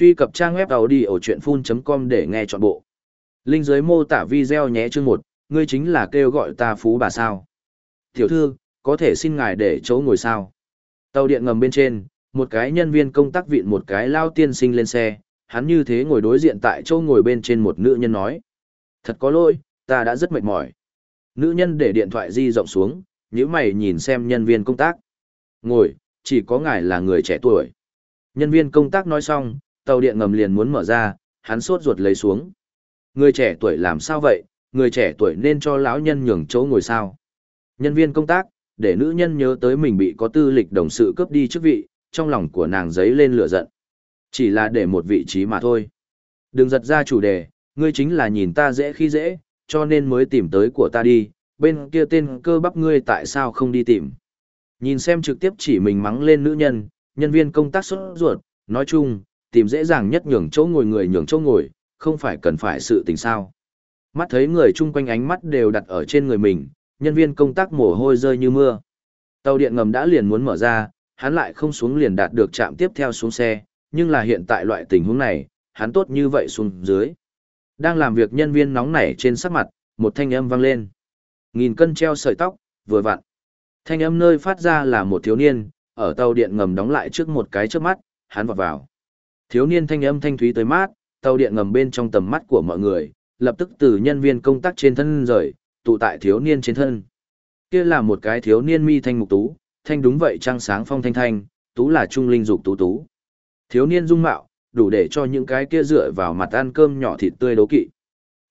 Truy cập trang web đầu đi ở chuyện full.com để nghe trọn bộ. Linh dưới mô tả video nhé chương một, ngươi chính là kêu gọi ta phú bà sao. Tiểu thư, có thể xin ngài để chỗ ngồi sao. Tàu điện ngầm bên trên, một cái nhân viên công tác vịn một cái lao tiên sinh lên xe, hắn như thế ngồi đối diện tại chỗ ngồi bên trên một nữ nhân nói. Thật có lỗi, ta đã rất mệt mỏi. Nữ nhân để điện thoại di rộng xuống, nhíu mày nhìn xem nhân viên công tác. Ngồi, chỉ có ngài là người trẻ tuổi. Nhân viên công tác nói xong, tàu điện ngầm liền muốn mở ra, hắn sốt ruột lấy xuống. Người trẻ tuổi làm sao vậy, người trẻ tuổi nên cho lão nhân nhường chỗ ngồi sao. Nhân viên công tác, để nữ nhân nhớ tới mình bị có tư lịch đồng sự cướp đi chức vị, trong lòng của nàng giấy lên lửa giận. Chỉ là để một vị trí mà thôi. Đừng giật ra chủ đề, ngươi chính là nhìn ta dễ khi dễ, cho nên mới tìm tới của ta đi, bên kia tên cơ bắp ngươi tại sao không đi tìm. Nhìn xem trực tiếp chỉ mình mắng lên nữ nhân, nhân viên công tác sốt ruột, nói chung, tìm dễ dàng nhất nhường chỗ ngồi người nhường chỗ ngồi, không phải cần phải sự tình sao. Mắt thấy người chung quanh ánh mắt đều đặt ở trên người mình, nhân viên công tác mồ hôi rơi như mưa. Tàu điện ngầm đã liền muốn mở ra, hắn lại không xuống liền đạt được trạm tiếp theo xuống xe, nhưng là hiện tại loại tình huống này, hắn tốt như vậy xuống dưới. Đang làm việc nhân viên nóng nảy trên sắc mặt, một thanh âm vang lên. Nghìn cân treo sợi tóc, vừa vặn. Thanh âm nơi phát ra là một thiếu niên, ở tàu điện ngầm đóng lại trước một cái trước mắt, hắn vọt vào. Thiếu niên thanh âm thanh thúy tới mát, tàu điện ngầm bên trong tầm mắt của mọi người, lập tức từ nhân viên công tác trên thân rời, tụ tại thiếu niên trên thân. Kia là một cái thiếu niên mi thanh mục tú, thanh đúng vậy trăng sáng phong thanh thanh, tú là trung linh dục tú tú. Thiếu niên dung mạo, đủ để cho những cái kia dựa vào mặt ăn cơm nhỏ thịt tươi đố kỵ.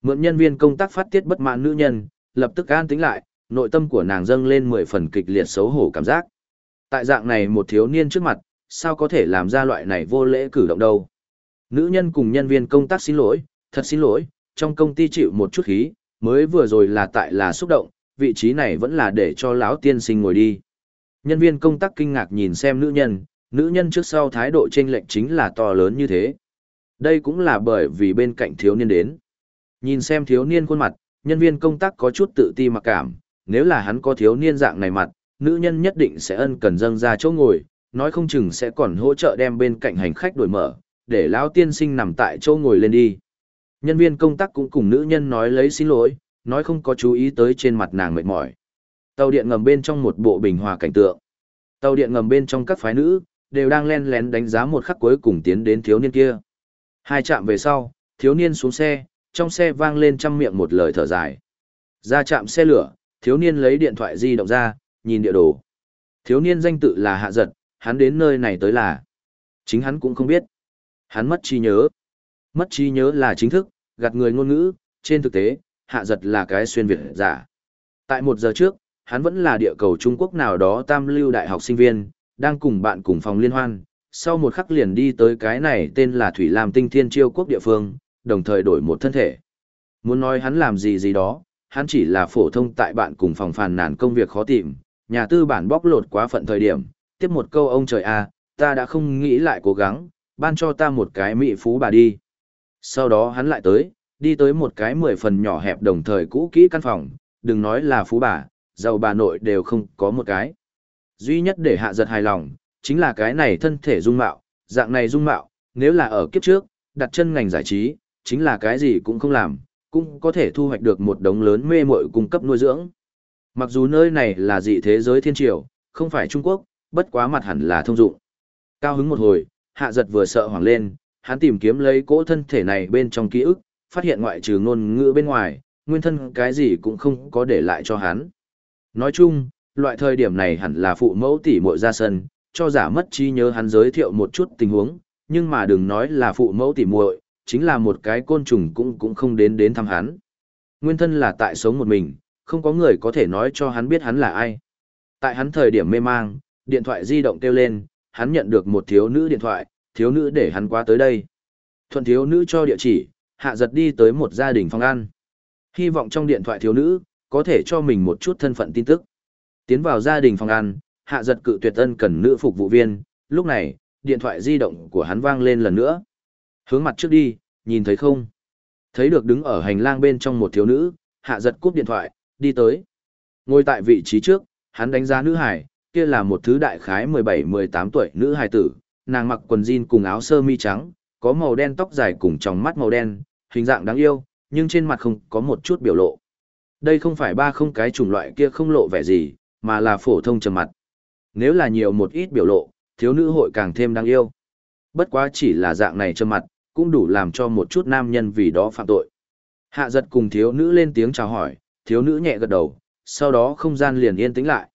Mượn nhân viên công tác phát tiết bất mãn nữ nhân, lập tức an tính lại, nội tâm của nàng dâng lên mười phần kịch liệt xấu hổ cảm giác. Tại dạng này một thiếu niên trước mặt, sao có thể làm ra loại này vô lễ cử động đâu. Nữ nhân cùng nhân viên công tác xin lỗi, thật xin lỗi, trong công ty chịu một chút khí, mới vừa rồi là tại là xúc động, vị trí này vẫn là để cho lão tiên sinh ngồi đi. Nhân viên công tác kinh ngạc nhìn xem nữ nhân, nữ nhân trước sau thái độ chênh lệch chính là to lớn như thế. Đây cũng là bởi vì bên cạnh thiếu niên đến. Nhìn xem thiếu niên khuôn mặt, nhân viên công tác có chút tự ti mặc cảm, nếu là hắn có thiếu niên dạng này mặt, nữ nhân nhất định sẽ ân cần dâng ra chỗ ngồi, nói không chừng sẽ còn hỗ trợ đem bên cạnh hành khách đổi mở, để lão tiên sinh nằm tại chỗ ngồi lên đi. Nhân viên công tác cũng cùng nữ nhân nói lấy xin lỗi, nói không có chú ý tới trên mặt nàng mệt mỏi. Tàu điện ngầm bên trong một bộ bình hòa cảnh tượng. Tàu điện ngầm bên trong các phái nữ, đều đang len lén đánh giá một khắc cuối cùng tiến đến thiếu niên kia. Hai chạm về sau, thiếu niên xuống xe, trong xe vang lên trăm miệng một lời thở dài. Ra chạm xe lửa, thiếu niên lấy điện thoại di động ra, nhìn địa đồ. Thiếu niên danh tự là Hạ Giật, hắn đến nơi này tới là. Chính hắn cũng không biết. Hắn mất trí nhớ. Mất trí nhớ là chính thức, gạt người ngôn ngữ, trên thực tế, Hạ Giật là cái xuyên Việt giả. Tại một giờ trước, hắn vẫn là địa cầu Trung Quốc nào đó tam lưu đại học sinh viên, đang cùng bạn cùng phòng liên hoan. Sau một khắc liền đi tới cái này tên là Thủy Lam Tinh Thiên Chiêu Quốc địa phương, đồng thời đổi một thân thể. Muốn nói hắn làm gì gì đó, hắn chỉ là phổ thông tại bạn cùng phòng phàn nàn công việc khó tìm, nhà tư bản bóc lột quá phận thời điểm, tiếp một câu ông trời à, ta đã không nghĩ lại cố gắng, ban cho ta một cái mỹ phú bà đi. Sau đó hắn lại tới, đi tới một cái mười phần nhỏ hẹp đồng thời cũ kỹ căn phòng, đừng nói là phú bà, giàu bà nội đều không có một cái. Duy nhất để hạ giật hài lòng, chính là cái này thân thể dung mạo, dạng này dung mạo, nếu là ở kiếp trước, đặt chân ngành giải trí, chính là cái gì cũng không làm, cũng có thể thu hoạch được một đống lớn mê muội cung cấp nuôi dưỡng. Mặc dù nơi này là dị thế giới thiên triều, không phải Trung Quốc, bất quá mặt hẳn là thông dụng. Cao hứng một hồi, hạ giật vừa sợ hoảng lên, hắn tìm kiếm lấy cỗ thân thể này bên trong ký ức, phát hiện ngoại trừ ngôn ngữ bên ngoài, nguyên thân cái gì cũng không có để lại cho hắn. Nói chung, loại thời điểm này hẳn là phụ mẫu tỷ muội ra sân, cho giả mất trí nhớ hắn giới thiệu một chút tình huống, nhưng mà đừng nói là phụ mẫu tỷ muội, chính là một cái côn trùng cũng cũng không đến đến thăm hắn. Nguyên thân là tại sống một mình, không có người có thể nói cho hắn biết hắn là ai. Tại hắn thời điểm mê mang, điện thoại di động kêu lên, hắn nhận được một thiếu nữ điện thoại, thiếu nữ để hắn qua tới đây. Thuận thiếu nữ cho địa chỉ, hạ giật đi tới một gia đình phòng ăn. Hy vọng trong điện thoại thiếu nữ, có thể cho mình một chút thân phận tin tức. Tiến vào gia đình phòng ăn, hạ giật cự tuyệt ân cần nữ phục vụ viên, lúc này, điện thoại di động của hắn vang lên lần nữa. Hướng mặt trước đi, nhìn thấy không? Thấy được đứng ở hành lang bên trong một thiếu nữ, hạ giật cúp điện thoại, đi tới. Ngồi tại vị trí trước, hắn đánh giá nữ hải, kia là một thứ đại khái 17-18 tuổi nữ hài tử, nàng mặc quần jean cùng áo sơ mi trắng, có màu đen tóc dài cùng tròng mắt màu đen, hình dạng đáng yêu, nhưng trên mặt không có một chút biểu lộ. Đây không phải ba không cái chủng loại kia không lộ vẻ gì, mà là phổ thông trầm mặt. Nếu là nhiều một ít biểu lộ, thiếu nữ hội càng thêm đáng yêu. Bất quá chỉ là dạng này trầm mặt, cũng đủ làm cho một chút nam nhân vì đó phạm tội. Hạ giật cùng thiếu nữ lên tiếng chào hỏi, thiếu nữ nhẹ gật đầu, sau đó không gian liền yên tĩnh lại.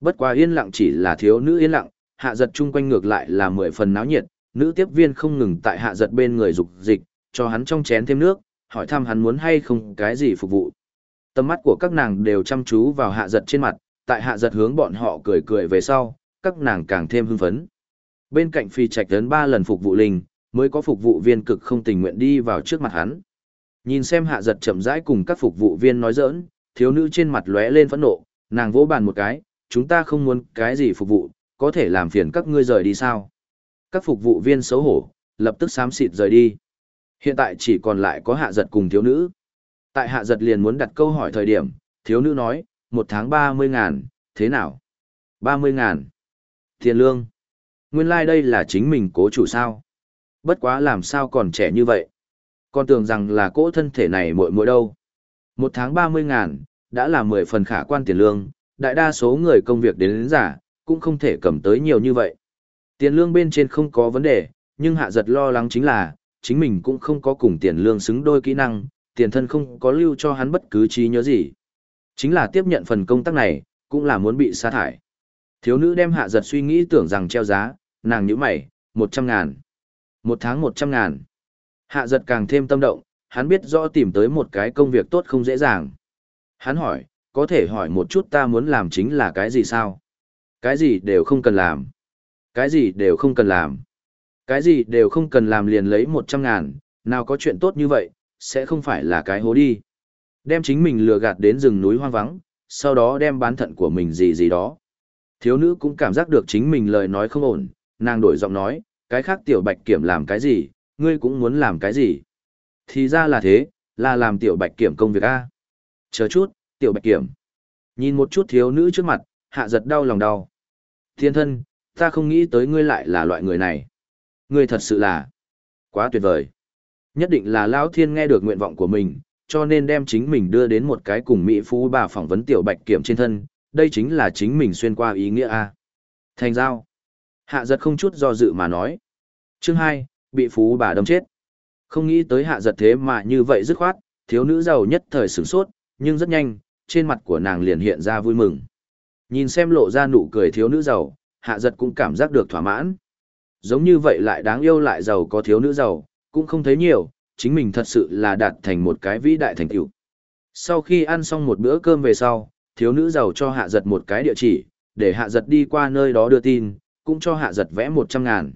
Bất quá yên lặng chỉ là thiếu nữ yên lặng, hạ giật chung quanh ngược lại là mười phần náo nhiệt, nữ tiếp viên không ngừng tại hạ giật bên người dục dịch, cho hắn trong chén thêm nước, hỏi thăm hắn muốn hay không cái gì phục vụ. Tầm mắt của các nàng đều chăm chú vào hạ giật trên mặt, tại hạ giật hướng bọn họ cười cười về sau, các nàng càng thêm hưng phấn. Bên cạnh phi trạch đến ba lần phục vụ linh, mới có phục vụ viên cực không tình nguyện đi vào trước mặt hắn. Nhìn xem hạ giật chậm rãi cùng các phục vụ viên nói giỡn, thiếu nữ trên mặt lóe lên phẫn nộ, nàng vỗ bàn một cái, chúng ta không muốn cái gì phục vụ, có thể làm phiền các ngươi rời đi sao. Các phục vụ viên xấu hổ, lập tức xám xịt rời đi. Hiện tại chỉ còn lại có hạ giật cùng thiếu nữ. Tại hạ giật liền muốn đặt câu hỏi thời điểm, thiếu nữ nói, một tháng ba mươi ngàn, thế nào? ba mươi ngàn. Tiền lương. Nguyên lai like đây là chính mình cố chủ sao. Bất quá làm sao còn trẻ như vậy. con tưởng rằng là cỗ thân thể này muội muội đâu. Một tháng ba mươi ngàn, đã là mười phần khả quan tiền lương, đại đa số người công việc đến, đến giả, cũng không thể cầm tới nhiều như vậy. Tiền lương bên trên không có vấn đề, nhưng hạ giật lo lắng chính là, chính mình cũng không có cùng tiền lương xứng đôi kỹ năng, tiền thân không có lưu cho hắn bất cứ trí nhớ gì. Chính là tiếp nhận phần công tác này, cũng là muốn bị sa thải. Thiếu nữ đem hạ giật suy nghĩ tưởng rằng treo giá, nàng nhíu mày, một trăm ngàn. Một tháng một trăm ngàn. Hạ giật càng thêm tâm động, hắn biết rõ tìm tới một cái công việc tốt không dễ dàng. Hắn hỏi, có thể hỏi một chút ta muốn làm chính là cái gì sao? Cái gì đều không cần làm. Cái gì đều không cần làm. Cái gì đều không cần làm liền lấy một trăm ngàn, nào có chuyện tốt như vậy, sẽ không phải là cái hố đi. Đem chính mình lừa gạt đến rừng núi hoang vắng, sau đó đem bán thận của mình gì gì đó. Thiếu nữ cũng cảm giác được chính mình lời nói không ổn, nàng đổi giọng nói, cái khác tiểu bạch kiểm làm cái gì, ngươi cũng muốn làm cái gì. Thì ra là thế, là làm tiểu bạch kiểm công việc A. Chờ chút, tiểu bạch kiểm. Nhìn một chút thiếu nữ trước mặt, hạ giật đau lòng đau. Thiên thân, ta không nghĩ tới ngươi lại là loại người này. Ngươi thật sự là quá tuyệt vời. Nhất định là Lão Thiên nghe được nguyện vọng của mình, cho nên đem chính mình đưa đến một cái cùng Mỹ Phú bà phỏng vấn tiểu bạch kiểm trên thân, đây chính là chính mình xuyên qua ý nghĩa A. Thành giao. Hạ giật không chút do dự mà nói. Chương hai, bị Phú bà đâm chết. Không nghĩ tới hạ giật thế mà như vậy dứt khoát, thiếu nữ giàu nhất thời sửng sốt, nhưng rất nhanh, trên mặt của nàng liền hiện ra vui mừng. Nhìn xem lộ ra nụ cười thiếu nữ giàu, hạ giật cũng cảm giác được thỏa mãn. Giống như vậy lại đáng yêu lại giàu có thiếu nữ giàu, cũng không thấy nhiều, chính mình thật sự là đạt thành một cái vĩ đại thành tựu. Sau khi ăn xong một bữa cơm về sau, thiếu nữ giàu cho hạ giật một cái địa chỉ, để hạ giật đi qua nơi đó đưa tin, cũng cho hạ giật vẽ một trăm ngàn.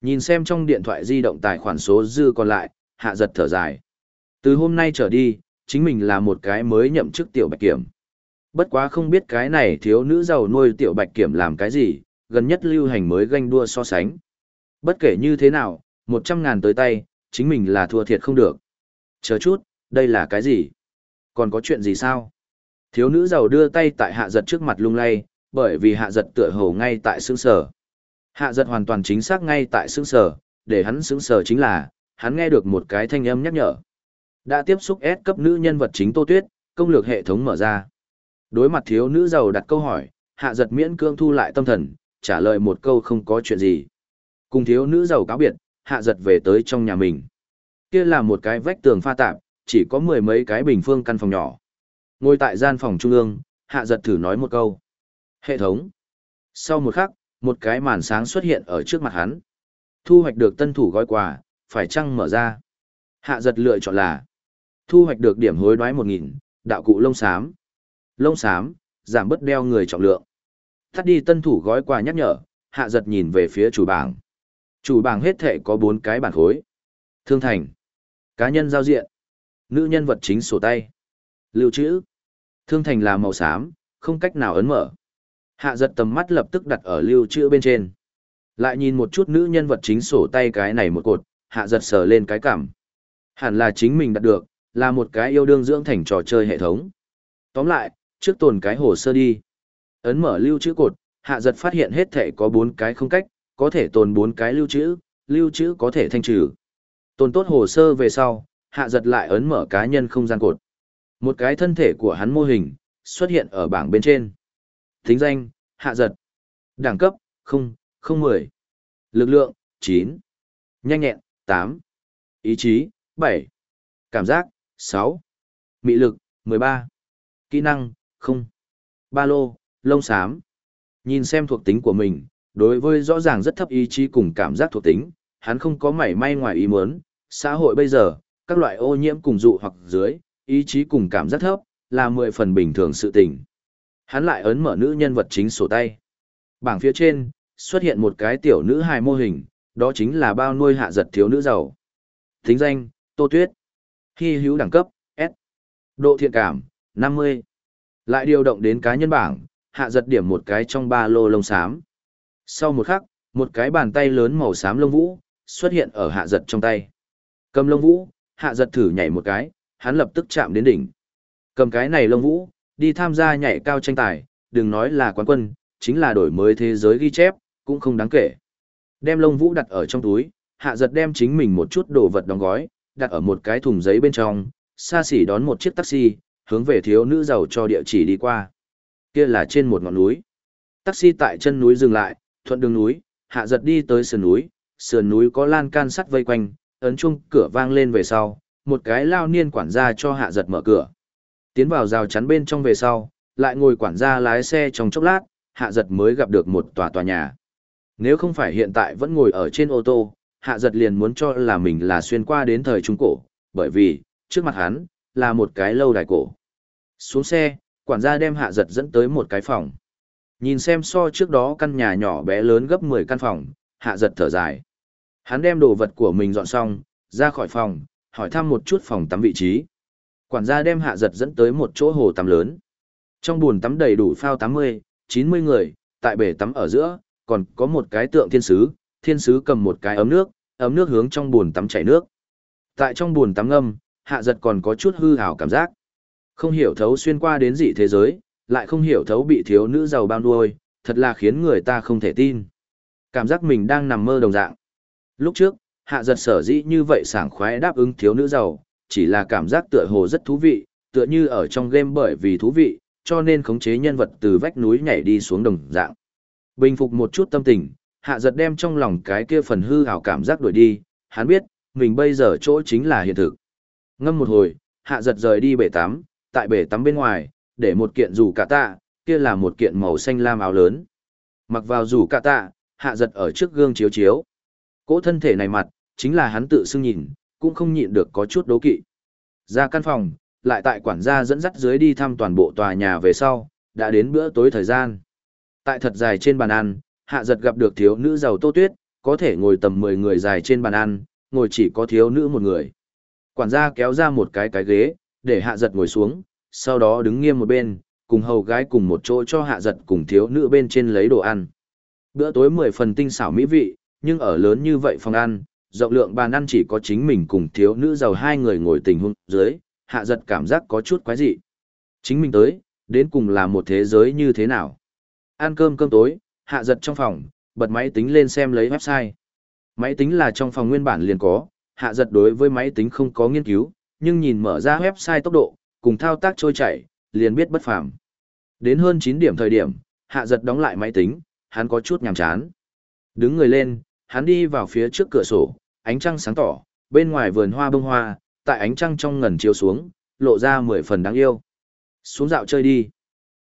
Nhìn xem trong điện thoại di động tài khoản số dư còn lại, hạ giật thở dài. Từ hôm nay trở đi, chính mình là một cái mới nhậm chức tiểu bạch kiểm. Bất quá không biết cái này thiếu nữ giàu nuôi tiểu bạch kiểm làm cái gì, gần nhất lưu hành mới ganh đua so sánh. Bất kể như thế nào, một trăm ngàn tới tay, chính mình là thua thiệt không được. Chờ chút, đây là cái gì? Còn có chuyện gì sao? Thiếu nữ giàu đưa tay tại hạ giật trước mặt lung lay, bởi vì hạ giật tựa hồ ngay tại xương sở. Hạ giật hoàn toàn chính xác ngay tại xương sở, để hắn xương sở chính là, hắn nghe được một cái thanh âm nhắc nhở. Đã tiếp xúc S cấp nữ nhân vật chính Tô Tuyết, công lược hệ thống mở ra. Đối mặt thiếu nữ giàu đặt câu hỏi, hạ giật miễn cương thu lại tâm thần, trả lời một câu không có chuyện gì. Cùng thiếu nữ giàu cáo biệt, hạ giật về tới trong nhà mình. Kia là một cái vách tường pha tạp, chỉ có mười mấy cái bình phương căn phòng nhỏ. Ngồi tại gian phòng trung ương, hạ giật thử nói một câu. Hệ thống. Sau một khắc, một cái màn sáng xuất hiện ở trước mặt hắn. Thu hoạch được tân thủ gói quà, phải chăng mở ra. Hạ giật lựa chọn là. Thu hoạch được điểm hối đoái 1.000, đạo cụ lông xám. Lông xám, giảm bớt đeo người trọng lượng. Thắt đi tân thủ gói quà nhắc nhở, hạ giật nhìn về phía chủ bảng. Chủ bảng hết thể có 4 cái bản khối. Thương thành. Cá nhân giao diện. Nữ nhân vật chính sổ tay. Lưu trữ. Thương thành là màu xám, không cách nào ấn mở. Hạ giật tầm mắt lập tức đặt ở lưu trữ bên trên. Lại nhìn một chút nữ nhân vật chính sổ tay cái này một cột, hạ giật sờ lên cái cảm. Hẳn là chính mình đặt được, là một cái yêu đương dưỡng thành trò chơi hệ thống. Tóm lại, trước tồn cái hồ sơ đi. Ấn mở lưu trữ cột, hạ giật phát hiện hết thể có bốn cái không cách, có thể tồn bốn cái lưu trữ, lưu trữ có thể thanh trừ. Tồn tốt hồ sơ về sau, hạ giật lại ấn mở cá nhân không gian cột. Một cái thân thể của hắn mô hình, xuất hiện ở bảng bên trên. Tính danh, hạ giật. Đẳng cấp, 0, 010. Lực lượng, 9. Nhanh nhẹn, 8. Ý chí, 7. Cảm giác, 6. Mị lực, 13. Kỹ năng, không, Ba lô, lông xám. Nhìn xem thuộc tính của mình, đối với rõ ràng rất thấp ý chí cùng cảm giác thuộc tính, hắn không có mảy may ngoài ý muốn. Xã hội bây giờ, các loại ô nhiễm cùng dụ hoặc dưới, ý chí cùng cảm giác thấp, là mười phần bình thường sự tình. Hắn lại ấn mở nữ nhân vật chính sổ tay. Bảng phía trên, xuất hiện một cái tiểu nữ hài mô hình, đó chính là bao nuôi hạ giật thiếu nữ giàu. Thính danh, Tô Tuyết. Hy hữu đẳng cấp, S. Độ thiện cảm, 50. Lại điều động đến cá nhân bảng, hạ giật điểm một cái trong ba lô lông xám. Sau một khắc, một cái bàn tay lớn màu xám lông vũ, xuất hiện ở hạ giật trong tay. Cầm lông vũ, hạ giật thử nhảy một cái, hắn lập tức chạm đến đỉnh. Cầm cái này lông vũ, đi tham gia nhảy cao tranh tài, đừng nói là quán quân, chính là đổi mới thế giới ghi chép, cũng không đáng kể. Đem lông vũ đặt ở trong túi, hạ giật đem chính mình một chút đồ vật đóng gói, đặt ở một cái thùng giấy bên trong, xa xỉ đón một chiếc taxi, hướng về thiếu nữ giàu cho địa chỉ đi qua. Kia là trên một ngọn núi. Taxi tại chân núi dừng lại, thuận đường núi, hạ giật đi tới sườn núi, sườn núi có lan can sắt vây quanh, ấn chung cửa vang lên về sau, một cái lao niên quản gia cho hạ giật mở cửa. Tiến vào rào chắn bên trong về sau, lại ngồi quản gia lái xe trong chốc lát, hạ giật mới gặp được một tòa tòa nhà. Nếu không phải hiện tại vẫn ngồi ở trên ô tô, hạ giật liền muốn cho là mình là xuyên qua đến thời Trung Cổ, bởi vì, trước mặt hắn, là một cái lâu đài cổ. Xuống xe, quản gia đem hạ giật dẫn tới một cái phòng. Nhìn xem so trước đó căn nhà nhỏ bé lớn gấp 10 căn phòng, hạ giật thở dài. Hắn đem đồ vật của mình dọn xong, ra khỏi phòng, hỏi thăm một chút phòng tắm vị trí. Quản gia đem hạ giật dẫn tới một chỗ hồ tắm lớn. Trong bồn tắm đầy đủ phao 80, 90 người, tại bể tắm ở giữa, còn có một cái tượng thiên sứ, thiên sứ cầm một cái ấm nước, ấm nước hướng trong bồn tắm chảy nước. Tại trong bồn tắm ngâm, hạ giật còn có chút hư hào cảm giác. Không hiểu thấu xuyên qua đến dị thế giới, lại không hiểu thấu bị thiếu nữ giàu bao nuôi, thật là khiến người ta không thể tin. Cảm giác mình đang nằm mơ đồng dạng. Lúc trước, hạ giật sở dĩ như vậy sảng khoái đáp ứng thiếu nữ giàu, chỉ là cảm giác tựa hồ rất thú vị, tựa như ở trong game bởi vì thú vị, cho nên khống chế nhân vật từ vách núi nhảy đi xuống đồng dạng. Bình phục một chút tâm tình, hạ giật đem trong lòng cái kia phần hư hào cảm giác đuổi đi, hắn biết, mình bây giờ chỗ chính là hiện thực. Ngâm một hồi, hạ giật rời đi bể tắm, tại bể tắm bên ngoài, để một kiện rủ cả tạ, kia là một kiện màu xanh lam áo lớn. Mặc vào rủ cả tạ, hạ giật ở trước gương chiếu chiếu. Cỗ thân thể này mặt, chính là hắn tự xưng nhìn, cũng không nhịn được có chút đố kỵ. Ra căn phòng, lại tại quản gia dẫn dắt dưới đi thăm toàn bộ tòa nhà về sau, đã đến bữa tối thời gian. Tại thật dài trên bàn ăn, hạ giật gặp được thiếu nữ giàu tô tuyết, có thể ngồi tầm 10 người dài trên bàn ăn, ngồi chỉ có thiếu nữ một người. Quản gia kéo ra một cái cái ghế, để hạ giật ngồi xuống, sau đó đứng nghiêm một bên, cùng hầu gái cùng một chỗ cho hạ giật cùng thiếu nữ bên trên lấy đồ ăn. Bữa tối 10 phần tinh xảo mỹ vị, nhưng ở lớn như vậy phòng ăn, rộng lượng bàn ăn chỉ có chính mình cùng thiếu nữ giàu hai người ngồi tình huống dưới, hạ giật cảm giác có chút quái dị. Chính mình tới, đến cùng là một thế giới như thế nào? Ăn cơm cơm tối, hạ giật trong phòng, bật máy tính lên xem lấy website. Máy tính là trong phòng nguyên bản liền có, hạ giật đối với máy tính không có nghiên cứu, nhưng nhìn mở ra website tốc độ, cùng thao tác trôi chảy, liền biết bất phàm. Đến hơn 9 điểm thời điểm, hạ giật đóng lại máy tính, hắn có chút nhàm chán. Đứng người lên, hắn đi vào phía trước cửa sổ, ánh trăng sáng tỏ, bên ngoài vườn hoa bông hoa, tại ánh trăng trong ngần chiếu xuống, lộ ra mười phần đáng yêu. Xuống dạo chơi đi.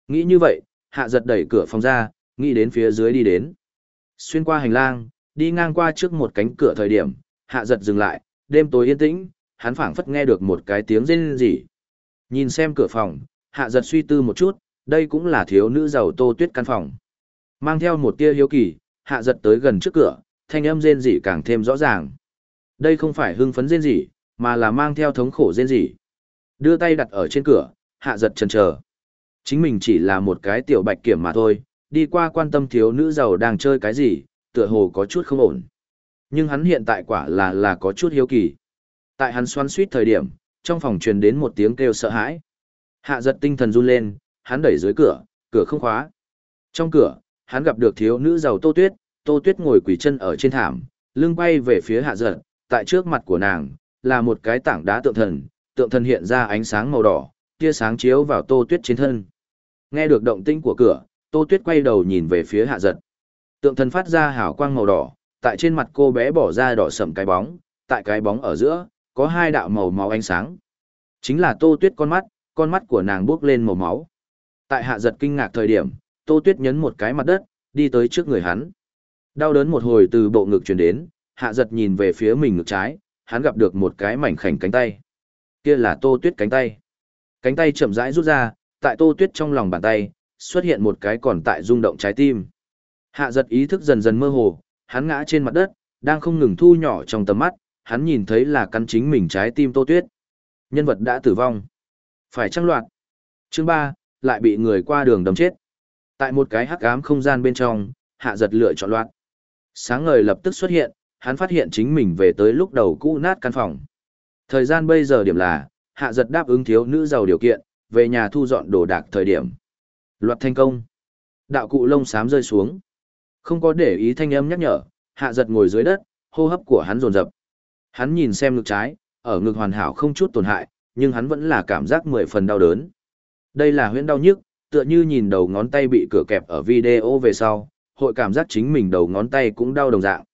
Nghĩ như vậy, hạ giật đẩy cửa phòng ra, nghĩ đến phía dưới đi đến. Xuyên qua hành lang, đi ngang qua trước một cánh cửa thời điểm, hạ giật dừng lại, đêm tối yên tĩnh, hắn phảng phất nghe được một cái tiếng rên rỉ. Nhìn xem cửa phòng, hạ giật suy tư một chút, đây cũng là thiếu nữ giàu tô tuyết căn phòng. Mang theo một tia hiếu kỳ, hạ giật tới gần trước cửa, thanh âm rên rỉ càng thêm rõ ràng. Đây không phải hưng phấn rên rỉ, mà là mang theo thống khổ rên rỉ. Đưa tay đặt ở trên cửa, hạ giật chần chờ. Chính mình chỉ là một cái tiểu bạch kiểm mà thôi, đi qua quan tâm thiếu nữ giàu đang chơi cái gì, tựa hồ có chút không ổn. Nhưng hắn hiện tại quả là là có chút hiếu kỳ. Tại hắn xoắn suýt thời điểm, trong phòng truyền đến một tiếng kêu sợ hãi. Hạ giật tinh thần run lên, hắn đẩy dưới cửa, cửa không khóa. Trong cửa, hắn gặp được thiếu nữ giàu tô tuyết, tô tuyết ngồi quỳ chân ở trên thảm, lưng bay về phía hạ giật, tại trước mặt của nàng, là một cái tảng đá tượng thần, tượng thần hiện ra ánh sáng màu đỏ, tia sáng chiếu vào tô tuyết trên thân. Nghe được động tĩnh của cửa, tô tuyết quay đầu nhìn về phía hạ giật. Tượng thần phát ra hào quang màu đỏ, tại trên mặt cô bé bỏ ra đỏ sầm cái bóng, tại cái bóng ở giữa, có hai đạo màu máu ánh sáng. Chính là tô tuyết con mắt, con mắt của nàng bước lên màu máu. Tại hạ giật kinh ngạc thời điểm, tô tuyết nhấn một cái mặt đất, đi tới trước người hắn. Đau đớn một hồi từ bộ ngực truyền đến, hạ giật nhìn về phía mình ngực trái, hắn gặp được một cái mảnh khảnh cánh tay. Kia là tô tuyết cánh tay. Cánh tay chậm rãi rút ra, tại tô tuyết trong lòng bàn tay, xuất hiện một cái còn tại rung động trái tim. Hạ giật ý thức dần dần mơ hồ, hắn ngã trên mặt đất, đang không ngừng thu nhỏ trong tầm mắt, hắn nhìn thấy là cắn chính mình trái tim tô tuyết. Nhân vật đã tử vong. Phải trăng loạt. Chương 3, lại bị người qua đường đâm chết. Tại một cái hắc ám không gian bên trong, hạ giật lựa chọn loạt. Sáng ngời lập tức xuất hiện, hắn phát hiện chính mình về tới lúc đầu cũ nát căn phòng. Thời gian bây giờ điểm là, hạ giật đáp ứng thiếu nữ giàu điều kiện, về nhà thu dọn đồ đạc thời điểm. Loạt thành công. Đạo cụ lông xám rơi xuống. Không có để ý thanh âm nhắc nhở, hạ giật ngồi dưới đất, hô hấp của hắn rồn rập. Hắn nhìn xem ngực trái, ở ngực hoàn hảo không chút tổn hại, nhưng hắn vẫn là cảm giác mười phần đau đớn. Đây là huyễn đau nhức, tựa như nhìn đầu ngón tay bị cửa kẹp ở video về sau, hội cảm giác chính mình đầu ngón tay cũng đau đồng dạng.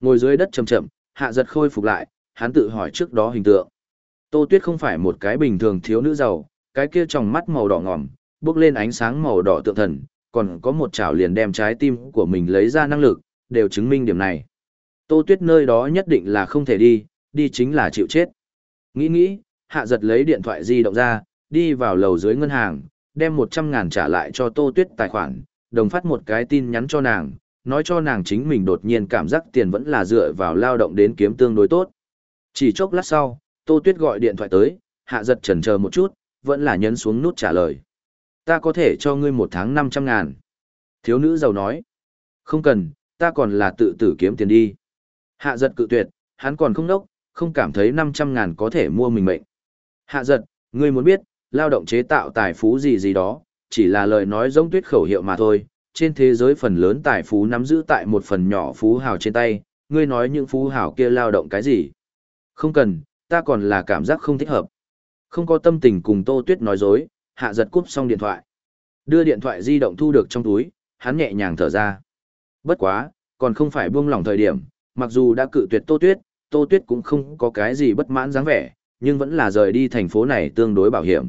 Ngồi dưới đất chậm chậm, hạ giật khôi phục lại, hắn tự hỏi trước đó hình tượng. Tô Tuyết không phải một cái bình thường thiếu nữ giàu, cái kia trong mắt màu đỏ ngòm, bước lên ánh sáng màu đỏ tượng thần, còn có một chảo liền đem trái tim của mình lấy ra năng lực, đều chứng minh điểm này. Tô Tuyết nơi đó nhất định là không thể đi, đi chính là chịu chết. Nghĩ nghĩ, hạ giật lấy điện thoại di động ra, đi vào lầu dưới ngân hàng, đem 100 ngàn trả lại cho Tô Tuyết tài khoản, đồng phát một cái tin nhắn cho nàng, nói cho nàng chính mình đột nhiên cảm giác tiền vẫn là dựa vào lao động đến kiếm tương đối tốt. Chỉ chốc lát sau, Tô Tuyết gọi điện thoại tới, hạ giật chần chờ một chút, vẫn là nhấn xuống nút trả lời. Ta có thể cho ngươi một tháng 500 ngàn. Thiếu nữ giàu nói. Không cần, ta còn là tự tử kiếm tiền đi. Hạ giật cự tuyệt, hắn còn không đốc, không cảm thấy 500 ngàn có thể mua mình mệnh. Hạ giật, ngươi muốn biết, lao động chế tạo tài phú gì gì đó, chỉ là lời nói giống tuyết khẩu hiệu mà thôi. Trên thế giới phần lớn tài phú nắm giữ tại một phần nhỏ phú hào trên tay, ngươi nói những phú hào kia lao động cái gì? Không cần, ta còn là cảm giác không thích hợp. Không có tâm tình cùng Tô Tuyết nói dối, hạ giật cúp xong điện thoại. Đưa điện thoại di động thu được trong túi, hắn nhẹ nhàng thở ra. Bất quá, còn không phải buông lỏng thời điểm, mặc dù đã cự tuyệt Tô Tuyết, Tô Tuyết cũng không có cái gì bất mãn dáng vẻ, nhưng vẫn là rời đi thành phố này tương đối bảo hiểm.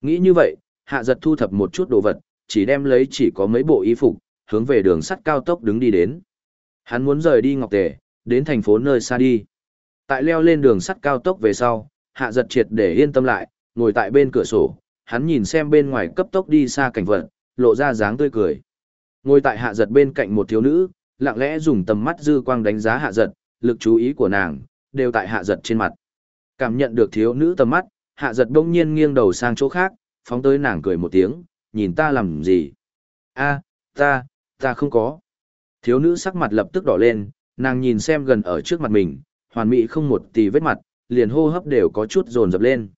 Nghĩ như vậy, hạ giật thu thập một chút đồ vật, chỉ đem lấy chỉ có mấy bộ y phục, hướng về đường sắt cao tốc đứng đi đến. Hắn muốn rời đi Ngọc Tề, đến thành phố nơi xa đi. Tại leo lên đường sắt cao tốc về sau, hạ giật triệt để yên tâm lại, ngồi tại bên cửa sổ, hắn nhìn xem bên ngoài cấp tốc đi xa cảnh vật, lộ ra dáng tươi cười. Ngồi tại hạ giật bên cạnh một thiếu nữ, lặng lẽ dùng tầm mắt dư quang đánh giá hạ giật, lực chú ý của nàng, đều tại hạ giật trên mặt. Cảm nhận được thiếu nữ tầm mắt, hạ giật đông nhiên nghiêng đầu sang chỗ khác, phóng tới nàng cười một tiếng, nhìn ta làm gì? a ta, ta không có. Thiếu nữ sắc mặt lập tức đỏ lên, nàng nhìn xem gần ở trước mặt mình, hoàn mỹ không một tì vết mặt, liền hô hấp đều có chút dồn dập lên.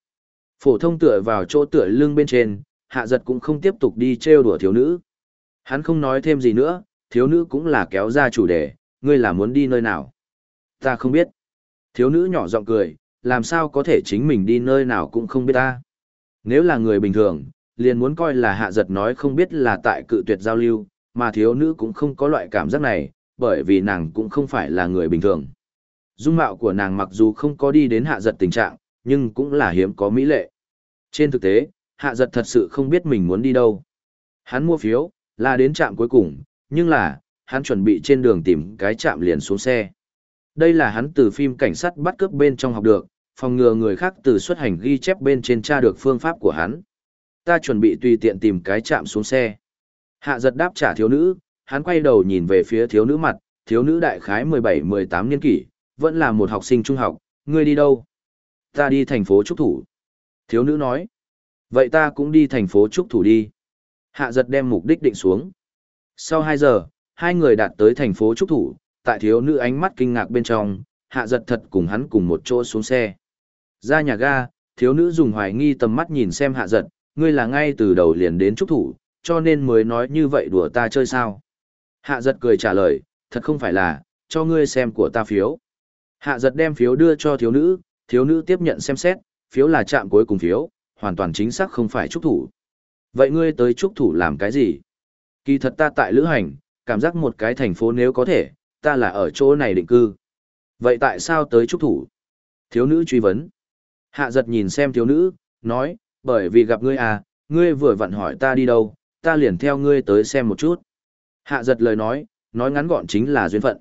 Phổ thông tựa vào chỗ tựa lưng bên trên, hạ giật cũng không tiếp tục đi trêu đùa thiếu nữ. Hắn không nói thêm gì nữa, thiếu nữ cũng là kéo ra chủ đề, ngươi là muốn đi nơi nào? Ta không biết. Thiếu nữ nhỏ giọng cười, làm sao có thể chính mình đi nơi nào cũng không biết ta. Nếu là người bình thường, liền muốn coi là hạ giật nói không biết là tại cự tuyệt giao lưu, mà thiếu nữ cũng không có loại cảm giác này, bởi vì nàng cũng không phải là người bình thường. Dung mạo của nàng mặc dù không có đi đến hạ giật tình trạng, nhưng cũng là hiếm có mỹ lệ. Trên thực tế, hạ giật thật sự không biết mình muốn đi đâu. Hắn mua phiếu, là đến trạm cuối cùng, nhưng là, hắn chuẩn bị trên đường tìm cái trạm liền xuống xe. Đây là hắn từ phim cảnh sát bắt cướp bên trong học được, phòng ngừa người khác từ xuất hành ghi chép bên trên tra được phương pháp của hắn. Ta chuẩn bị tùy tiện tìm cái trạm xuống xe. Hạ giật đáp trả thiếu nữ, hắn quay đầu nhìn về phía thiếu nữ mặt, thiếu nữ đại khái 17-18 niên kỷ, vẫn là một học sinh trung học, ngươi đi đâu? Ta đi thành phố Trúc Thủ. Thiếu nữ nói. Vậy ta cũng đi thành phố Trúc Thủ đi. Hạ giật đem mục đích định xuống. Sau 2 giờ, hai người đạt tới thành phố Trúc Thủ, tại thiếu nữ ánh mắt kinh ngạc bên trong, hạ giật thật cùng hắn cùng một chỗ xuống xe. Ra nhà ga, thiếu nữ dùng hoài nghi tầm mắt nhìn xem hạ giật, ngươi là ngay từ đầu liền đến Trúc Thủ, cho nên mới nói như vậy đùa ta chơi sao. Hạ giật cười trả lời, thật không phải là, cho ngươi xem của ta phiếu. Hạ giật đem phiếu đưa cho thiếu nữ, thiếu nữ tiếp nhận xem xét, phiếu là chạm cuối cùng phiếu, hoàn toàn chính xác không phải trúc thủ. Vậy ngươi tới trúc thủ làm cái gì? Kỳ thật ta tại lữ hành, cảm giác một cái thành phố nếu có thể, ta là ở chỗ này định cư. Vậy tại sao tới trúc thủ? Thiếu nữ truy vấn. Hạ giật nhìn xem thiếu nữ, nói, bởi vì gặp ngươi à, ngươi vừa vặn hỏi ta đi đâu, ta liền theo ngươi tới xem một chút. Hạ giật lời nói, nói ngắn gọn chính là duyên phận.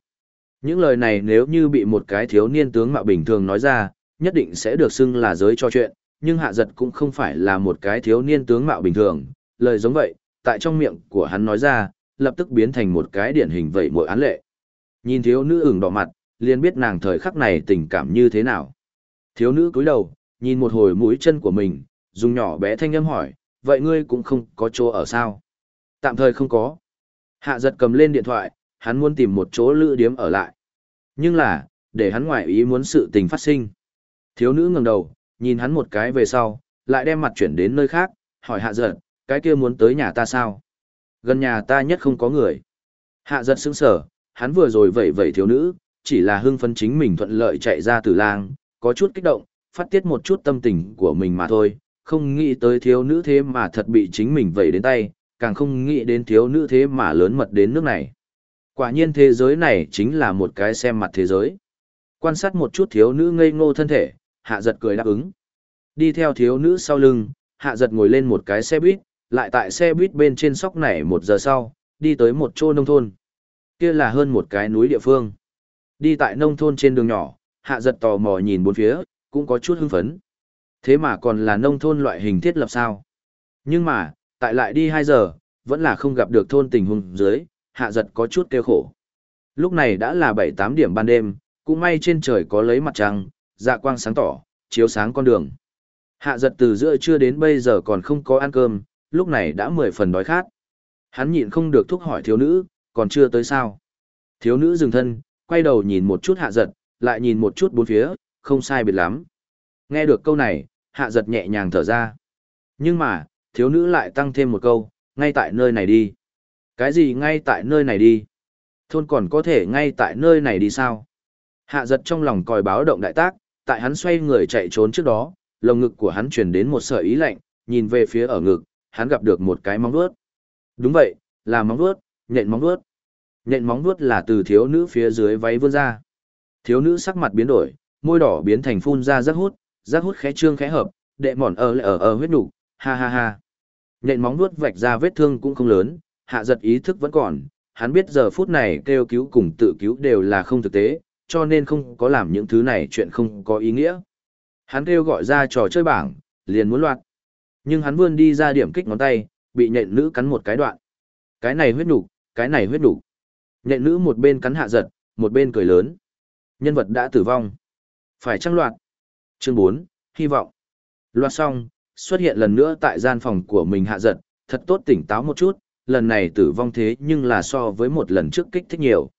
Những lời này nếu như bị một cái thiếu niên tướng mạo bình thường nói ra, nhất định sẽ được xưng là giới cho chuyện, nhưng hạ giật cũng không phải là một cái thiếu niên tướng mạo bình thường, lời giống vậy, tại trong miệng của hắn nói ra, lập tức biến thành một cái điển hình vậy mỗi án lệ. Nhìn thiếu nữ ửng đỏ mặt, liền biết nàng thời khắc này tình cảm như thế nào. Thiếu nữ cúi đầu, nhìn một hồi mũi chân của mình, dùng nhỏ bé thanh âm hỏi, vậy ngươi cũng không có chỗ ở sao? Tạm thời không có. Hạ giật cầm lên điện thoại, hắn muốn tìm một chỗ lữ điếm ở lại. Nhưng là, để hắn ngoại ý muốn sự tình phát sinh. Thiếu nữ ngẩng đầu, nhìn hắn một cái về sau, lại đem mặt chuyển đến nơi khác, hỏi hạ giật, cái kia muốn tới nhà ta sao? Gần nhà ta nhất không có người. Hạ giật sững sở, hắn vừa rồi vẩy vẩy thiếu nữ, chỉ là hưng phấn chính mình thuận lợi chạy ra từ lang, có chút kích động, phát tiết một chút tâm tình của mình mà thôi, không nghĩ tới thiếu nữ thế mà thật bị chính mình vẩy đến tay, càng không nghĩ đến thiếu nữ thế mà lớn mật đến nước này. Quả nhiên thế giới này chính là một cái xem mặt thế giới. Quan sát một chút thiếu nữ ngây ngô thân thể, hạ giật cười đáp ứng. Đi theo thiếu nữ sau lưng, hạ giật ngồi lên một cái xe buýt, lại tại xe buýt bên trên sóc này một giờ sau, đi tới một chỗ nông thôn. Kia là hơn một cái núi địa phương. Đi tại nông thôn trên đường nhỏ, hạ giật tò mò nhìn bốn phía, cũng có chút hưng phấn. Thế mà còn là nông thôn loại hình thiết lập sao? Nhưng mà, tại lại đi 2 giờ, vẫn là không gặp được thôn tình huống dưới, hạ giật có chút kêu khổ. Lúc này đã là 7-8 điểm ban đêm, cũng may trên trời có lấy mặt trăng, dạ quang sáng tỏ, chiếu sáng con đường. Hạ giật từ giữa trưa đến bây giờ còn không có ăn cơm, lúc này đã 10 phần đói khát. Hắn nhịn không được thúc hỏi thiếu nữ, còn chưa tới sao. Thiếu nữ dừng thân, quay đầu nhìn một chút hạ giật, lại nhìn một chút bốn phía, không sai biệt lắm. Nghe được câu này, hạ giật nhẹ nhàng thở ra. Nhưng mà, thiếu nữ lại tăng thêm một câu, ngay tại nơi này đi. Cái gì ngay tại nơi này đi? Thôn còn có thể ngay tại nơi này đi sao? Hạ giật trong lòng còi báo động đại tác, tại hắn xoay người chạy trốn trước đó, lồng ngực của hắn truyền đến một sợi ý lạnh, nhìn về phía ở ngực, hắn gặp được một cái móng vuốt. Đúng vậy, là móng vuốt, nhện móng vuốt. Nhện móng vuốt là từ thiếu nữ phía dưới váy vươn ra. Thiếu nữ sắc mặt biến đổi, môi đỏ biến thành phun ra rác hút, rác hút khẽ trương khẽ hợp, đệ mòn ở lại ở ở huyết đủ. ha ha ha. Nhện móng vuốt vạch ra vết thương cũng không lớn, hạ giật ý thức vẫn còn, hắn biết giờ phút này kêu cứu cùng tự cứu đều là không thực tế, cho nên không có làm những thứ này chuyện không có ý nghĩa. Hắn kêu gọi ra trò chơi bảng, liền muốn loạt. Nhưng hắn vươn đi ra điểm kích ngón tay, bị nhện nữ cắn một cái đoạn. Cái này huyết đủ, cái này huyết đủ. Nhện nữ một bên cắn hạ giật, một bên cười lớn. Nhân vật đã tử vong. Phải trăng loạt. Chương 4, hy vọng. Loạt xong, xuất hiện lần nữa tại gian phòng của mình hạ giật, thật tốt tỉnh táo một chút, lần này tử vong thế nhưng là so với một lần trước kích thích nhiều.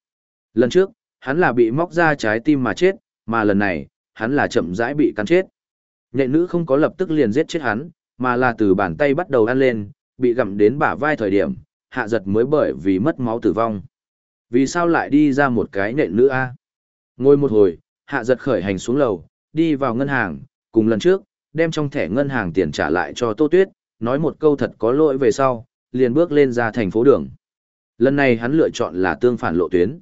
Lần trước, hắn là bị móc ra trái tim mà chết, mà lần này, hắn là chậm rãi bị cắn chết. Nhện nữ không có lập tức liền giết chết hắn, mà là từ bàn tay bắt đầu ăn lên, bị gặm đến bả vai thời điểm, hạ giật mới bởi vì mất máu tử vong. Vì sao lại đi ra một cái nhện nữ a? Ngồi một hồi, hạ giật khởi hành xuống lầu, đi vào ngân hàng, cùng lần trước, đem trong thẻ ngân hàng tiền trả lại cho Tô Tuyết, nói một câu thật có lỗi về sau, liền bước lên ra thành phố đường. Lần này hắn lựa chọn là tương phản lộ tuyến.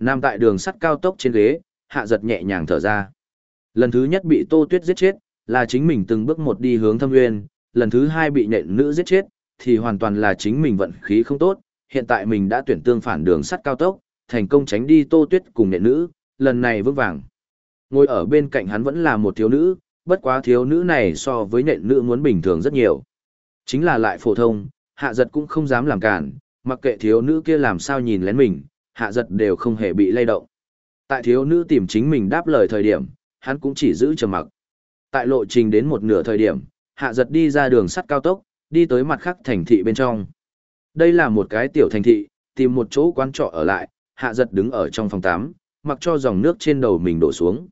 Nam tại đường sắt cao tốc trên ghế, hạ giật nhẹ nhàng thở ra. Lần thứ nhất bị Tô Tuyết giết chết, là chính mình từng bước một đi hướng thâm nguyên, lần thứ hai bị nện nữ giết chết, thì hoàn toàn là chính mình vận khí không tốt, hiện tại mình đã tuyển tương phản đường sắt cao tốc, thành công tránh đi Tô Tuyết cùng nện nữ, lần này vững vàng. Ngồi ở bên cạnh hắn vẫn là một thiếu nữ, bất quá thiếu nữ này so với nện nữ muốn bình thường rất nhiều. Chính là lại phổ thông, hạ giật cũng không dám làm cản, mặc kệ thiếu nữ kia làm sao nhìn lén mình, hạ giật đều không hề bị lay động. Tại thiếu nữ tìm chính mình đáp lời thời điểm, hắn cũng chỉ giữ trầm mặc. Tại lộ trình đến một nửa thời điểm, hạ giật đi ra đường sắt cao tốc, đi tới mặt khác thành thị bên trong. Đây là một cái tiểu thành thị, tìm một chỗ quán trọ ở lại, hạ giật đứng ở trong phòng 8, mặc cho dòng nước trên đầu mình đổ xuống.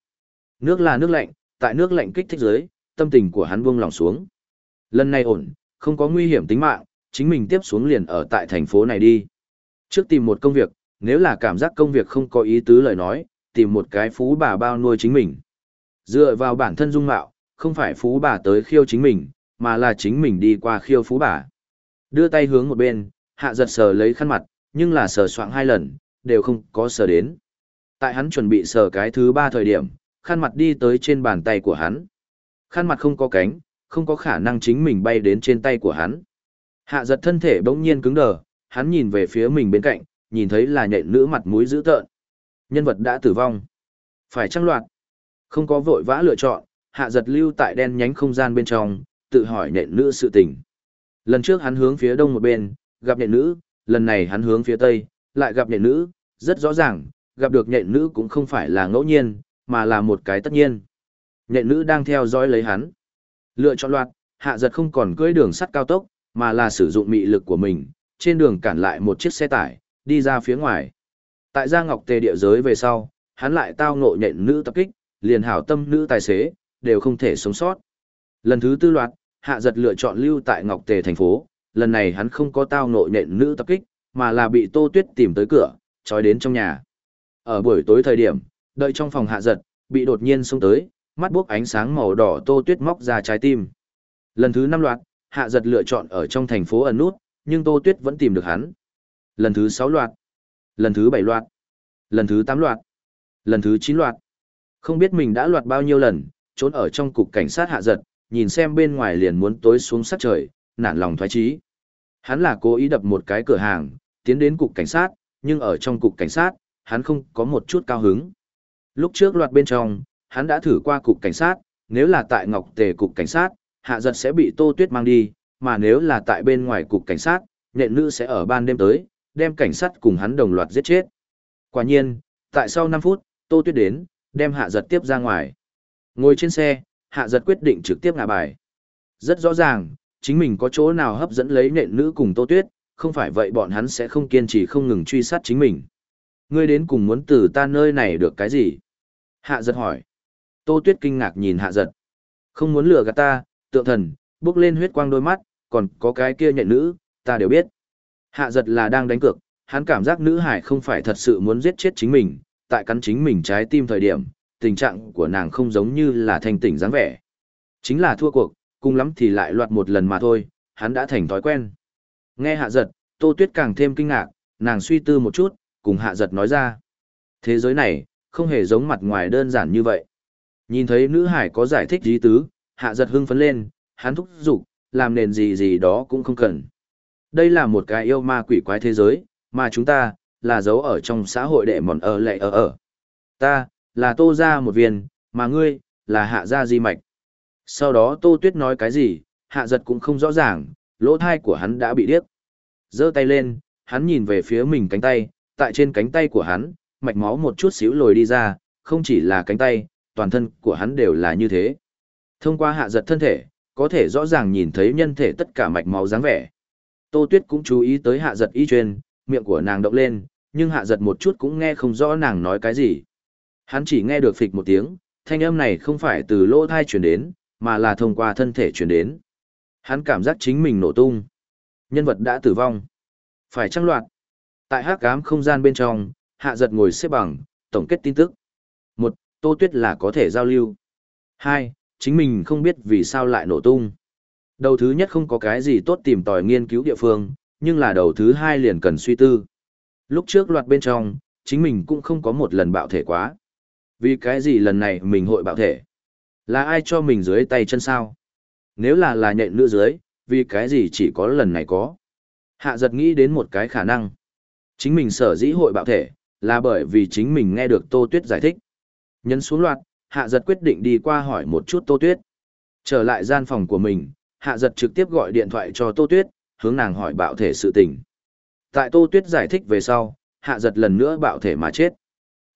Nước là nước lạnh, tại nước lạnh kích thích dưới, tâm tình của hắn buông lòng xuống. Lần này ổn, không có nguy hiểm tính mạng, chính mình tiếp xuống liền ở tại thành phố này đi. Trước tìm một công việc, nếu là cảm giác công việc không có ý tứ lời nói, tìm một cái phú bà bao nuôi chính mình. Dựa vào bản thân dung mạo, không phải phú bà tới khiêu chính mình, mà là chính mình đi qua khiêu phú bà. Đưa tay hướng một bên, hạ giật sờ lấy khăn mặt, nhưng là sờ soạng hai lần, đều không có sờ đến. Tại hắn chuẩn bị sờ cái thứ ba thời điểm, khăn mặt đi tới trên bàn tay của hắn. Khăn mặt không có cánh, không có khả năng chính mình bay đến trên tay của hắn. Hạ giật thân thể bỗng nhiên cứng đờ, hắn nhìn về phía mình bên cạnh, nhìn thấy là nhện nữ mặt mũi dữ tợn. Nhân vật đã tử vong. Phải trăng loạt. Không có vội vã lựa chọn, hạ giật lưu tại đen nhánh không gian bên trong, tự hỏi nhện nữ sự tình. Lần trước hắn hướng phía đông một bên, gặp nhện nữ, lần này hắn hướng phía tây, lại gặp nhện nữ, rất rõ ràng, gặp được nhện nữ cũng không phải là ngẫu nhiên, mà là một cái tất nhiên. Nhện nữ đang theo dõi lấy hắn. Lựa chọn loạt, hạ giật không còn cưỡi đường sắt cao tốc, mà là sử dụng mị lực của mình, trên đường cản lại một chiếc xe tải, đi ra phía ngoài. Tại Gia Ngọc Tề địa giới về sau, hắn lại tao ngộ nhện nữ tập kích, liền hảo tâm nữ tài xế, đều không thể sống sót. Lần thứ tư loạt, hạ giật lựa chọn lưu tại Ngọc Tề thành phố, lần này hắn không có tao ngộ nhện nữ tập kích, mà là bị Tô Tuyết tìm tới cửa, trói đến trong nhà. Ở buổi tối thời điểm, đợi trong phòng hạ giật, bị đột nhiên xông tới, mắt buốc ánh sáng màu đỏ Tô Tuyết móc ra trái tim. Lần thứ năm loạt, hạ giật lựa chọn ở trong thành phố ẩn nút, nhưng Tô Tuyết vẫn tìm được hắn. Lần thứ sáu loạt, lần thứ bảy loạt, lần thứ tám loạt, lần thứ chín loạt. Không biết mình đã loạt bao nhiêu lần, trốn ở trong cục cảnh sát hạ giật, nhìn xem bên ngoài liền muốn tối xuống sát trời, nản lòng thoái trí. Hắn là cố ý đập một cái cửa hàng, tiến đến cục cảnh sát, nhưng ở trong cục cảnh sát, hắn không có một chút cao hứng. Lúc trước loạt bên trong, hắn đã thử qua cục cảnh sát, nếu là tại Ngọc Tề cục cảnh sát, hạ giật sẽ bị Tô Tuyết mang đi, mà nếu là tại bên ngoài cục cảnh sát, nhện nữ sẽ ở ban đêm tới, đem cảnh sát cùng hắn đồng loạt giết chết. Quả nhiên, tại sau 5 phút, Tô Tuyết đến, đem hạ giật tiếp ra ngoài. Ngồi trên xe, hạ giật quyết định trực tiếp ngả bài. Rất rõ ràng, chính mình có chỗ nào hấp dẫn lấy nện nữ cùng Tô Tuyết, không phải vậy bọn hắn sẽ không kiên trì không ngừng truy sát chính mình. Ngươi đến cùng muốn từ ta nơi này được cái gì? Hạ giật hỏi. Tô Tuyết kinh ngạc nhìn hạ giật. Không muốn lừa gạt ta, tượng thần, bước lên huyết quang đôi mắt, còn có cái kia nhện nữ, ta đều biết. Hạ giật là đang đánh cược, hắn cảm giác nữ hải không phải thật sự muốn giết chết chính mình, tại cắn chính mình trái tim thời điểm, tình trạng của nàng không giống như là thanh tỉnh dáng vẻ. Chính là thua cuộc, cùng lắm thì lại loạt một lần mà thôi, hắn đã thành thói quen. Nghe hạ giật, tô tuyết càng thêm kinh ngạc, nàng suy tư một chút, cùng hạ giật nói ra. Thế giới này, không hề giống mặt ngoài đơn giản như vậy. Nhìn thấy nữ hải có giải thích dí tứ, hạ giật hưng phấn lên, hắn thúc giục, làm nền gì gì đó cũng không cần. Đây là một cái yêu ma quỷ quái thế giới, mà chúng ta, là dấu ở trong xã hội đệ mòn ở lệ ở ở. Ta, là tô ra một viên, mà ngươi, là hạ gia di mạch. Sau đó tô tuyết nói cái gì, hạ giật cũng không rõ ràng, lỗ thai của hắn đã bị điếc. giơ tay lên, hắn nhìn về phía mình cánh tay, tại trên cánh tay của hắn, mạch máu một chút xíu lồi đi ra, không chỉ là cánh tay, toàn thân của hắn đều là như thế. Thông qua hạ giật thân thể, có thể rõ ràng nhìn thấy nhân thể tất cả mạch máu dáng vẻ. Tô Tuyết cũng chú ý tới hạ giật y truyền, miệng của nàng động lên, nhưng hạ giật một chút cũng nghe không rõ nàng nói cái gì. Hắn chỉ nghe được phịch một tiếng, thanh âm này không phải từ lỗ thai truyền đến, mà là thông qua thân thể truyền đến. Hắn cảm giác chính mình nổ tung. Nhân vật đã tử vong. Phải trăng loạt. Tại hát cám không gian bên trong, hạ giật ngồi xếp bằng, tổng kết tin tức. một Tô Tuyết là có thể giao lưu. hai Chính mình không biết vì sao lại nổ tung. Đầu thứ nhất không có cái gì tốt tìm tòi nghiên cứu địa phương, nhưng là đầu thứ hai liền cần suy tư. Lúc trước loạt bên trong, chính mình cũng không có một lần bạo thể quá. Vì cái gì lần này mình hội bạo thể? Là ai cho mình dưới tay chân sao? Nếu là là nhện nữ dưới, vì cái gì chỉ có lần này có? Hạ giật nghĩ đến một cái khả năng. Chính mình sở dĩ hội bạo thể, là bởi vì chính mình nghe được Tô Tuyết giải thích. Nhấn xuống loạt, hạ giật quyết định đi qua hỏi một chút Tô Tuyết. Trở lại gian phòng của mình, hạ giật trực tiếp gọi điện thoại cho Tô Tuyết, hướng nàng hỏi bạo thể sự tình. Tại Tô Tuyết giải thích về sau, hạ giật lần nữa bạo thể mà chết.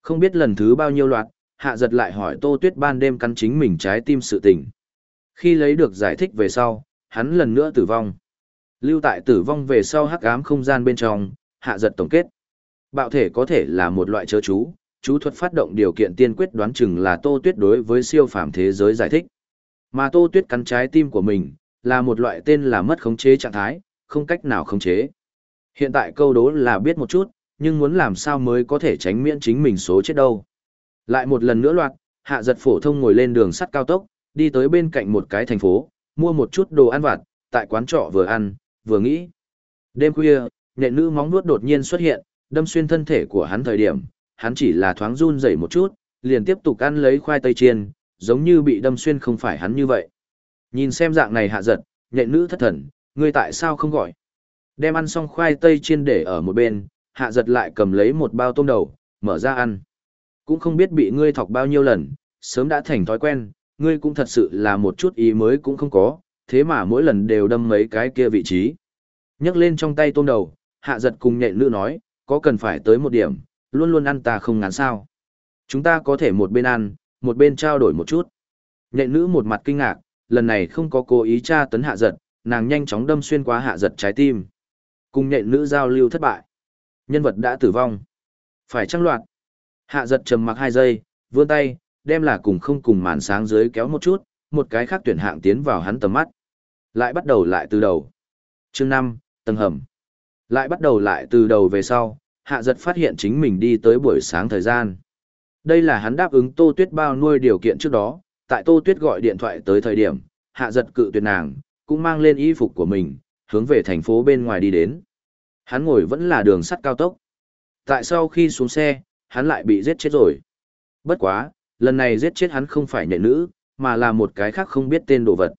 Không biết lần thứ bao nhiêu loạt, hạ giật lại hỏi Tô Tuyết ban đêm cắn chính mình trái tim sự tình. Khi lấy được giải thích về sau, hắn lần nữa tử vong. Lưu tại tử vong về sau hắc ám không gian bên trong, hạ giật tổng kết. Bạo thể có thể là một loại chớ chú, chú thuật phát động điều kiện tiên quyết đoán chừng là Tô Tuyết đối với siêu phàm thế giới giải thích. Mà Tô Tuyết cắn trái tim của mình, là một loại tên là mất khống chế trạng thái, không cách nào khống chế. Hiện tại câu đố là biết một chút, nhưng muốn làm sao mới có thể tránh miễn chính mình số chết đâu. Lại một lần nữa loạt, hạ giật phổ thông ngồi lên đường sắt cao tốc, đi tới bên cạnh một cái thành phố, mua một chút đồ ăn vặt, tại quán trọ vừa ăn, vừa nghĩ. Đêm khuya, nhẹ nữ móng nuốt đột nhiên xuất hiện, đâm xuyên thân thể của hắn thời điểm, hắn chỉ là thoáng run rẩy một chút, liền tiếp tục ăn lấy khoai tây chiên, giống như bị đâm xuyên không phải hắn như vậy. Nhìn xem dạng này hạ giật, nhện nữ thất thần, ngươi tại sao không gọi? Đem ăn xong khoai tây chiên để ở một bên, hạ giật lại cầm lấy một bao tôm đầu, mở ra ăn. Cũng không biết bị ngươi thọc bao nhiêu lần, sớm đã thành thói quen, ngươi cũng thật sự là một chút ý mới cũng không có, thế mà mỗi lần đều đâm mấy cái kia vị trí. nhấc lên trong tay tôm đầu, hạ giật cùng nhện nữ nói, có cần phải tới một điểm, luôn luôn ăn ta không ngán sao. Chúng ta có thể một bên ăn, một bên trao đổi một chút. Nhện nữ một mặt kinh ngạc, lần này không có cố ý tra tấn hạ giật, nàng nhanh chóng đâm xuyên qua hạ giật trái tim. Cùng nhện nữ giao lưu thất bại. Nhân vật đã tử vong. Phải trăng loạt. Hạ giật trầm mặc hai giây, vươn tay, đem là cùng không cùng màn sáng dưới kéo một chút, một cái khác tuyển hạng tiến vào hắn tầm mắt. Lại bắt đầu lại từ đầu. Chương năm, tầng hầm. Lại bắt đầu lại từ đầu về sau, hạ giật phát hiện chính mình đi tới buổi sáng thời gian. Đây là hắn đáp ứng Tô Tuyết bao nuôi điều kiện trước đó, tại Tô Tuyết gọi điện thoại tới thời điểm, hạ giật cự tuyệt nàng, cũng mang lên y phục của mình, hướng về thành phố bên ngoài đi đến. Hắn ngồi vẫn là đường sắt cao tốc. Tại sau khi xuống xe, hắn lại bị giết chết rồi. Bất quá, lần này giết chết hắn không phải nhẹ nữ, mà là một cái khác không biết tên đồ vật.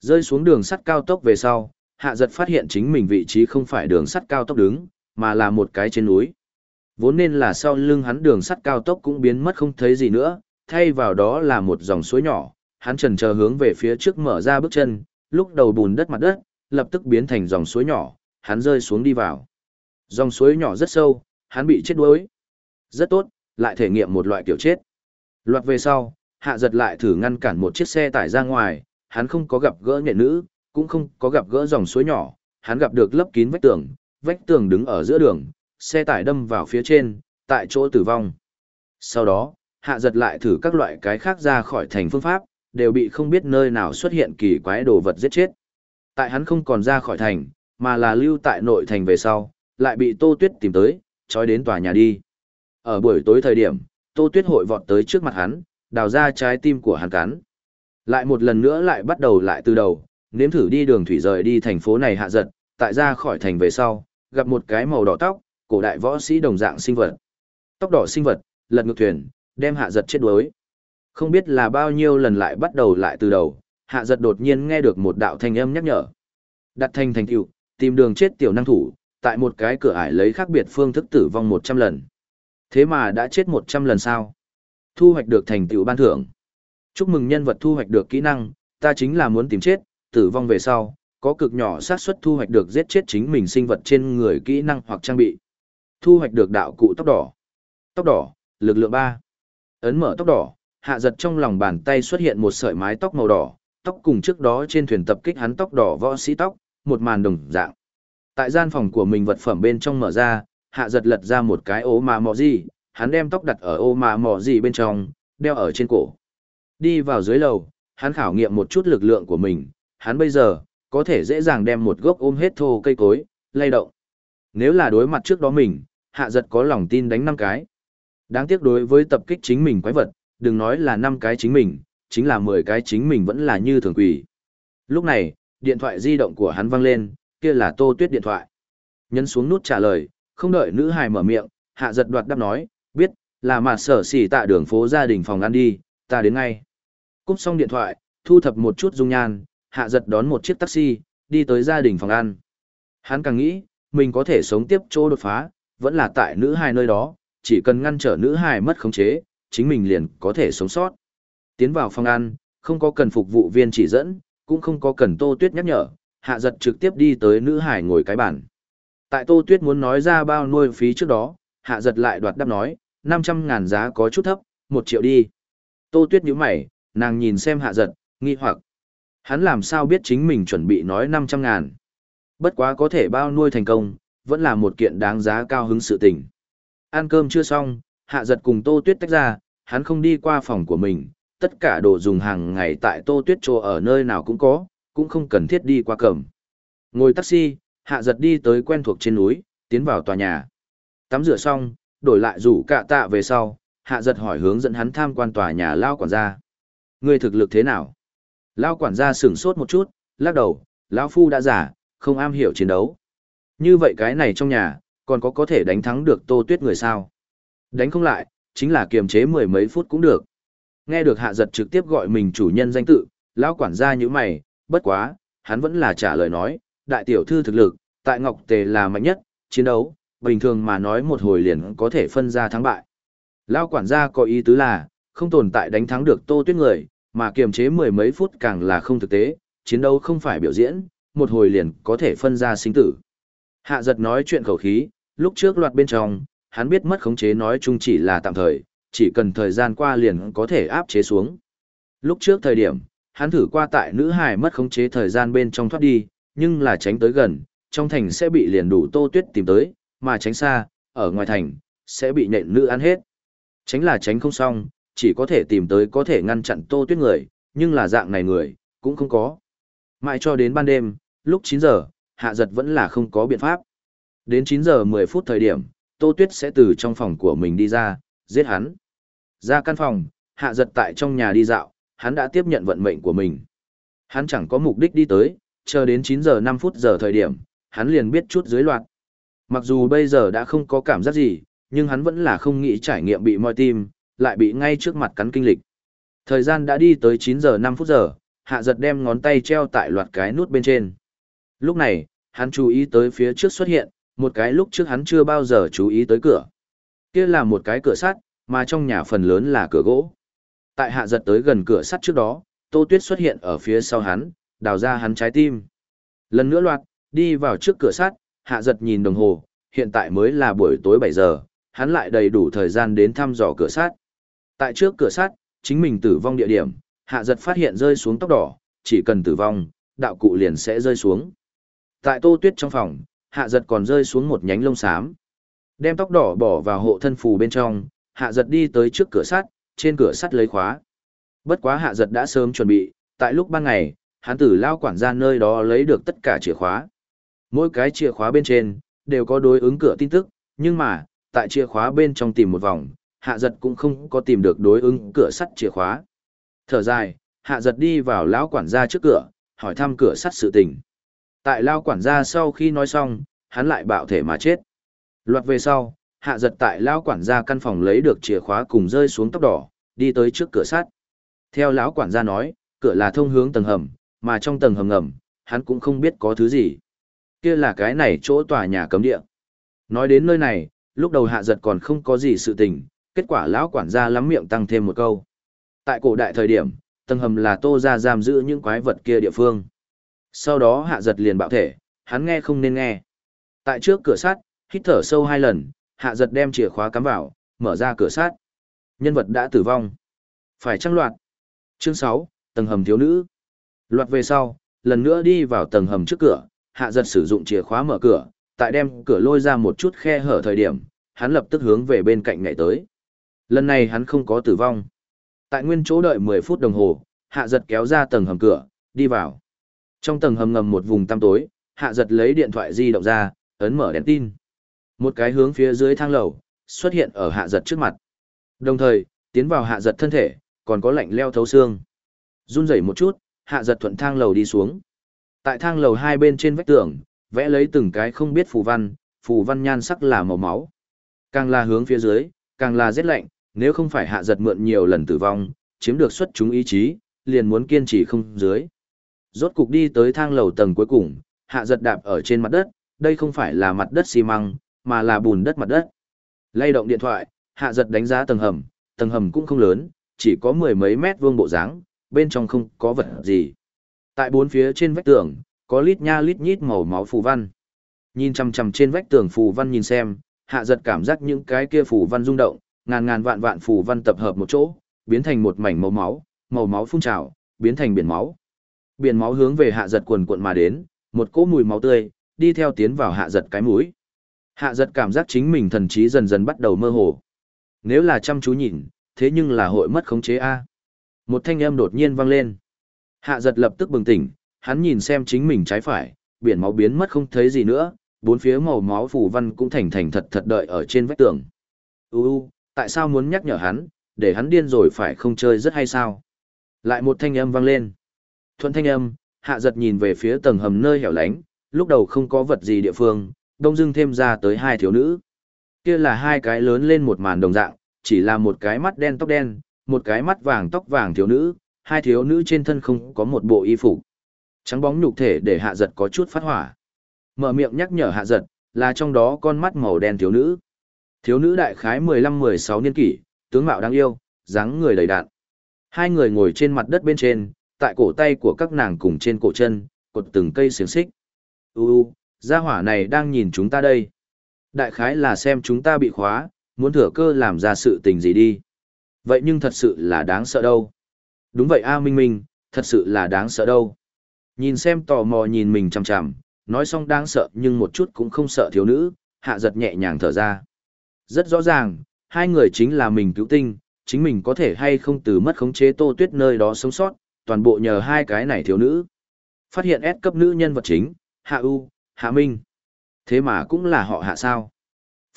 Rơi xuống đường sắt cao tốc về sau, hạ giật phát hiện chính mình vị trí không phải đường sắt cao tốc đứng, mà là một cái trên núi. Vốn nên là sau lưng hắn đường sắt cao tốc cũng biến mất không thấy gì nữa, thay vào đó là một dòng suối nhỏ, hắn trần chờ hướng về phía trước mở ra bước chân, lúc đầu bùn đất mặt đất, lập tức biến thành dòng suối nhỏ, hắn rơi xuống đi vào. Dòng suối nhỏ rất sâu, hắn bị chết đuối. Rất tốt, lại thể nghiệm một loại kiểu chết. Loạt về sau, hạ giật lại thử ngăn cản một chiếc xe tải ra ngoài, hắn không có gặp gỡ nhẹ nữ, cũng không có gặp gỡ dòng suối nhỏ, hắn gặp được lấp kín vách tường, vách tường đứng ở giữa đường, xe tải đâm vào phía trên, tại chỗ tử vong. Sau đó, hạ giật lại thử các loại cái khác ra khỏi thành phương pháp, đều bị không biết nơi nào xuất hiện kỳ quái đồ vật giết chết. Tại hắn không còn ra khỏi thành, mà là lưu tại nội thành về sau, lại bị Tô Tuyết tìm tới, trói đến tòa nhà đi. Ở buổi tối thời điểm, Tô Tuyết hội vọt tới trước mặt hắn, đào ra trái tim của hắn cắn. Lại một lần nữa lại bắt đầu lại từ đầu, nếm thử đi đường thủy rời đi thành phố này hạ giật, tại ra khỏi thành về sau, gặp một cái màu đỏ tóc, cổ đại võ sĩ đồng dạng sinh vật. Tóc đỏ sinh vật, lật ngược thuyền, đem hạ giật chết đuối. Không biết là bao nhiêu lần lại bắt đầu lại từ đầu, hạ giật đột nhiên nghe được một đạo thanh âm nhắc nhở. Đặt thành thành tựu, tìm đường chết tiểu năng thủ, tại một cái cửa ải lấy khác biệt phương thức tử vong 100 lần. Thế mà đã chết 100 lần sao? Thu hoạch được thành tựu ban thưởng. Chúc mừng nhân vật thu hoạch được kỹ năng, ta chính là muốn tìm chết, tử vong về sau, có cực nhỏ xác suất thu hoạch được giết chết chính mình sinh vật trên người kỹ năng hoặc trang bị. Thu hoạch được đạo cụ tóc đỏ. Tóc đỏ, lực lượng 3. Ấn mở tóc đỏ, hạ giật trong lòng bàn tay xuất hiện một sợi mái tóc màu đỏ, tóc cùng trước đó trên thuyền tập kích hắn tóc đỏ võ sĩ tóc, một màn đồng dạng. Tại gian phòng của mình vật phẩm bên trong mở ra, hạ giật lật ra một cái ố mà mò gì, hắn đem tóc đặt ở ô mà mò gì bên trong, đeo ở trên cổ. Đi vào dưới lầu, hắn khảo nghiệm một chút lực lượng của mình, hắn bây giờ, có thể dễ dàng đem một gốc ôm hết thô cây cối, lay động. Nếu là đối mặt trước đó mình, hạ giật có lòng tin đánh năm cái. Đáng tiếc đối với tập kích chính mình quái vật, đừng nói là năm cái chính mình, chính là 10 cái chính mình vẫn là như thường quỷ. Lúc này, điện thoại di động của hắn vang lên, kia là Tô Tuyết điện thoại. Nhấn xuống nút trả lời, không đợi nữ hài mở miệng, hạ giật đoạt đáp nói, biết, là mà sở xỉ tạ đường phố gia đình phòng ăn đi, ta đến ngay. Cúp xong điện thoại, thu thập một chút dung nhan, hạ giật đón một chiếc taxi, đi tới gia đình phòng ăn. Hắn càng nghĩ, mình có thể sống tiếp chỗ đột phá, vẫn là tại nữ hài nơi đó, chỉ cần ngăn trở nữ hài mất khống chế, chính mình liền có thể sống sót. Tiến vào phòng ăn, không có cần phục vụ viên chỉ dẫn, cũng không có cần Tô Tuyết nhắc nhở, hạ giật trực tiếp đi tới nữ hải ngồi cái bàn. Tại Tô Tuyết muốn nói ra bao nuôi phí trước đó, hạ giật lại đoạt đáp nói, 500 ngàn giá có chút thấp, 1 triệu đi. Tô Tuyết nhíu mày, nàng nhìn xem hạ giật, nghi hoặc. Hắn làm sao biết chính mình chuẩn bị nói 500 ngàn. Bất quá có thể bao nuôi thành công, vẫn là một kiện đáng giá cao hứng sự tình. Ăn cơm chưa xong, hạ giật cùng Tô Tuyết tách ra, hắn không đi qua phòng của mình, tất cả đồ dùng hàng ngày tại Tô Tuyết Trô ở nơi nào cũng có, cũng không cần thiết đi qua cẩm. Ngồi taxi, hạ giật đi tới quen thuộc trên núi, tiến vào tòa nhà. Tắm rửa xong, đổi lại rủ cạ tạ về sau, hạ giật hỏi hướng dẫn hắn tham quan tòa nhà lao quản gia. Ngươi thực lực thế nào? Lao quản gia sửng sốt một chút, lắc đầu, lão phu đã giả, không am hiểu chiến đấu. Như vậy cái này trong nhà, còn có có thể đánh thắng được tô tuyết người sao? Đánh không lại, chính là kiềm chế mười mấy phút cũng được. Nghe được hạ giật trực tiếp gọi mình chủ nhân danh tự, lão quản gia như mày, bất quá, hắn vẫn là trả lời nói, đại tiểu thư thực lực, tại Ngọc Tề là mạnh nhất, chiến đấu, bình thường mà nói một hồi liền có thể phân ra thắng bại. Lão quản gia có ý tứ là, không tồn tại đánh thắng được tô tuyết người, mà kiềm chế mười mấy phút càng là không thực tế, chiến đấu không phải biểu diễn, một hồi liền có thể phân ra sinh tử. Hạ giật nói chuyện khẩu khí, lúc trước loạt bên trong, hắn biết mất khống chế nói chung chỉ là tạm thời, chỉ cần thời gian qua liền có thể áp chế xuống. Lúc trước thời điểm, hắn thử qua tại nữ hải mất khống chế thời gian bên trong thoát đi, nhưng là tránh tới gần, trong thành sẽ bị liền đủ tô tuyết tìm tới, mà tránh xa, ở ngoài thành, sẽ bị nhện nữ ăn hết. Tránh là tránh không xong, chỉ có thể tìm tới có thể ngăn chặn tô tuyết người, nhưng là dạng này người, cũng không có. Mãi cho đến ban đêm, lúc 9 giờ, hạ giật vẫn là không có biện pháp. Đến 9 giờ 10 phút thời điểm, tô tuyết sẽ từ trong phòng của mình đi ra, giết hắn. Ra căn phòng, hạ giật tại trong nhà đi dạo, hắn đã tiếp nhận vận mệnh của mình. Hắn chẳng có mục đích đi tới, chờ đến 9 giờ 5 phút giờ thời điểm, hắn liền biết chút dưới loạt. Mặc dù bây giờ đã không có cảm giác gì, nhưng hắn vẫn là không nghĩ trải nghiệm bị moi tim, lại bị ngay trước mặt cắn kinh lịch. Thời gian đã đi tới 9 giờ 5 phút giờ, hạ giật đem ngón tay treo tại loạt cái nút bên trên. Lúc này, hắn chú ý tới phía trước xuất hiện, một cái lúc trước hắn chưa bao giờ chú ý tới cửa. Kia là một cái cửa sắt, mà trong nhà phần lớn là cửa gỗ. Tại hạ giật tới gần cửa sắt trước đó, Tô Tuyết xuất hiện ở phía sau hắn, đào ra hắn trái tim. Lần nữa loạt, đi vào trước cửa sắt, hạ giật nhìn đồng hồ, hiện tại mới là buổi tối 7 giờ, hắn lại đầy đủ thời gian đến thăm dò cửa sắt. Tại trước cửa sắt, chính mình tử vong địa điểm, hạ giật phát hiện rơi xuống tóc đỏ, chỉ cần tử vong, đạo cụ liền sẽ rơi xuống. Tại tô tuyết trong phòng, hạ giật còn rơi xuống một nhánh lông xám. Đem tóc đỏ bỏ vào hộ thân phù bên trong, hạ giật đi tới trước cửa sắt, trên cửa sắt lấy khóa. Bất quá hạ giật đã sớm chuẩn bị, tại lúc ban ngày, hắn tử lao quản gia nơi đó lấy được tất cả chìa khóa. Mỗi cái chìa khóa bên trên, đều có đối ứng cửa tin tức, nhưng mà, tại chìa khóa bên trong tìm một vòng, hạ giật cũng không có tìm được đối ứng cửa sắt chìa khóa. Thở dài, hạ giật đi vào lão quản gia trước cửa, hỏi thăm cửa sắt sự tình. Tại lao quản gia sau khi nói xong, hắn lại bạo thể mà chết. Loạt về sau, hạ giật tại lão quản gia căn phòng lấy được chìa khóa cùng rơi xuống tóc đỏ, đi tới trước cửa sắt. Theo lão quản gia nói, cửa là thông hướng tầng hầm, mà trong tầng hầm ngầm, hắn cũng không biết có thứ gì. Kia là cái này chỗ tòa nhà cấm địa. Nói đến nơi này, lúc đầu hạ giật còn không có gì sự tình, kết quả lão quản gia lắm miệng tăng thêm một câu. Tại cổ đại thời điểm, tầng hầm là tô ra giam giữ những quái vật kia địa phương. Sau đó hạ giật liền bạo thể, hắn nghe không nên nghe. Tại trước cửa sắt, hít thở sâu hai lần, hạ giật đem chìa khóa cắm vào, mở ra cửa sắt. Nhân vật đã tử vong. Phải trăng loạt. Chương 6, tầng hầm thiếu nữ. Loạt về sau, lần nữa đi vào tầng hầm trước cửa, hạ giật sử dụng chìa khóa mở cửa, tại đem cửa lôi ra một chút khe hở thời điểm, hắn lập tức hướng về bên cạnh nhảy tới. Lần này hắn không có tử vong. Tại nguyên chỗ đợi 10 phút đồng hồ, hạ giật kéo ra tầng hầm cửa, đi vào. Trong tầng hầm ngầm một vùng tăm tối, hạ giật lấy điện thoại di động ra, ấn mở đèn tin. Một cái hướng phía dưới thang lầu, xuất hiện ở hạ giật trước mặt. Đồng thời, tiến vào hạ giật thân thể, còn có lạnh leo thấu xương. Run rẩy một chút, hạ giật thuận thang lầu đi xuống. Tại thang lầu hai bên trên vách tường, vẽ lấy từng cái không biết phù văn, phù văn nhan sắc là màu máu. Càng là hướng phía dưới, càng là rét lạnh, nếu không phải hạ giật mượn nhiều lần tử vong, chiếm được xuất chúng ý chí, liền muốn kiên trì không dưới. Rốt cục đi tới thang lầu tầng cuối cùng, hạ giật đạp ở trên mặt đất, đây không phải là mặt đất xi măng, mà là bùn đất mặt đất. Lay động điện thoại, hạ giật đánh giá tầng hầm, tầng hầm cũng không lớn, chỉ có mười mấy mét vuông bộ dáng, bên trong không có vật gì. Tại bốn phía trên vách tường, có lít nha lít nhít màu máu phù văn. Nhìn chằm chằm trên vách tường phù văn nhìn xem, hạ giật cảm giác những cái kia phù văn rung động, ngàn ngàn vạn vạn phù văn tập hợp một chỗ, biến thành một mảnh màu máu, màu máu phun trào, biến thành biển máu. Biển máu hướng về hạ giật quần cuộn mà đến, một cỗ mùi máu tươi, đi theo tiến vào hạ giật cái mũi. Hạ giật cảm giác chính mình thần trí dần dần bắt đầu mơ hồ. Nếu là chăm chú nhìn, thế nhưng là hội mất khống chế A. Một thanh âm đột nhiên vang lên. Hạ giật lập tức bừng tỉnh, hắn nhìn xem chính mình trái phải, biển máu biến mất không thấy gì nữa, bốn phía màu máu phủ văn cũng thành thành thật thật đợi ở trên vách tường. U tại sao muốn nhắc nhở hắn, để hắn điên rồi phải không chơi rất hay sao? Lại một thanh âm vang lên. Thuận thanh âm, hạ giật nhìn về phía tầng hầm nơi hẻo lánh, lúc đầu không có vật gì địa phương, đông dưng thêm ra tới hai thiếu nữ. Kia là hai cái lớn lên một màn đồng dạng, chỉ là một cái mắt đen tóc đen, một cái mắt vàng tóc vàng thiếu nữ, hai thiếu nữ trên thân không có một bộ y phục. Trắng bóng nhục thể để hạ giật có chút phát hỏa. Mở miệng nhắc nhở hạ giật, là trong đó con mắt màu đen thiếu nữ. Thiếu nữ đại khái 15-16 niên kỷ, tướng mạo đáng yêu, dáng người đầy đạn. Hai người ngồi trên mặt đất bên trên, tại cổ tay của các nàng cùng trên cổ chân, cột từng cây xiềng xích. U u, gia hỏa này đang nhìn chúng ta đây. Đại khái là xem chúng ta bị khóa, muốn thừa cơ làm ra sự tình gì đi. Vậy nhưng thật sự là đáng sợ đâu. Đúng vậy A Minh Minh, thật sự là đáng sợ đâu. Nhìn xem tò mò nhìn mình chằm chằm, nói xong đáng sợ nhưng một chút cũng không sợ thiếu nữ, hạ giật nhẹ nhàng thở ra. Rất rõ ràng, hai người chính là mình cứu tinh, chính mình có thể hay không từ mất khống chế tô tuyết nơi đó sống sót, toàn bộ nhờ hai cái này thiếu nữ. Phát hiện S cấp nữ nhân vật chính, Hạ U, Hạ Minh. Thế mà cũng là họ Hạ sao.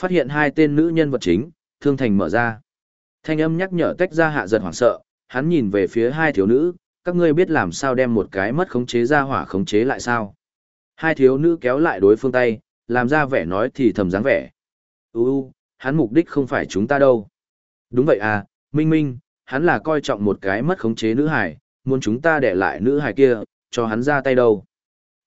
Phát hiện hai tên nữ nhân vật chính, Thương Thành mở ra. Thanh âm nhắc nhở tách ra Hạ giật hoảng sợ, hắn nhìn về phía hai thiếu nữ, các ngươi biết làm sao đem một cái mất khống chế ra hỏa khống chế lại sao. Hai thiếu nữ kéo lại đối phương tay, làm ra vẻ nói thì thầm dáng vẻ. u u, hắn mục đích không phải chúng ta đâu. Đúng vậy à, Minh Minh, hắn là coi trọng một cái mất khống chế nữ hải, muốn chúng ta để lại nữ hài kia, cho hắn ra tay đâu.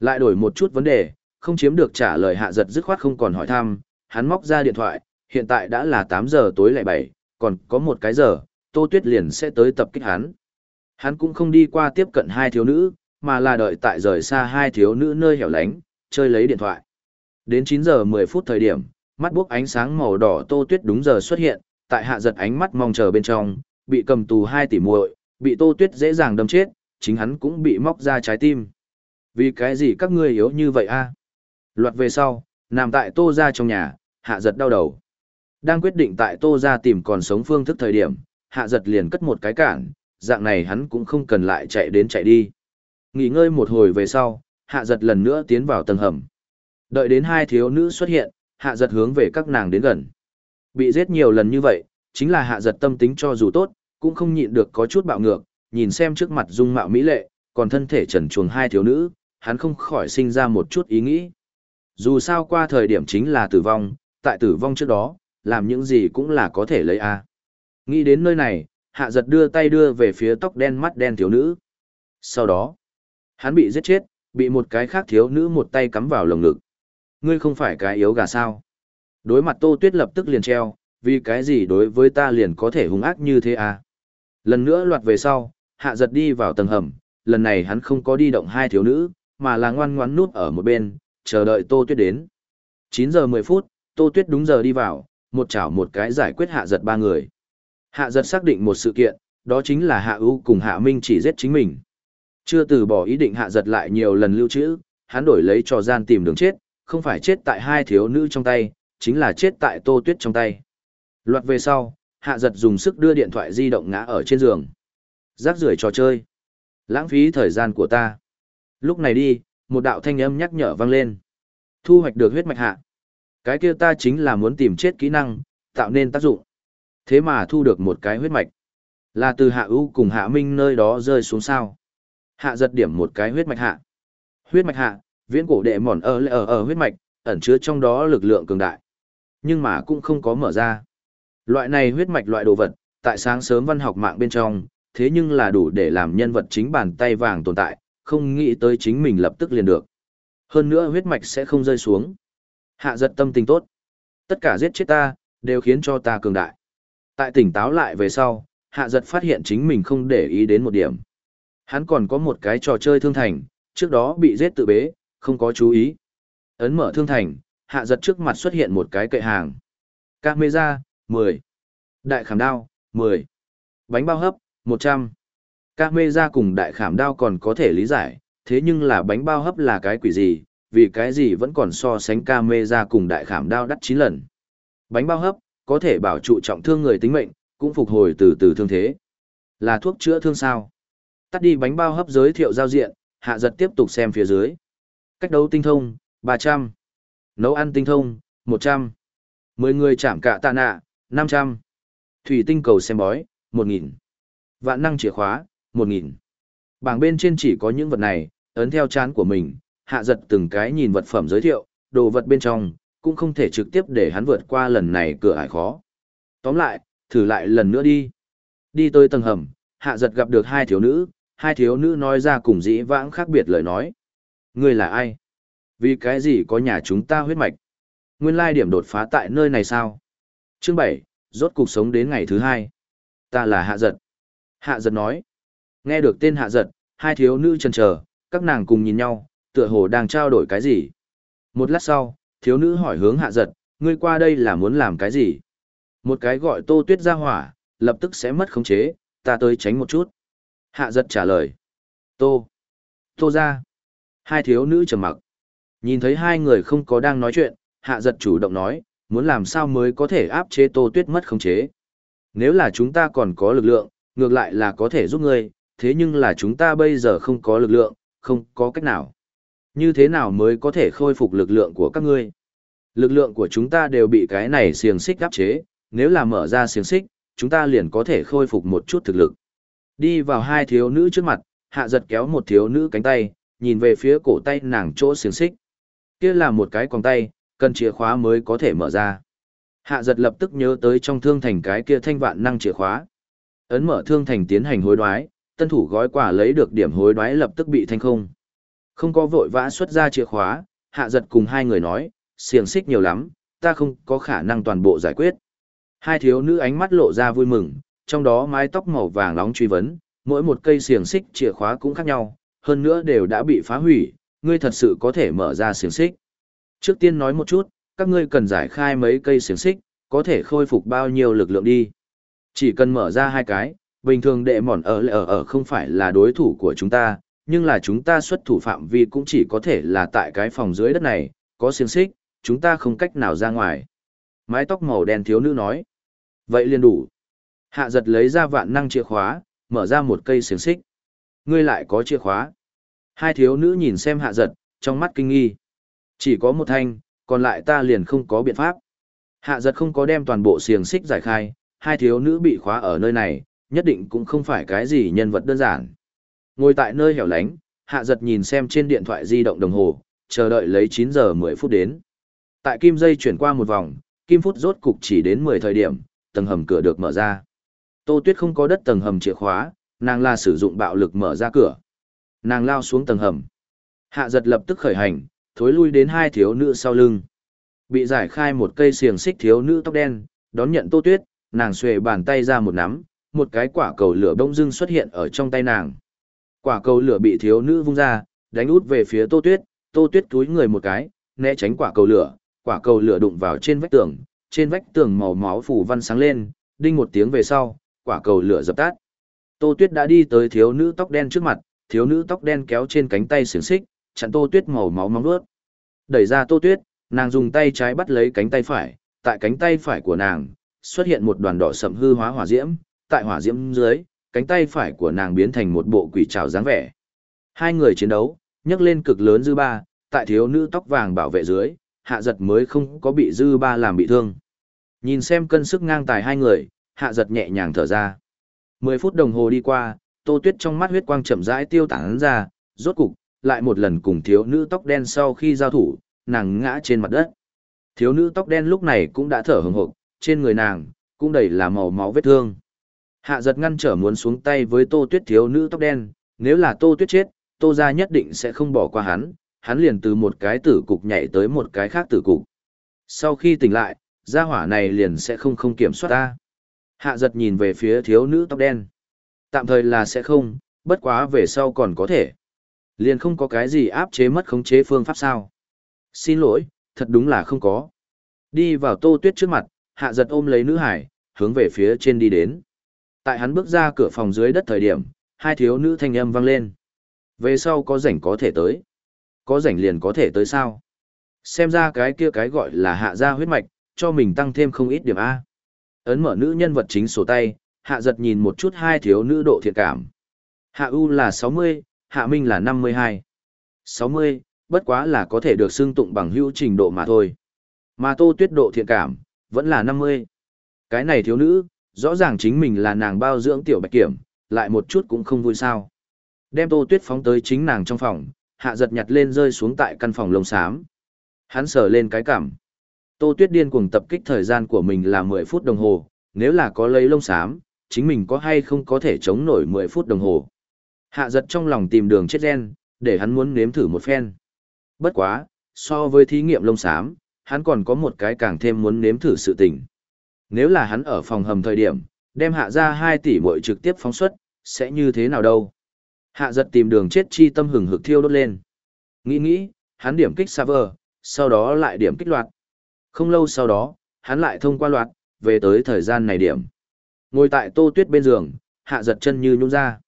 Lại đổi một chút vấn đề, không chiếm được trả lời hạ giật dứt khoát không còn hỏi thăm, hắn móc ra điện thoại, hiện tại đã là 8 giờ tối lại 7, còn có một cái giờ, Tô Tuyết liền sẽ tới tập kích hắn. Hắn cũng không đi qua tiếp cận hai thiếu nữ, mà là đợi tại rời xa hai thiếu nữ nơi hẻo lánh, chơi lấy điện thoại. Đến 9 giờ 10 phút thời điểm, mắt buốc ánh sáng màu đỏ Tô Tuyết đúng giờ xuất hiện, tại hạ giật ánh mắt mong chờ bên trong, bị cầm tù hai tỷ muội, bị Tô Tuyết dễ dàng đâm chết, chính hắn cũng bị móc ra trái tim. Vì cái gì các ngươi yếu như vậy a? À? Loạt về sau, nằm tại Tô ra trong nhà, hạ giật đau đầu. Đang quyết định tại Tô ra tìm còn sống phương thức thời điểm, hạ giật liền cất một cái cản, dạng này hắn cũng không cần lại chạy đến chạy đi. Nghỉ ngơi một hồi về sau, hạ giật lần nữa tiến vào tầng hầm. Đợi đến hai thiếu nữ xuất hiện, hạ giật hướng về các nàng đến gần. Bị giết nhiều lần như vậy, chính là hạ giật tâm tính cho dù tốt, cũng không nhịn được có chút bạo ngược, nhìn xem trước mặt dung mạo mỹ lệ, còn thân thể trần chuồng hai thiếu nữ, hắn không khỏi sinh ra một chút ý nghĩ. Dù sao qua thời điểm chính là tử vong, tại tử vong trước đó, làm những gì cũng là có thể lấy a. À. Nghĩ đến nơi này, hạ giật đưa tay đưa về phía tóc đen mắt đen thiếu nữ. Sau đó, hắn bị giết chết, bị một cái khác thiếu nữ một tay cắm vào lồng ngực. Ngươi không phải cái yếu gà sao? Đối mặt Tô Tuyết lập tức liền treo, vì cái gì đối với ta liền có thể hung ác như thế à? Lần nữa loạt về sau, hạ giật đi vào tầng hầm, lần này hắn không có đi động hai thiếu nữ, mà là ngoan ngoãn nút ở một bên, chờ đợi Tô Tuyết đến. 9 giờ 10 phút, Tô Tuyết đúng giờ đi vào, một chảo một cái giải quyết hạ giật ba người. Hạ giật xác định một sự kiện, đó chính là hạ ưu cùng hạ minh chỉ giết chính mình. Chưa từ bỏ ý định hạ giật lại nhiều lần lưu trữ, hắn đổi lấy trò gian tìm đường chết, không phải chết tại hai thiếu nữ trong tay, chính là chết tại tô tuyết trong tay. Loạt về sau, hạ giật dùng sức đưa điện thoại di động ngã ở trên giường. Rác rưởi trò chơi. Lãng phí thời gian của ta. Lúc này đi, một đạo thanh âm nhắc nhở vang lên. Thu hoạch được huyết mạch hạ. Cái kia ta chính là muốn tìm chết kỹ năng, tạo nên tác dụng. Thế mà thu được một cái huyết mạch. Là từ hạ ưu cùng hạ minh nơi đó rơi xuống sao. Hạ giật điểm một cái huyết mạch hạ. Huyết mạch hạ, viễn cổ đệ mòn ở ở ở huyết mạch, ẩn chứa trong đó lực lượng cường đại. Nhưng mà cũng không có mở ra. Loại này huyết mạch loại đồ vật, tại sáng sớm văn học mạng bên trong, thế nhưng là đủ để làm nhân vật chính bàn tay vàng tồn tại, không nghĩ tới chính mình lập tức liền được. Hơn nữa huyết mạch sẽ không rơi xuống. Hạ giật tâm tình tốt. Tất cả giết chết ta, đều khiến cho ta cường đại. Tại tỉnh táo lại về sau, hạ giật phát hiện chính mình không để ý đến một điểm. Hắn còn có một cái trò chơi thương thành, trước đó bị giết tự bế, không có chú ý. Ấn mở thương thành, hạ giật trước mặt xuất hiện một cái cậy hàng. Camera, 10. Đại khảm đao, 10. Bánh bao hấp, 100. Camera cùng đại khảm đao còn có thể lý giải, thế nhưng là bánh bao hấp là cái quỷ gì, vì cái gì vẫn còn so sánh camera cùng đại khảm đao đắt 9 lần. Bánh bao hấp, có thể bảo trụ trọng thương người tính mệnh, cũng phục hồi từ từ thương thế. Là thuốc chữa thương sao? Tắt đi bánh bao hấp giới thiệu giao diện, hạ giật tiếp tục xem phía dưới. Cách đấu tinh thông, 300. Nấu ăn tinh thông, 100. 10 người chạm cả tạ nạ, 500. Thủy tinh cầu xem bói, 1.000. Vạn năng chìa khóa, 1.000. Bảng bên trên chỉ có những vật này, ấn theo chán của mình, hạ giật từng cái nhìn vật phẩm giới thiệu, đồ vật bên trong, cũng không thể trực tiếp để hắn vượt qua lần này cửa ải khó. Tóm lại, thử lại lần nữa đi. Đi tới tầng hầm, hạ giật gặp được hai thiếu nữ, hai thiếu nữ nói ra cùng dĩ vãng khác biệt lời nói. Ngươi là ai? Vì cái gì có nhà chúng ta huyết mạch? Nguyên lai điểm đột phá tại nơi này sao? Chương 7, rốt cuộc sống đến ngày thứ hai. Ta là hạ giật. Hạ giật nói. Nghe được tên hạ giật, hai thiếu nữ chần chờ, các nàng cùng nhìn nhau, tựa hồ đang trao đổi cái gì. Một lát sau, thiếu nữ hỏi hướng hạ giật, ngươi qua đây là muốn làm cái gì? Một cái gọi tô tuyết ra hỏa, lập tức sẽ mất khống chế, ta tới tránh một chút. Hạ giật trả lời. Tô. Tô ra. Hai thiếu nữ trầm mặc. Nhìn thấy hai người không có đang nói chuyện, hạ giật chủ động nói, muốn làm sao mới có thể áp chế tô tuyết mất khống chế. Nếu là chúng ta còn có lực lượng, ngược lại là có thể giúp ngươi, thế nhưng là chúng ta bây giờ không có lực lượng, không có cách nào. Như thế nào mới có thể khôi phục lực lượng của các ngươi? Lực lượng của chúng ta đều bị cái này xiềng xích áp chế, nếu là mở ra xiềng xích, chúng ta liền có thể khôi phục một chút thực lực. Đi vào hai thiếu nữ trước mặt, hạ giật kéo một thiếu nữ cánh tay, nhìn về phía cổ tay nàng chỗ xiềng xích. Kia là một cái quòng tay, cần chìa khóa mới có thể mở ra. Hạ giật lập tức nhớ tới trong thương thành cái kia thanh vạn năng chìa khóa. Ấn mở thương thành tiến hành hối đoái, tân thủ gói quả lấy được điểm hối đoái lập tức bị thanh không. Không có vội vã xuất ra chìa khóa, hạ giật cùng hai người nói, xiềng xích nhiều lắm, ta không có khả năng toàn bộ giải quyết. Hai thiếu nữ ánh mắt lộ ra vui mừng, trong đó mái tóc màu vàng nóng truy vấn, mỗi một cây xiềng xích chìa khóa cũng khác nhau, hơn nữa đều đã bị phá hủy, ngươi thật sự có thể mở ra xiềng xích. Trước tiên nói một chút, các ngươi cần giải khai mấy cây xiềng xích, có thể khôi phục bao nhiêu lực lượng đi. Chỉ cần mở ra hai cái, bình thường đệ mòn ở lệ ở ở không phải là đối thủ của chúng ta, nhưng là chúng ta xuất thủ phạm vi cũng chỉ có thể là tại cái phòng dưới đất này, có xiềng xích, chúng ta không cách nào ra ngoài. Mái tóc màu đen thiếu nữ nói. Vậy liền đủ. Hạ giật lấy ra vạn năng chìa khóa, mở ra một cây xiềng xích. Ngươi lại có chìa khóa. Hai thiếu nữ nhìn xem hạ giật, trong mắt kinh nghi. Chỉ có một thanh, còn lại ta liền không có biện pháp. Hạ giật không có đem toàn bộ xiềng xích giải khai, hai thiếu nữ bị khóa ở nơi này, nhất định cũng không phải cái gì nhân vật đơn giản. Ngồi tại nơi hẻo lánh, hạ giật nhìn xem trên điện thoại di động đồng hồ, chờ đợi lấy 9 giờ 10 phút đến. Tại kim dây chuyển qua một vòng, kim phút rốt cục chỉ đến 10 thời điểm, tầng hầm cửa được mở ra. Tô Tuyết không có đất tầng hầm chìa khóa, nàng là sử dụng bạo lực mở ra cửa. Nàng lao xuống tầng hầm. Hạ giật lập tức khởi hành, thối lui đến hai thiếu nữ sau lưng. Bị giải khai một cây xiềng xích thiếu nữ tóc đen, đón nhận Tô Tuyết, nàng xuề bàn tay ra một nắm, một cái quả cầu lửa bỗng dưng xuất hiện ở trong tay nàng. Quả cầu lửa bị thiếu nữ vung ra, đánh út về phía Tô Tuyết, Tô Tuyết túi người một cái, né tránh quả cầu lửa, quả cầu lửa đụng vào trên vách tường, trên vách tường màu máu phủ văn sáng lên, đinh một tiếng về sau, quả cầu lửa dập tắt. Tô Tuyết đã đi tới thiếu nữ tóc đen trước mặt, thiếu nữ tóc đen kéo trên cánh tay xiềng xích, chặn Tô Tuyết màu máu móng vuốt. Đẩy ra Tô Tuyết, nàng dùng tay trái bắt lấy cánh tay phải, tại cánh tay phải của nàng xuất hiện một đoàn đỏ sậm hư hóa hỏa diễm, tại hỏa diễm dưới, cánh tay phải của nàng biến thành một bộ quỷ trảo dáng vẻ. Hai người chiến đấu, nhấc lên cực lớn dư ba, tại thiếu nữ tóc vàng bảo vệ dưới, hạ giật mới không có bị dư ba làm bị thương. Nhìn xem cân sức ngang tài hai người, hạ giật nhẹ nhàng thở ra. Mười phút đồng hồ đi qua, tô tuyết trong mắt huyết quang chậm rãi tiêu tản ra, rốt cục, lại một lần cùng thiếu nữ tóc đen sau khi giao thủ, nàng ngã trên mặt đất. Thiếu nữ tóc đen lúc này cũng đã thở hừng hực, trên người nàng, cũng đầy là màu máu vết thương. Hạ giật ngăn trở muốn xuống tay với tô tuyết thiếu nữ tóc đen, nếu là tô tuyết chết, tô ra nhất định sẽ không bỏ qua hắn, hắn liền từ một cái tử cục nhảy tới một cái khác tử cục. Sau khi tỉnh lại, gia hỏa này liền sẽ không không kiểm soát ta. Hạ giật nhìn về phía thiếu nữ tóc đen. Tạm thời là sẽ không, bất quá về sau còn có thể. Liền không có cái gì áp chế mất khống chế phương pháp sao. Xin lỗi, thật đúng là không có. Đi vào tô tuyết trước mặt, hạ giật ôm lấy nữ hải, hướng về phía trên đi đến. Tại hắn bước ra cửa phòng dưới đất thời điểm, hai thiếu nữ thanh âm vang lên. Về sau có rảnh có thể tới. Có rảnh liền có thể tới sao? Xem ra cái kia cái gọi là hạ gia huyết mạch, cho mình tăng thêm không ít điểm A. Ấn mở nữ nhân vật chính sổ tay, hạ giật nhìn một chút hai thiếu nữ độ thiện cảm. Hạ U là 60, Hạ Minh là 52. 60, bất quá là có thể được xưng tụng bằng hữu trình độ mà thôi. Mà tô tuyết độ thiện cảm, vẫn là 50. Cái này thiếu nữ, rõ ràng chính mình là nàng bao dưỡng tiểu bạch kiểm, lại một chút cũng không vui sao. Đem tô tuyết phóng tới chính nàng trong phòng, hạ giật nhặt lên rơi xuống tại căn phòng lông xám. Hắn sờ lên cái cảm. Tô tuyết điên cuồng tập kích thời gian của mình là 10 phút đồng hồ, nếu là có lấy lông xám, chính mình có hay không có thể chống nổi 10 phút đồng hồ. Hạ giật trong lòng tìm đường chết gen, để hắn muốn nếm thử một phen. Bất quá, so với thí nghiệm lông xám, hắn còn có một cái càng thêm muốn nếm thử sự tình. Nếu là hắn ở phòng hầm thời điểm, đem hạ ra 2 tỷ mội trực tiếp phóng xuất, sẽ như thế nào đâu? Hạ giật tìm đường chết chi tâm hừng hực thiêu đốt lên. Nghĩ nghĩ, hắn điểm kích server, sau đó lại điểm kích loạt. Không lâu sau đó, hắn lại thông qua loạt, về tới thời gian này điểm. Ngồi tại tô tuyết bên giường, hạ giật chân như nhung ra.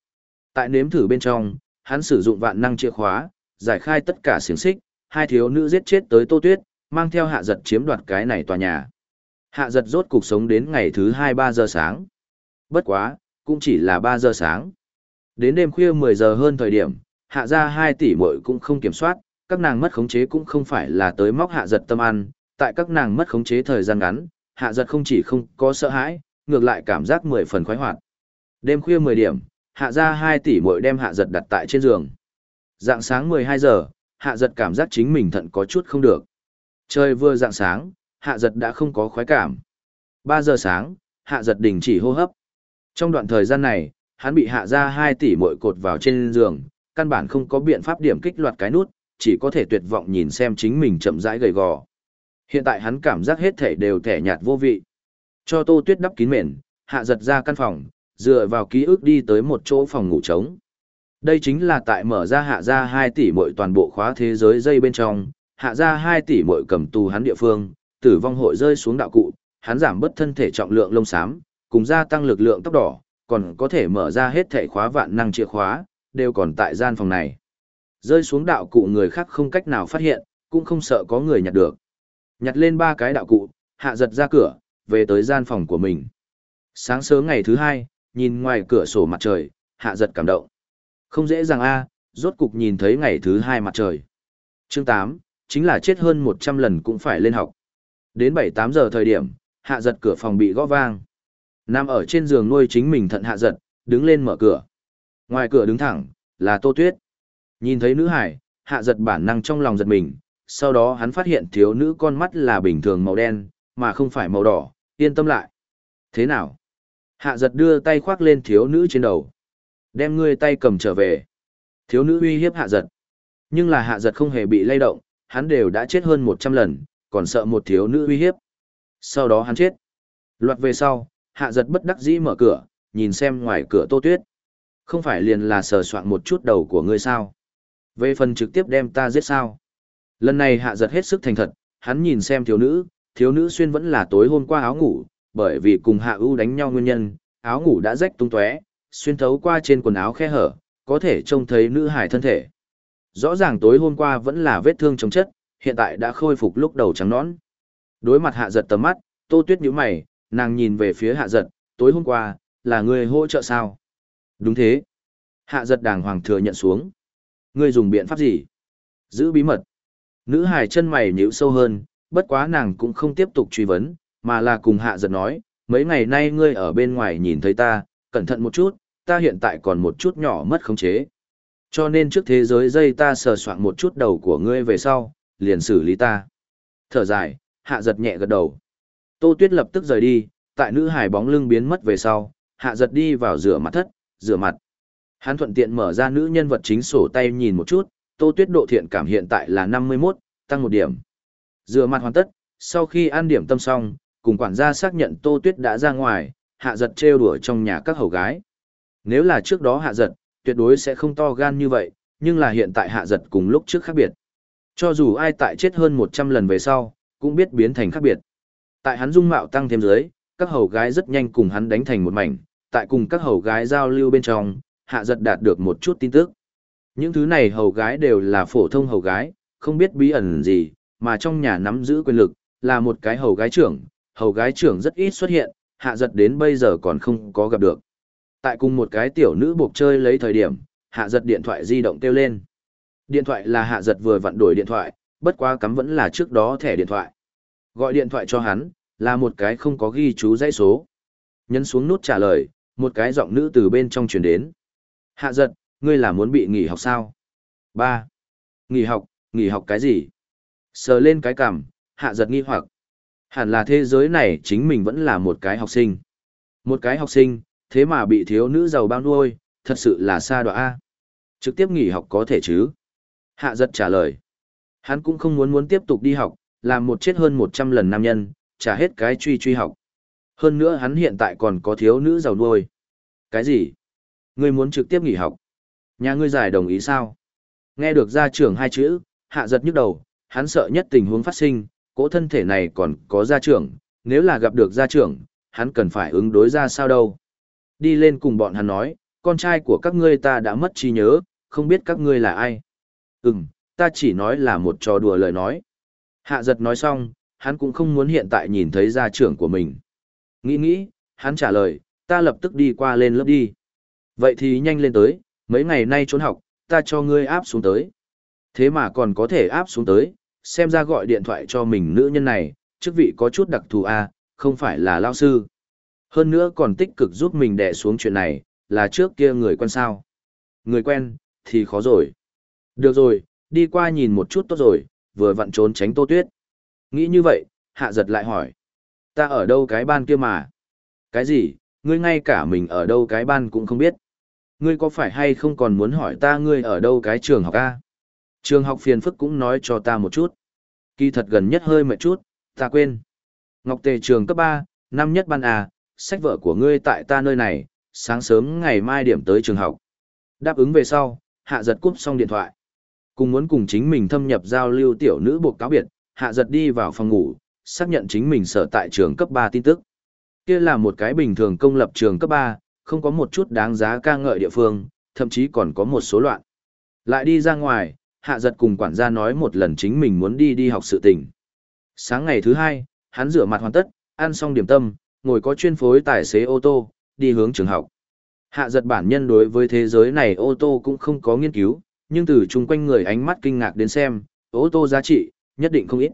Tại nếm thử bên trong, hắn sử dụng vạn năng chìa khóa, giải khai tất cả xiềng xích, hai thiếu nữ giết chết tới tô tuyết, mang theo hạ giật chiếm đoạt cái này tòa nhà. Hạ giật rốt cuộc sống đến ngày thứ hai ba giờ sáng. Bất quá, cũng chỉ là ba giờ sáng. Đến đêm khuya mười giờ hơn thời điểm, hạ ra hai tỷ muội cũng không kiểm soát, các nàng mất khống chế cũng không phải là tới móc hạ giật tâm ăn, tại các nàng mất khống chế thời gian ngắn, hạ giật không chỉ không có sợ hãi, ngược lại cảm giác mười phần khoái hoạt. Đêm khuya mười điểm, hạ ra hai tỷ mỗi đem hạ giật đặt tại trên giường. Dạng sáng mười hai giờ, hạ giật cảm giác chính mình thận có chút không được. Trời vừa dạng sáng, hạ giật đã không có khoái cảm. ba giờ sáng, hạ giật đình chỉ hô hấp. Trong đoạn thời gian này, hắn bị hạ ra hai tỷ mỗi cột vào trên giường, căn bản không có biện pháp điểm kích loạt cái nút, chỉ có thể tuyệt vọng nhìn xem chính mình chậm rãi gầy gò. Hiện tại hắn cảm giác hết thể đều thẻ nhạt vô vị. Cho Tô Tuyết đắp kín mền, hạ giật ra căn phòng, dựa vào ký ức đi tới một chỗ phòng ngủ trống. Đây chính là tại mở ra hạ ra 2 tỷ mỗi toàn bộ khóa thế giới dây bên trong, hạ ra 2 tỷ mỗi cầm tù hắn địa phương, tử vong hội rơi xuống đạo cụ, hắn giảm bất thân thể trọng lượng lông xám, cùng gia tăng lực lượng tốc đỏ, còn có thể mở ra hết thể khóa vạn năng chìa khóa, đều còn tại gian phòng này. Rơi xuống đạo cụ người khác không cách nào phát hiện, cũng không sợ có người nhặt được. Nhặt lên ba cái đạo cụ, hạ giật ra cửa, về tới gian phòng của mình. Sáng sớm ngày thứ hai, nhìn ngoài cửa sổ mặt trời, hạ giật cảm động. Không dễ dàng a rốt cục nhìn thấy ngày thứ hai mặt trời. Chương 8, chính là chết hơn 100 lần cũng phải lên học. Đến 7-8 giờ thời điểm, hạ giật cửa phòng bị gõ vang. nam ở trên giường nuôi chính mình thận hạ giật, đứng lên mở cửa. Ngoài cửa đứng thẳng, là Tô Tuyết. Nhìn thấy nữ hải, hạ giật bản năng trong lòng giật mình, sau đó hắn phát hiện thiếu nữ con mắt là bình thường màu đen, mà không phải màu đỏ, yên tâm lại. Thế nào? Hạ giật đưa tay khoác lên thiếu nữ trên đầu. Đem ngươi tay cầm trở về. Thiếu nữ uy hiếp hạ giật. Nhưng là hạ giật không hề bị lay động, hắn đều đã chết hơn 100 lần, còn sợ một thiếu nữ uy hiếp. Sau đó hắn chết. Loạt về sau, hạ giật bất đắc dĩ mở cửa, nhìn xem ngoài cửa tô tuyết. Không phải liền là sờ soạn một chút đầu của ngươi sao? Về phần trực tiếp đem ta giết sao? Lần này hạ giật hết sức thành thật, hắn nhìn xem thiếu nữ, thiếu nữ xuyên vẫn là tối hôm qua áo ngủ, bởi vì cùng hạ ưu đánh nhau nguyên nhân, áo ngủ đã rách tung tóe, xuyên thấu qua trên quần áo khe hở, có thể trông thấy nữ hải thân thể. Rõ ràng tối hôm qua vẫn là vết thương chống chất, hiện tại đã khôi phục lúc đầu trắng nõn. Đối mặt hạ giật tầm mắt, tô tuyết nhíu mày, nàng nhìn về phía hạ giật, tối hôm qua, là người hỗ trợ sao? Đúng thế. Hạ giật đàng hoàng thừa nhận xuống. Ngươi dùng biện pháp gì? Giữ bí mật. Nữ hải chân mày nhíu sâu hơn, bất quá nàng cũng không tiếp tục truy vấn, mà là cùng hạ giật nói, mấy ngày nay ngươi ở bên ngoài nhìn thấy ta, cẩn thận một chút, ta hiện tại còn một chút nhỏ mất khống chế. Cho nên trước thế giới dây ta sờ soạn một chút đầu của ngươi về sau, liền xử lý ta. Thở dài, hạ giật nhẹ gật đầu. Tô Tuyết lập tức rời đi, tại nữ hải bóng lưng biến mất về sau, hạ giật đi vào rửa mặt thất, rửa mặt. Hắn thuận tiện mở ra nữ nhân vật chính sổ tay nhìn một chút, Tô Tuyết độ thiện cảm hiện tại là 51, tăng một điểm. Rửa mặt hoàn tất, sau khi ăn điểm tâm xong, cùng quản gia xác nhận Tô Tuyết đã ra ngoài, hạ giật trêu đùa trong nhà các hầu gái. Nếu là trước đó hạ giật, tuyệt đối sẽ không to gan như vậy, nhưng là hiện tại hạ giật cùng lúc trước khác biệt. Cho dù ai tại chết hơn 100 lần về sau, cũng biết biến thành khác biệt. Tại hắn dung mạo tăng thêm dưới, các hầu gái rất nhanh cùng hắn đánh thành một mảnh, tại cùng các hầu gái giao lưu bên trong, hạ giật đạt được một chút tin tức. Những thứ này hầu gái đều là phổ thông hầu gái, không biết bí ẩn gì, mà trong nhà nắm giữ quyền lực, là một cái hầu gái trưởng, hầu gái trưởng rất ít xuất hiện, hạ giật đến bây giờ còn không có gặp được. Tại cùng một cái tiểu nữ buộc chơi lấy thời điểm, hạ giật điện thoại di động kêu lên. Điện thoại là hạ giật vừa vặn đổi điện thoại, bất quá cắm vẫn là trước đó thẻ điện thoại. Gọi điện thoại cho hắn, là một cái không có ghi chú dãy số. Nhấn xuống nút trả lời, một cái giọng nữ từ bên trong truyền đến. Hạ giật, ngươi là muốn bị nghỉ học sao? ba Nghỉ học, nghỉ học cái gì? Sờ lên cái cằm, hạ giật nghi hoặc. Hẳn là thế giới này chính mình vẫn là một cái học sinh. Một cái học sinh, thế mà bị thiếu nữ giàu bao nuôi, thật sự là xa đoạ A. Trực tiếp nghỉ học có thể chứ? Hạ giật trả lời. Hắn cũng không muốn muốn tiếp tục đi học, làm một chết hơn 100 lần nam nhân, trả hết cái truy truy học. Hơn nữa hắn hiện tại còn có thiếu nữ giàu nuôi. Cái gì? Ngươi muốn trực tiếp nghỉ học? Nhà ngươi giải đồng ý sao? Nghe được gia trưởng hai chữ, hạ giật nhức đầu, hắn sợ nhất tình huống phát sinh, cỗ thân thể này còn có gia trưởng, nếu là gặp được gia trưởng, hắn cần phải ứng đối ra sao đâu. Đi lên cùng bọn hắn nói, con trai của các ngươi ta đã mất trí nhớ, không biết các ngươi là ai. Ừm, ta chỉ nói là một trò đùa lời nói. Hạ giật nói xong, hắn cũng không muốn hiện tại nhìn thấy gia trưởng của mình. Nghĩ nghĩ, hắn trả lời, ta lập tức đi qua lên lớp đi. Vậy thì nhanh lên tới, mấy ngày nay trốn học, ta cho ngươi áp xuống tới. Thế mà còn có thể áp xuống tới, xem ra gọi điện thoại cho mình nữ nhân này, chức vị có chút đặc thù a, không phải là lao sư. Hơn nữa còn tích cực giúp mình đè xuống chuyện này, là trước kia người quen sao. Người quen, thì khó rồi. Được rồi, đi qua nhìn một chút tốt rồi, vừa vặn trốn tránh tô tuyết. Nghĩ như vậy, hạ giật lại hỏi. Ta ở đâu cái ban kia mà? Cái gì, ngươi ngay cả mình ở đâu cái ban cũng không biết. Ngươi có phải hay không còn muốn hỏi ta ngươi ở đâu cái trường học a? Trường học phiền phức cũng nói cho ta một chút. Kỳ thật gần nhất hơi mệt chút, ta quên. Ngọc Tề trường cấp 3, năm nhất ban à, sách vở của ngươi tại ta nơi này, sáng sớm ngày mai điểm tới trường học. Đáp ứng về sau, hạ giật cúp xong điện thoại. Cùng muốn cùng chính mình thâm nhập giao lưu tiểu nữ buộc cáo biệt, hạ giật đi vào phòng ngủ, xác nhận chính mình sở tại trường cấp 3 tin tức. Kia là một cái bình thường công lập trường cấp 3, không có một chút đáng giá ca ngợi địa phương, thậm chí còn có một số loạn. Lại đi ra ngoài, hạ giật cùng quản gia nói một lần chính mình muốn đi đi học sự tình. Sáng ngày thứ hai, hắn rửa mặt hoàn tất, ăn xong điểm tâm, ngồi có chuyên phối tài xế ô tô, đi hướng trường học. Hạ giật bản nhân đối với thế giới này ô tô cũng không có nghiên cứu, nhưng từ chung quanh người ánh mắt kinh ngạc đến xem, ô tô giá trị, nhất định không ít.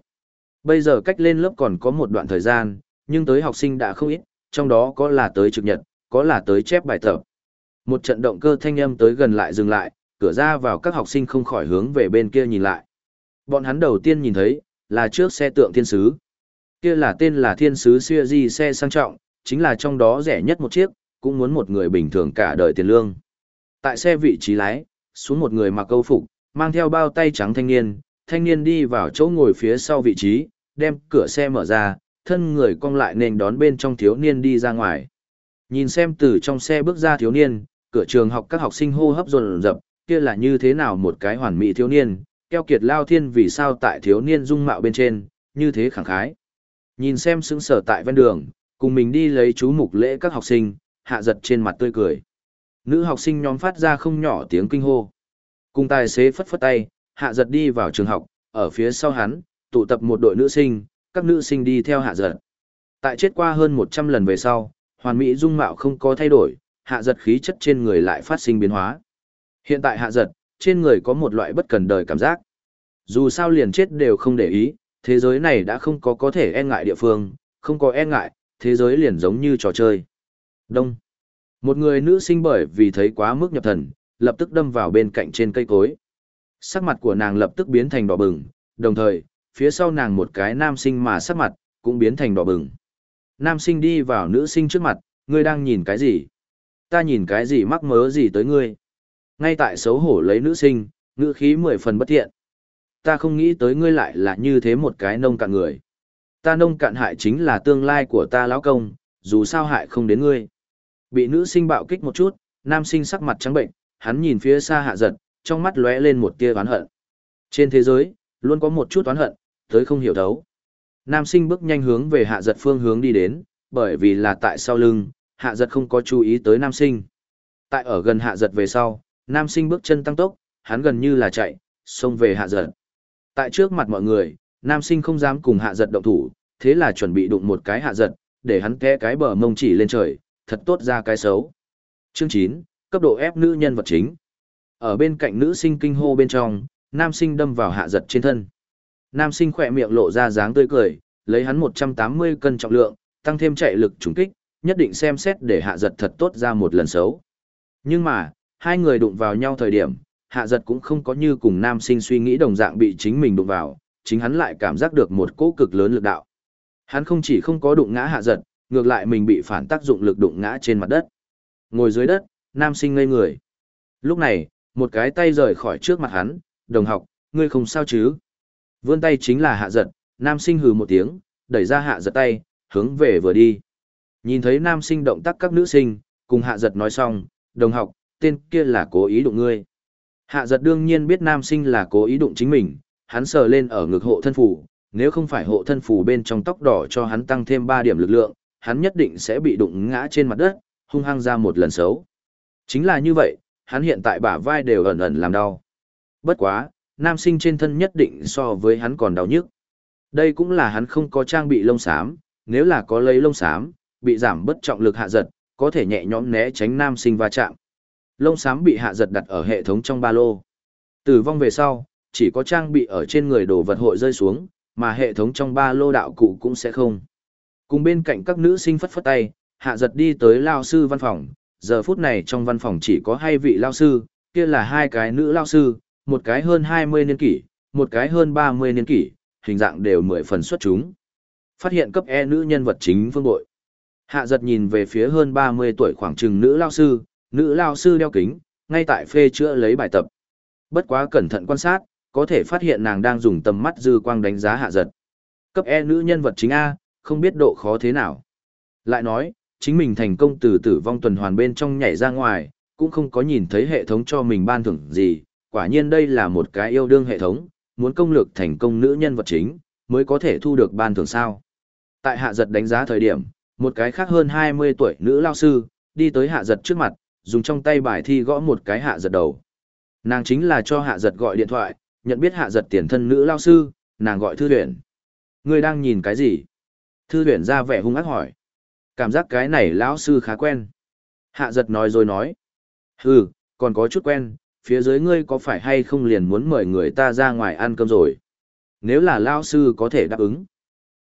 Bây giờ cách lên lớp còn có một đoạn thời gian, nhưng tới học sinh đã không ít, trong đó có là tới trực nhật, có là tới chép bài tập. Một trận động cơ thanh âm tới gần lại dừng lại, cửa ra vào các học sinh không khỏi hướng về bên kia nhìn lại. Bọn hắn đầu tiên nhìn thấy, là trước xe tượng thiên sứ. Kia là tên là thiên sứ xưa di xe sang trọng, chính là trong đó rẻ nhất một chiếc, cũng muốn một người bình thường cả đời tiền lương. Tại xe vị trí lái, xuống một người mặc câu phục, mang theo bao tay trắng thanh niên, thanh niên đi vào chỗ ngồi phía sau vị trí, đem cửa xe mở ra, thân người cong lại nên đón bên trong thiếu niên đi ra ngoài. Nhìn xem từ trong xe bước ra thiếu niên, cửa trường học các học sinh hô hấp dồn dập, kia là như thế nào một cái hoàn mỹ thiếu niên, keo kiệt lao thiên vì sao tại thiếu niên dung mạo bên trên, như thế khẳng khái. Nhìn xem sững sở tại ven đường, cùng mình đi lấy chú mục lễ các học sinh, hạ giật trên mặt tươi cười. Nữ học sinh nhóm phát ra không nhỏ tiếng kinh hô. Cùng tài xế phất phất tay, hạ giật đi vào trường học, ở phía sau hắn, tụ tập một đội nữ sinh, các nữ sinh đi theo hạ giật. Tại chết qua hơn 100 lần về sau, hoàn mỹ dung mạo không có thay đổi, hạ giật khí chất trên người lại phát sinh biến hóa. Hiện tại hạ giật, trên người có một loại bất cần đời cảm giác. Dù sao liền chết đều không để ý, thế giới này đã không có có thể e ngại địa phương, không có e ngại, thế giới liền giống như trò chơi. Đông. Một người nữ sinh bởi vì thấy quá mức nhập thần, lập tức đâm vào bên cạnh trên cây cối. Sắc mặt của nàng lập tức biến thành đỏ bừng, đồng thời, phía sau nàng một cái nam sinh mà sắc mặt, cũng biến thành đỏ bừng. Nam sinh đi vào nữ sinh trước mặt, ngươi đang nhìn cái gì? Ta nhìn cái gì mắc mớ gì tới ngươi? Ngay tại xấu hổ lấy nữ sinh, ngữ khí mười phần bất thiện. Ta không nghĩ tới ngươi lại là như thế một cái nông cạn người. Ta nông cạn hại chính là tương lai của ta lão công, dù sao hại không đến ngươi. Bị nữ sinh bạo kích một chút, nam sinh sắc mặt trắng bệnh, hắn nhìn phía xa hạ giật, trong mắt lóe lên một tia oán hận. Trên thế giới, luôn có một chút oán hận, tới không hiểu thấu. Nam sinh bước nhanh hướng về hạ giật phương hướng đi đến, bởi vì là tại sau lưng, hạ giật không có chú ý tới nam sinh. Tại ở gần hạ giật về sau, nam sinh bước chân tăng tốc, hắn gần như là chạy, xông về hạ giật. Tại trước mặt mọi người, nam sinh không dám cùng hạ giật động thủ, thế là chuẩn bị đụng một cái hạ giật, để hắn té cái bờ mông chỉ lên trời, thật tốt ra cái xấu. Chương 9, cấp độ ép nữ nhân vật chính. Ở bên cạnh nữ sinh kinh hô bên trong, nam sinh đâm vào hạ giật trên thân. Nam sinh khỏe miệng lộ ra dáng tươi cười, lấy hắn 180 cân trọng lượng, tăng thêm chạy lực trùng kích, nhất định xem xét để hạ giật thật tốt ra một lần xấu. Nhưng mà, hai người đụng vào nhau thời điểm, hạ giật cũng không có như cùng nam sinh suy nghĩ đồng dạng bị chính mình đụng vào, chính hắn lại cảm giác được một cỗ cực lớn lực đạo. Hắn không chỉ không có đụng ngã hạ giật, ngược lại mình bị phản tác dụng lực đụng ngã trên mặt đất. Ngồi dưới đất, nam sinh ngây người. Lúc này, một cái tay rời khỏi trước mặt hắn, đồng học, ngươi không sao chứ? Vươn tay chính là hạ giật, nam sinh hừ một tiếng, đẩy ra hạ giật tay, hướng về vừa đi. Nhìn thấy nam sinh động tác các nữ sinh, cùng hạ giật nói xong, đồng học, tên kia là cố ý đụng ngươi. Hạ giật đương nhiên biết nam sinh là cố ý đụng chính mình, hắn sờ lên ở ngực hộ thân phủ, nếu không phải hộ thân phủ bên trong tóc đỏ cho hắn tăng thêm 3 điểm lực lượng, hắn nhất định sẽ bị đụng ngã trên mặt đất, hung hăng ra một lần xấu. Chính là như vậy, hắn hiện tại bả vai đều ẩn ẩn làm đau. Bất quá, nam sinh trên thân nhất định so với hắn còn đau nhức. Đây cũng là hắn không có trang bị lông xám, nếu là có lấy lông xám, bị giảm bất trọng lực hạ giật, có thể nhẹ nhõm né tránh nam sinh va chạm. Lông xám bị hạ giật đặt ở hệ thống trong ba lô. Tử vong về sau, chỉ có trang bị ở trên người đồ vật hội rơi xuống, mà hệ thống trong ba lô đạo cụ cũng sẽ không. Cùng bên cạnh các nữ sinh phất phất tay, hạ giật đi tới lao sư văn phòng, giờ phút này trong văn phòng chỉ có hai vị lao sư, kia là hai cái nữ lao sư, một cái hơn 20 niên kỷ, một cái hơn 30 niên kỷ, hình dạng đều mười phần xuất chúng. Phát hiện cấp E nữ nhân vật chính phương bội. Hạ giật nhìn về phía hơn 30 tuổi khoảng chừng nữ lao sư, nữ lao sư đeo kính, ngay tại phê chữa lấy bài tập. Bất quá cẩn thận quan sát, có thể phát hiện nàng đang dùng tầm mắt dư quang đánh giá hạ giật. Cấp E nữ nhân vật chính A, không biết độ khó thế nào. Lại nói, chính mình thành công từ tử vong tuần hoàn bên trong nhảy ra ngoài, cũng không có nhìn thấy hệ thống cho mình ban thưởng gì, quả nhiên đây là một cái yêu đương hệ thống, muốn công lược thành công nữ nhân vật chính, mới có thể thu được ban thưởng sao. Tại hạ giật đánh giá thời điểm, một cái khác hơn 20 tuổi nữ lao sư, đi tới hạ giật trước mặt, dùng trong tay bài thi gõ một cái hạ giật đầu. Nàng chính là cho hạ giật gọi điện thoại, nhận biết hạ giật tiền thân nữ lao sư, nàng gọi thư tuyển Ngươi đang nhìn cái gì? Thư tuyển ra vẻ hung ác hỏi. Cảm giác cái này lão sư khá quen. Hạ giật nói rồi nói. Hừ, còn có chút quen, phía dưới ngươi có phải hay không liền muốn mời người ta ra ngoài ăn cơm rồi? Nếu là lao sư có thể đáp ứng.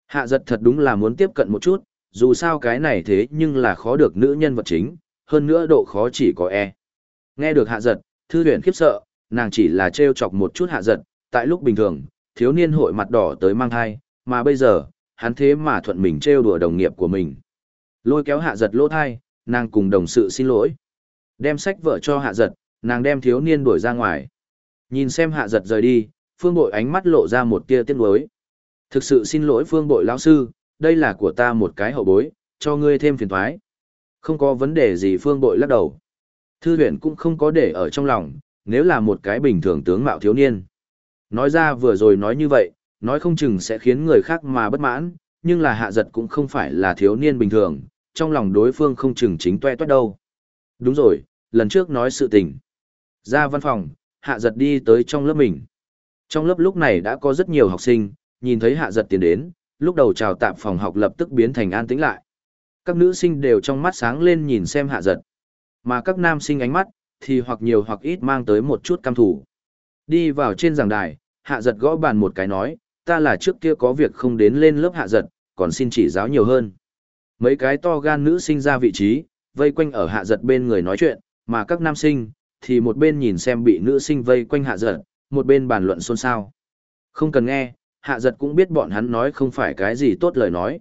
Hạ giật thật đúng là muốn tiếp cận một chút, dù sao cái này thế nhưng là khó được nữ nhân vật chính, hơn nữa độ khó chỉ có E. Nghe được hạ giật, thư huyền khiếp sợ, nàng chỉ là trêu chọc một chút hạ giật, tại lúc bình thường, thiếu niên hội mặt đỏ tới mang thai, mà bây giờ, hắn thế mà thuận mình trêu đùa đồng nghiệp của mình. Lôi kéo hạ giật lỗ thai, nàng cùng đồng sự xin lỗi. Đem sách vợ cho hạ giật, nàng đem thiếu niên đuổi ra ngoài. Nhìn xem hạ giật rời đi, phương bội ánh mắt lộ ra một tia tiếc nuối. Thực sự xin lỗi phương bội lão sư, đây là của ta một cái hậu bối, cho ngươi thêm phiền thoái. Không có vấn đề gì phương bội lắc đầu. Thư huyện cũng không có để ở trong lòng, nếu là một cái bình thường tướng mạo thiếu niên. Nói ra vừa rồi nói như vậy, nói không chừng sẽ khiến người khác mà bất mãn, nhưng là hạ giật cũng không phải là thiếu niên bình thường, trong lòng đối phương không chừng chính toe toét đâu. Đúng rồi, lần trước nói sự tình. Ra văn phòng, hạ giật đi tới trong lớp mình. Trong lớp lúc này đã có rất nhiều học sinh, nhìn thấy hạ giật tiến đến, lúc đầu chào tạm phòng học lập tức biến thành an tĩnh lại. Các nữ sinh đều trong mắt sáng lên nhìn xem hạ giật. Mà các nam sinh ánh mắt, thì hoặc nhiều hoặc ít mang tới một chút cam thủ. Đi vào trên giảng đài, hạ giật gõ bàn một cái nói, ta là trước kia có việc không đến lên lớp hạ giật, còn xin chỉ giáo nhiều hơn. Mấy cái to gan nữ sinh ra vị trí, vây quanh ở hạ giật bên người nói chuyện, mà các nam sinh, thì một bên nhìn xem bị nữ sinh vây quanh hạ giật, một bên bàn luận xôn xao. Không cần nghe, hạ giật cũng biết bọn hắn nói không phải cái gì tốt lời nói.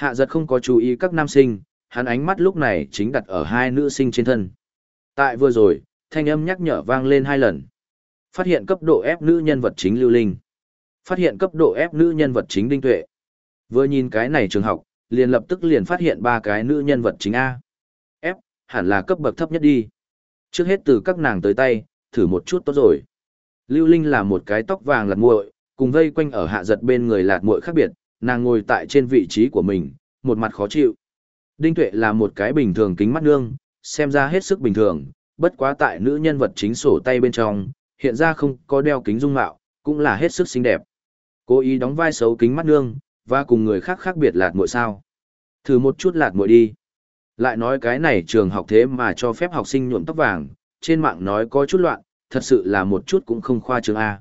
Hạ giật không có chú ý các nam sinh, hắn ánh mắt lúc này chính đặt ở hai nữ sinh trên thân. Tại vừa rồi, thanh âm nhắc nhở vang lên hai lần. Phát hiện cấp độ ép nữ nhân vật chính lưu linh. Phát hiện cấp độ ép nữ nhân vật chính đinh tuệ. Vừa nhìn cái này trường học, liền lập tức liền phát hiện ba cái nữ nhân vật chính A. F, hẳn là cấp bậc thấp nhất đi. Trước hết từ các nàng tới tay, thử một chút tốt rồi. Lưu Linh là một cái tóc vàng lạt muội, cùng vây quanh ở hạ giật bên người lạt muội khác biệt, nàng ngồi tại trên vị trí của mình, một mặt khó chịu. Đinh Tuệ là một cái bình thường kính mắt nương, xem ra hết sức bình thường, bất quá tại nữ nhân vật chính sổ tay bên trong, hiện ra không có đeo kính dung mạo, cũng là hết sức xinh đẹp. Cố ý đóng vai xấu kính mắt nương, và cùng người khác khác biệt lạt muội sao. Thử một chút lạt muội đi. Lại nói cái này trường học thế mà cho phép học sinh nhuộm tóc vàng, trên mạng nói có chút loạn, thật sự là một chút cũng không khoa trường A.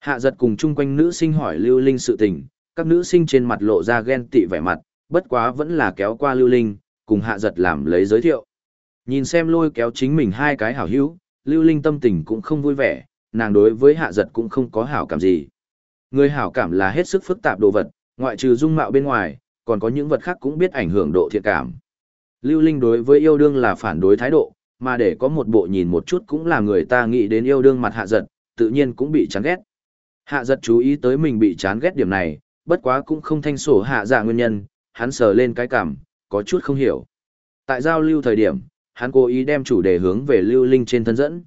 Hạ giật cùng chung quanh nữ sinh hỏi Lưu Linh sự tình, các nữ sinh trên mặt lộ ra ghen tị vẻ mặt, bất quá vẫn là kéo qua Lưu Linh, cùng hạ giật làm lấy giới thiệu. Nhìn xem lôi kéo chính mình hai cái hảo hữu, Lưu Linh tâm tình cũng không vui vẻ, nàng đối với hạ giật cũng không có hảo cảm gì. Người hảo cảm là hết sức phức tạp đồ vật, ngoại trừ dung mạo bên ngoài, còn có những vật khác cũng biết ảnh hưởng độ thiện cảm. Lưu Linh đối với yêu đương là phản đối thái độ, mà để có một bộ nhìn một chút cũng là người ta nghĩ đến yêu đương mặt hạ giật, tự nhiên cũng bị chán ghét. Hạ giật chú ý tới mình bị chán ghét điểm này, bất quá cũng không thanh sổ hạ dạ nguyên nhân, hắn sờ lên cái cảm, có chút không hiểu. Tại giao lưu thời điểm, hắn cố ý đem chủ đề hướng về lưu linh trên thân dẫn.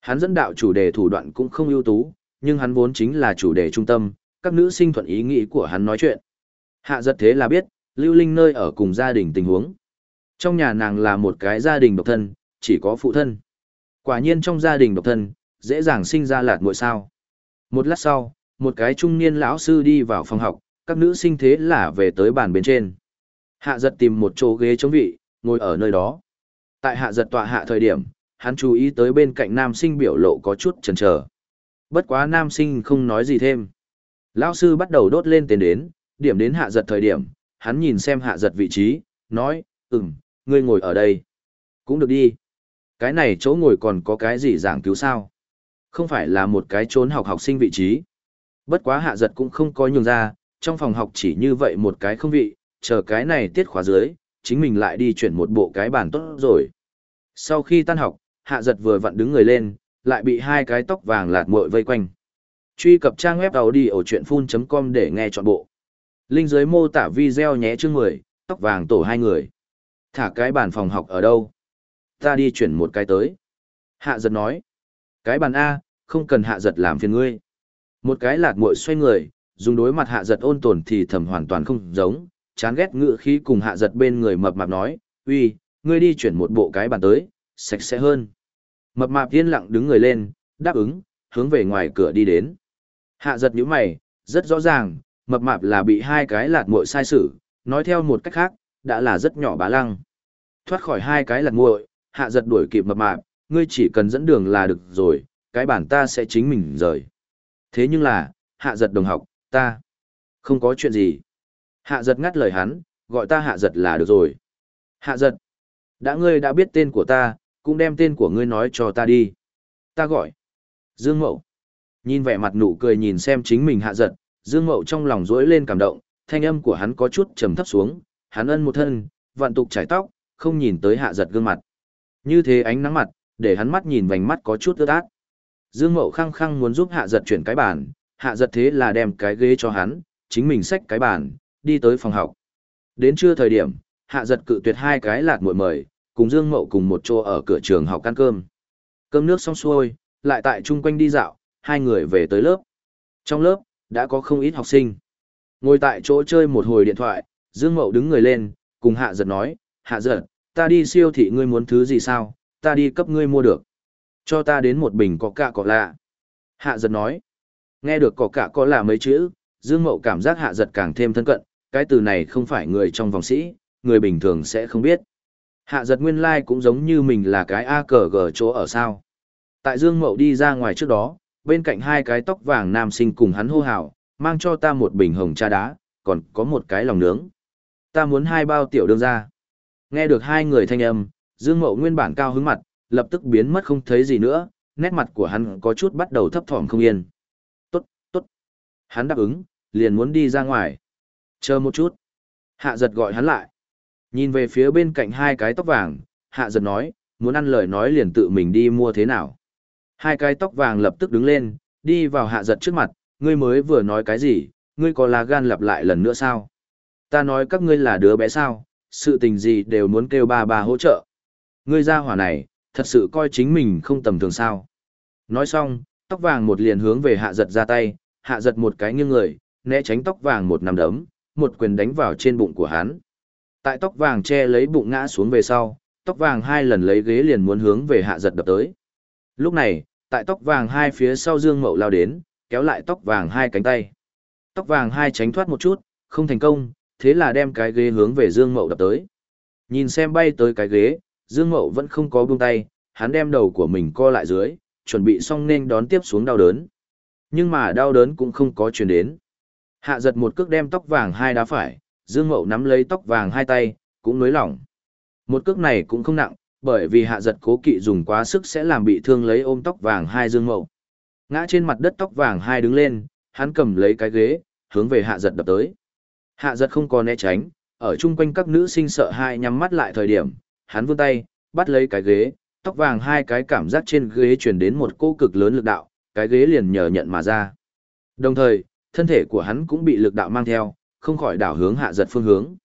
Hắn dẫn đạo chủ đề thủ đoạn cũng không ưu tú, nhưng hắn vốn chính là chủ đề trung tâm, các nữ sinh thuận ý nghĩ của hắn nói chuyện. Hạ giật thế là biết, lưu linh nơi ở cùng gia đình tình huống. Trong nhà nàng là một cái gia đình độc thân, chỉ có phụ thân. Quả nhiên trong gia đình độc thân, dễ dàng sinh ra lạt muội sao. Một lát sau, một cái trung niên lão sư đi vào phòng học, các nữ sinh thế là về tới bàn bên trên. Hạ giật tìm một chỗ ghế chống vị, ngồi ở nơi đó. Tại hạ giật tọa hạ thời điểm, hắn chú ý tới bên cạnh nam sinh biểu lộ có chút chần chờ. Bất quá nam sinh không nói gì thêm. Lão sư bắt đầu đốt lên tiền đến, điểm đến hạ giật thời điểm, hắn nhìn xem hạ giật vị trí, nói, ừm, ngươi ngồi ở đây. Cũng được đi. Cái này chỗ ngồi còn có cái gì giảng cứu sao? Không phải là một cái trốn học học sinh vị trí. Bất quá hạ giật cũng không có nhường ra, trong phòng học chỉ như vậy một cái không vị, chờ cái này tiết khóa dưới, chính mình lại đi chuyển một bộ cái bàn tốt rồi. Sau khi tan học, hạ giật vừa vặn đứng người lên, lại bị hai cái tóc vàng lạt muội vây quanh. Truy cập trang web đầu đi ở chuyện full.com để nghe trọn bộ. Linh dưới mô tả video nhé chương 10, tóc vàng tổ hai người. Thả cái bàn phòng học ở đâu? Ta đi chuyển một cái tới. Hạ giật nói. Cái bàn A, không cần hạ giật làm phiền ngươi. Một cái lạt muội xoay người, dùng đối mặt hạ giật ôn tồn thì thầm hoàn toàn không giống, chán ghét ngựa khí cùng hạ giật bên người mập mạp nói, uy, ngươi đi chuyển một bộ cái bàn tới, sạch sẽ hơn. Mập mạp yên lặng đứng người lên, đáp ứng, hướng về ngoài cửa đi đến. Hạ giật nhíu mày, rất rõ ràng, mập mạp là bị hai cái lạt muội sai sử, nói theo một cách khác, đã là rất nhỏ bá lăng. Thoát khỏi hai cái lạt muội, hạ giật đuổi kịp mập mạp, ngươi chỉ cần dẫn đường là được rồi, cái bản ta sẽ chính mình rời. Thế nhưng là, hạ giật đồng học, ta không có chuyện gì. Hạ giật ngắt lời hắn, gọi ta hạ giật là được rồi. Hạ giật, đã ngươi đã biết tên của ta, cũng đem tên của ngươi nói cho ta đi. Ta gọi. Dương Mậu. Nhìn vẻ mặt nụ cười nhìn xem chính mình hạ giật, Dương Mậu trong lòng rỗi lên cảm động, thanh âm của hắn có chút trầm thấp xuống, hắn ân một thân, vạn tục trải tóc, không nhìn tới hạ giật gương mặt. Như thế ánh nắng mặt, để hắn mắt nhìn vành mắt có chút ướt át. Dương Mậu khăng khăng muốn giúp hạ giật chuyển cái bàn, hạ giật thế là đem cái ghế cho hắn, chính mình xách cái bàn, đi tới phòng học. Đến trưa thời điểm, hạ giật cự tuyệt hai cái lạt muội mời, cùng Dương Mậu cùng một chỗ ở cửa trường học ăn cơm. Cơm nước xong xuôi, lại tại chung quanh đi dạo, hai người về tới lớp. Trong lớp, đã có không ít học sinh. Ngồi tại chỗ chơi một hồi điện thoại, Dương Mậu đứng người lên, cùng hạ giật nói, hạ giật, ta đi siêu thị ngươi muốn thứ gì sao, ta đi cấp ngươi mua được. Cho ta đến một bình có cạ có lạ. Hạ giật nói, nghe được có cạ có lạ mấy chữ, Dương Mậu cảm giác hạ giật càng thêm thân cận, cái từ này không phải người trong vòng sĩ, người bình thường sẽ không biết. Hạ giật nguyên lai like cũng giống như mình là cái A cờ gờ chỗ ở sao. Tại Dương Mậu đi ra ngoài trước đó, bên cạnh hai cái tóc vàng nam sinh cùng hắn hô hào, mang cho ta một bình hồng trà đá, còn có một cái lòng nướng. Ta muốn hai bao tiểu đương ra. Nghe được hai người thanh âm, Dương Mậu nguyên bản cao hứng mặt, lập tức biến mất không thấy gì nữa, nét mặt của hắn có chút bắt đầu thấp thỏm không yên. Tốt, tốt. Hắn đáp ứng, liền muốn đi ra ngoài. Chờ một chút. Hạ giật gọi hắn lại. Nhìn về phía bên cạnh hai cái tóc vàng, hạ giật nói, muốn ăn lời nói liền tự mình đi mua thế nào. Hai cái tóc vàng lập tức đứng lên, đi vào hạ giật trước mặt, ngươi mới vừa nói cái gì, ngươi có lá gan lặp lại lần nữa sao? Ta nói các ngươi là đứa bé sao, sự tình gì đều muốn kêu ba ba hỗ trợ. Ngươi ra hỏa này, thật sự coi chính mình không tầm thường sao. Nói xong, tóc vàng một liền hướng về hạ giật ra tay, hạ giật một cái nghiêng người, né tránh tóc vàng một nằm đấm, một quyền đánh vào trên bụng của hắn. Tại tóc vàng che lấy bụng ngã xuống về sau, tóc vàng hai lần lấy ghế liền muốn hướng về hạ giật đập tới. Lúc này, tại tóc vàng hai phía sau dương mậu lao đến, kéo lại tóc vàng hai cánh tay. Tóc vàng hai tránh thoát một chút, không thành công, thế là đem cái ghế hướng về dương mậu đập tới. Nhìn xem bay tới cái ghế, dương mậu vẫn không có buông tay, hắn đem đầu của mình co lại dưới, chuẩn bị xong nên đón tiếp xuống đau đớn. Nhưng mà đau đớn cũng không có chuyển đến. Hạ giật một cước đem tóc vàng hai đá phải, Dương Mậu nắm lấy tóc vàng hai tay, cũng nới lỏng. Một cước này cũng không nặng, bởi vì hạ giật cố kỵ dùng quá sức sẽ làm bị thương lấy ôm tóc vàng hai dương mậu. Ngã trên mặt đất tóc vàng hai đứng lên, hắn cầm lấy cái ghế, hướng về hạ giật đập tới. Hạ giật không có né tránh, ở chung quanh các nữ sinh sợ hai nhắm mắt lại thời điểm, hắn vươn tay, bắt lấy cái ghế, tóc vàng hai cái cảm giác trên ghế truyền đến một cô cực lớn lực đạo, cái ghế liền nhờ nhận mà ra. Đồng thời, thân thể của hắn cũng bị lực đạo mang theo, không khỏi đảo hướng hạ giật phương hướng.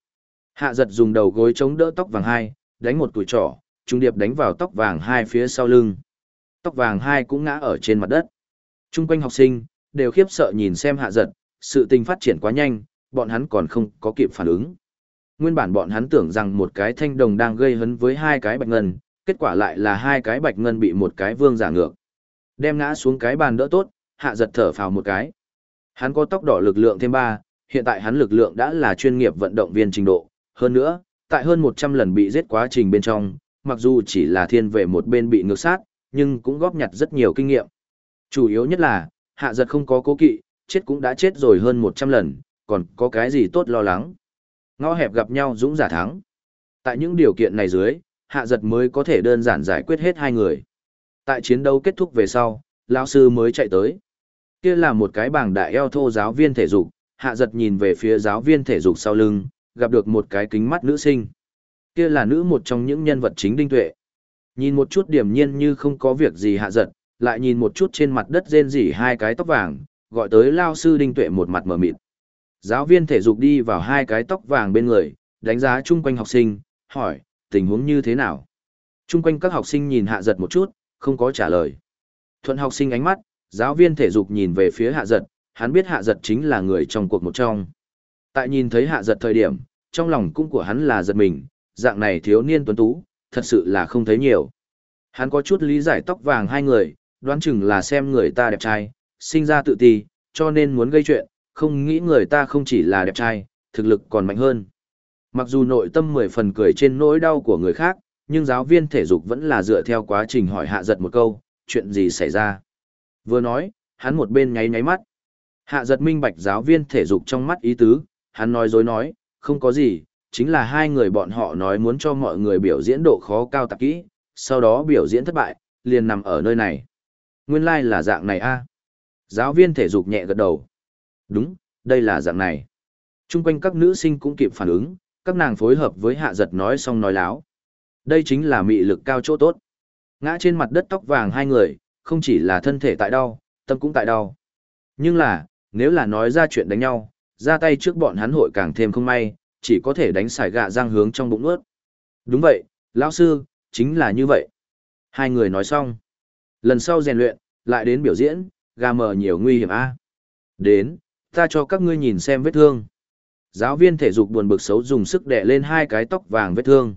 Hạ giật dùng đầu gối chống đỡ tóc vàng hai, đánh một tuổi trỏ, trung điệp đánh vào tóc vàng hai phía sau lưng. Tóc vàng hai cũng ngã ở trên mặt đất. Trung quanh học sinh, đều khiếp sợ nhìn xem hạ giật, sự tình phát triển quá nhanh, bọn hắn còn không có kịp phản ứng. Nguyên bản bọn hắn tưởng rằng một cái thanh đồng đang gây hấn với hai cái bạch ngân, kết quả lại là hai cái bạch ngân bị một cái vương giả ngược. Đem ngã xuống cái bàn đỡ tốt, hạ giật thở phào một cái. Hắn có tóc đỏ lực lượng thêm ba, hiện tại hắn lực lượng đã là chuyên nghiệp vận động viên trình độ. Hơn nữa, tại hơn 100 lần bị giết quá trình bên trong, mặc dù chỉ là thiên về một bên bị ngược sát, nhưng cũng góp nhặt rất nhiều kinh nghiệm. Chủ yếu nhất là, hạ giật không có cố kỵ, chết cũng đã chết rồi hơn 100 lần, còn có cái gì tốt lo lắng. Ngõ hẹp gặp nhau dũng giả thắng. Tại những điều kiện này dưới, hạ giật mới có thể đơn giản giải quyết hết hai người. Tại chiến đấu kết thúc về sau, lão sư mới chạy tới. Kia là một cái bảng đại eo thô giáo viên thể dục, hạ giật nhìn về phía giáo viên thể dục sau lưng, gặp được một cái kính mắt nữ sinh. Kia là nữ một trong những nhân vật chính đinh tuệ. Nhìn một chút điểm nhiên như không có việc gì hạ giật, lại nhìn một chút trên mặt đất rên rỉ hai cái tóc vàng, gọi tới lao sư đinh tuệ một mặt mở mịt. Giáo viên thể dục đi vào hai cái tóc vàng bên người, đánh giá chung quanh học sinh, hỏi, tình huống như thế nào? Chung quanh các học sinh nhìn hạ giật một chút, không có trả lời. Thuận học sinh ánh mắt, giáo viên thể dục nhìn về phía hạ giật, hắn biết hạ giật chính là người trong cuộc một trong. Tại nhìn thấy hạ giật thời điểm, trong lòng cũng của hắn là giật mình, dạng này thiếu niên tuấn tú, thật sự là không thấy nhiều. Hắn có chút lý giải tóc vàng hai người, đoán chừng là xem người ta đẹp trai, sinh ra tự ti, cho nên muốn gây chuyện, không nghĩ người ta không chỉ là đẹp trai, thực lực còn mạnh hơn. Mặc dù nội tâm mười phần cười trên nỗi đau của người khác, nhưng giáo viên thể dục vẫn là dựa theo quá trình hỏi hạ giật một câu, chuyện gì xảy ra. Vừa nói, hắn một bên nháy nháy mắt. Hạ giật minh bạch giáo viên thể dục trong mắt ý tứ, hắn nói dối nói, không có gì, chính là hai người bọn họ nói muốn cho mọi người biểu diễn độ khó cao tạp kỹ, sau đó biểu diễn thất bại, liền nằm ở nơi này. Nguyên lai like là dạng này a Giáo viên thể dục nhẹ gật đầu. Đúng, đây là dạng này. Trung quanh các nữ sinh cũng kịp phản ứng, các nàng phối hợp với hạ giật nói xong nói láo. Đây chính là mị lực cao chỗ tốt. Ngã trên mặt đất tóc vàng hai người, không chỉ là thân thể tại đau, tâm cũng tại đau. Nhưng là, nếu là nói ra chuyện đánh nhau, ra tay trước bọn hắn hội càng thêm không may, chỉ có thể đánh xài gạ giang hướng trong bụng ướt. Đúng vậy, lão sư, chính là như vậy. Hai người nói xong. Lần sau rèn luyện, lại đến biểu diễn, gà mờ nhiều nguy hiểm a. Đến, ta cho các ngươi nhìn xem vết thương. Giáo viên thể dục buồn bực xấu dùng sức đè lên hai cái tóc vàng vết thương.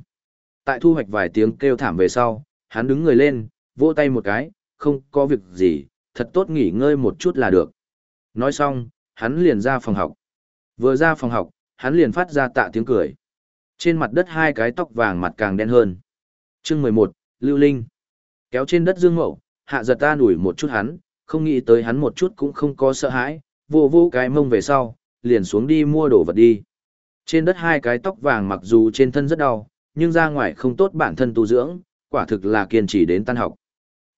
Tại thu hoạch vài tiếng kêu thảm về sau, hắn đứng người lên, vỗ tay một cái, không có việc gì, thật tốt nghỉ ngơi một chút là được. Nói xong, hắn liền ra phòng học. Vừa ra phòng học, hắn liền phát ra tạ tiếng cười. Trên mặt đất hai cái tóc vàng mặt càng đen hơn. Chương mười một, Lưu Linh. Kéo trên đất dương mậu, hạ giật ta đuổi một chút hắn, không nghĩ tới hắn một chút cũng không có sợ hãi, vô vô cái mông về sau, liền xuống đi mua đồ vật đi. Trên đất hai cái tóc vàng mặc dù trên thân rất đau, nhưng ra ngoài không tốt bản thân tu dưỡng, quả thực là kiên trì đến tan học.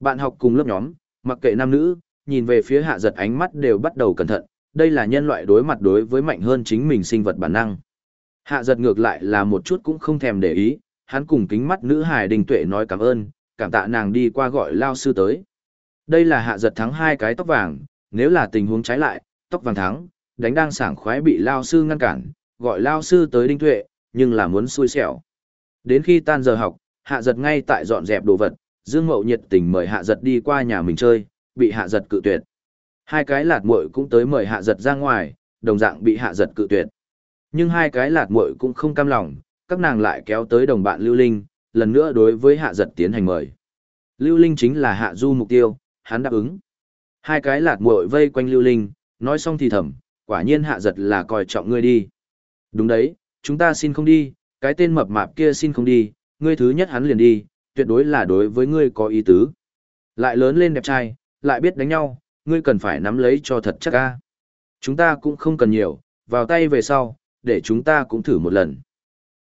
Bạn học cùng lớp nhóm, mặc kệ nam nữ, nhìn về phía hạ giật ánh mắt đều bắt đầu cẩn thận, đây là nhân loại đối mặt đối với mạnh hơn chính mình sinh vật bản năng. Hạ giật ngược lại là một chút cũng không thèm để ý, hắn cùng kính mắt nữ hài đình tuệ nói cảm ơn, cảm tạ nàng đi qua gọi lao sư tới. Đây là hạ giật thắng hai cái tóc vàng, nếu là tình huống trái lại, tóc vàng thắng, đánh đang sảng khoái bị lao sư ngăn cản, gọi lao sư tới đinh tuệ, nhưng là muốn xui xẻo. Đến khi tan giờ học, hạ giật ngay tại dọn dẹp đồ vật, Dương Mậu nhiệt tình mời hạ giật đi qua nhà mình chơi, bị hạ giật cự tuyệt. Hai cái lạt muội cũng tới mời hạ giật ra ngoài, đồng dạng bị hạ giật cự tuyệt. Nhưng hai cái lạt muội cũng không cam lòng, các nàng lại kéo tới đồng bạn Lưu Linh, lần nữa đối với hạ giật tiến hành mời. Lưu Linh chính là hạ du mục tiêu, hắn đáp ứng. Hai cái lạt muội vây quanh Lưu Linh, nói xong thì thầm, quả nhiên hạ giật là coi trọng ngươi đi. Đúng đấy, chúng ta xin không đi, cái tên mập mạp kia xin không đi, ngươi thứ nhất hắn liền đi, tuyệt đối là đối với ngươi có ý tứ. Lại lớn lên đẹp trai, lại biết đánh nhau, ngươi cần phải nắm lấy cho thật chắc ca. Chúng ta cũng không cần nhiều, vào tay về sau, để chúng ta cũng thử một lần.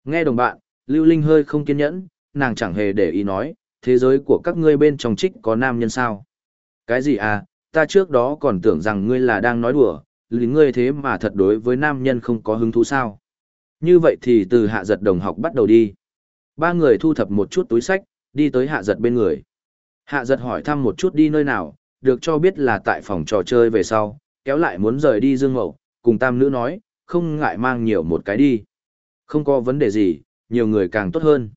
Nghe đồng bạn, Lưu Linh hơi không kiên nhẫn, nàng chẳng hề để ý nói, thế giới của các ngươi bên trong trích có nam nhân sao? Cái gì à, ta trước đó còn tưởng rằng ngươi là đang nói đùa, lý ngươi thế mà thật đối với nam nhân không có hứng thú sao? Như vậy thì từ hạ giật đồng học bắt đầu đi. Ba người thu thập một chút túi sách, đi tới hạ giật bên người. Hạ giật hỏi thăm một chút đi nơi nào, được cho biết là tại phòng trò chơi về sau, kéo lại muốn rời đi Dương Mậu, cùng tam nữ nói, không ngại mang nhiều một cái đi. Không có vấn đề gì, nhiều người càng tốt hơn.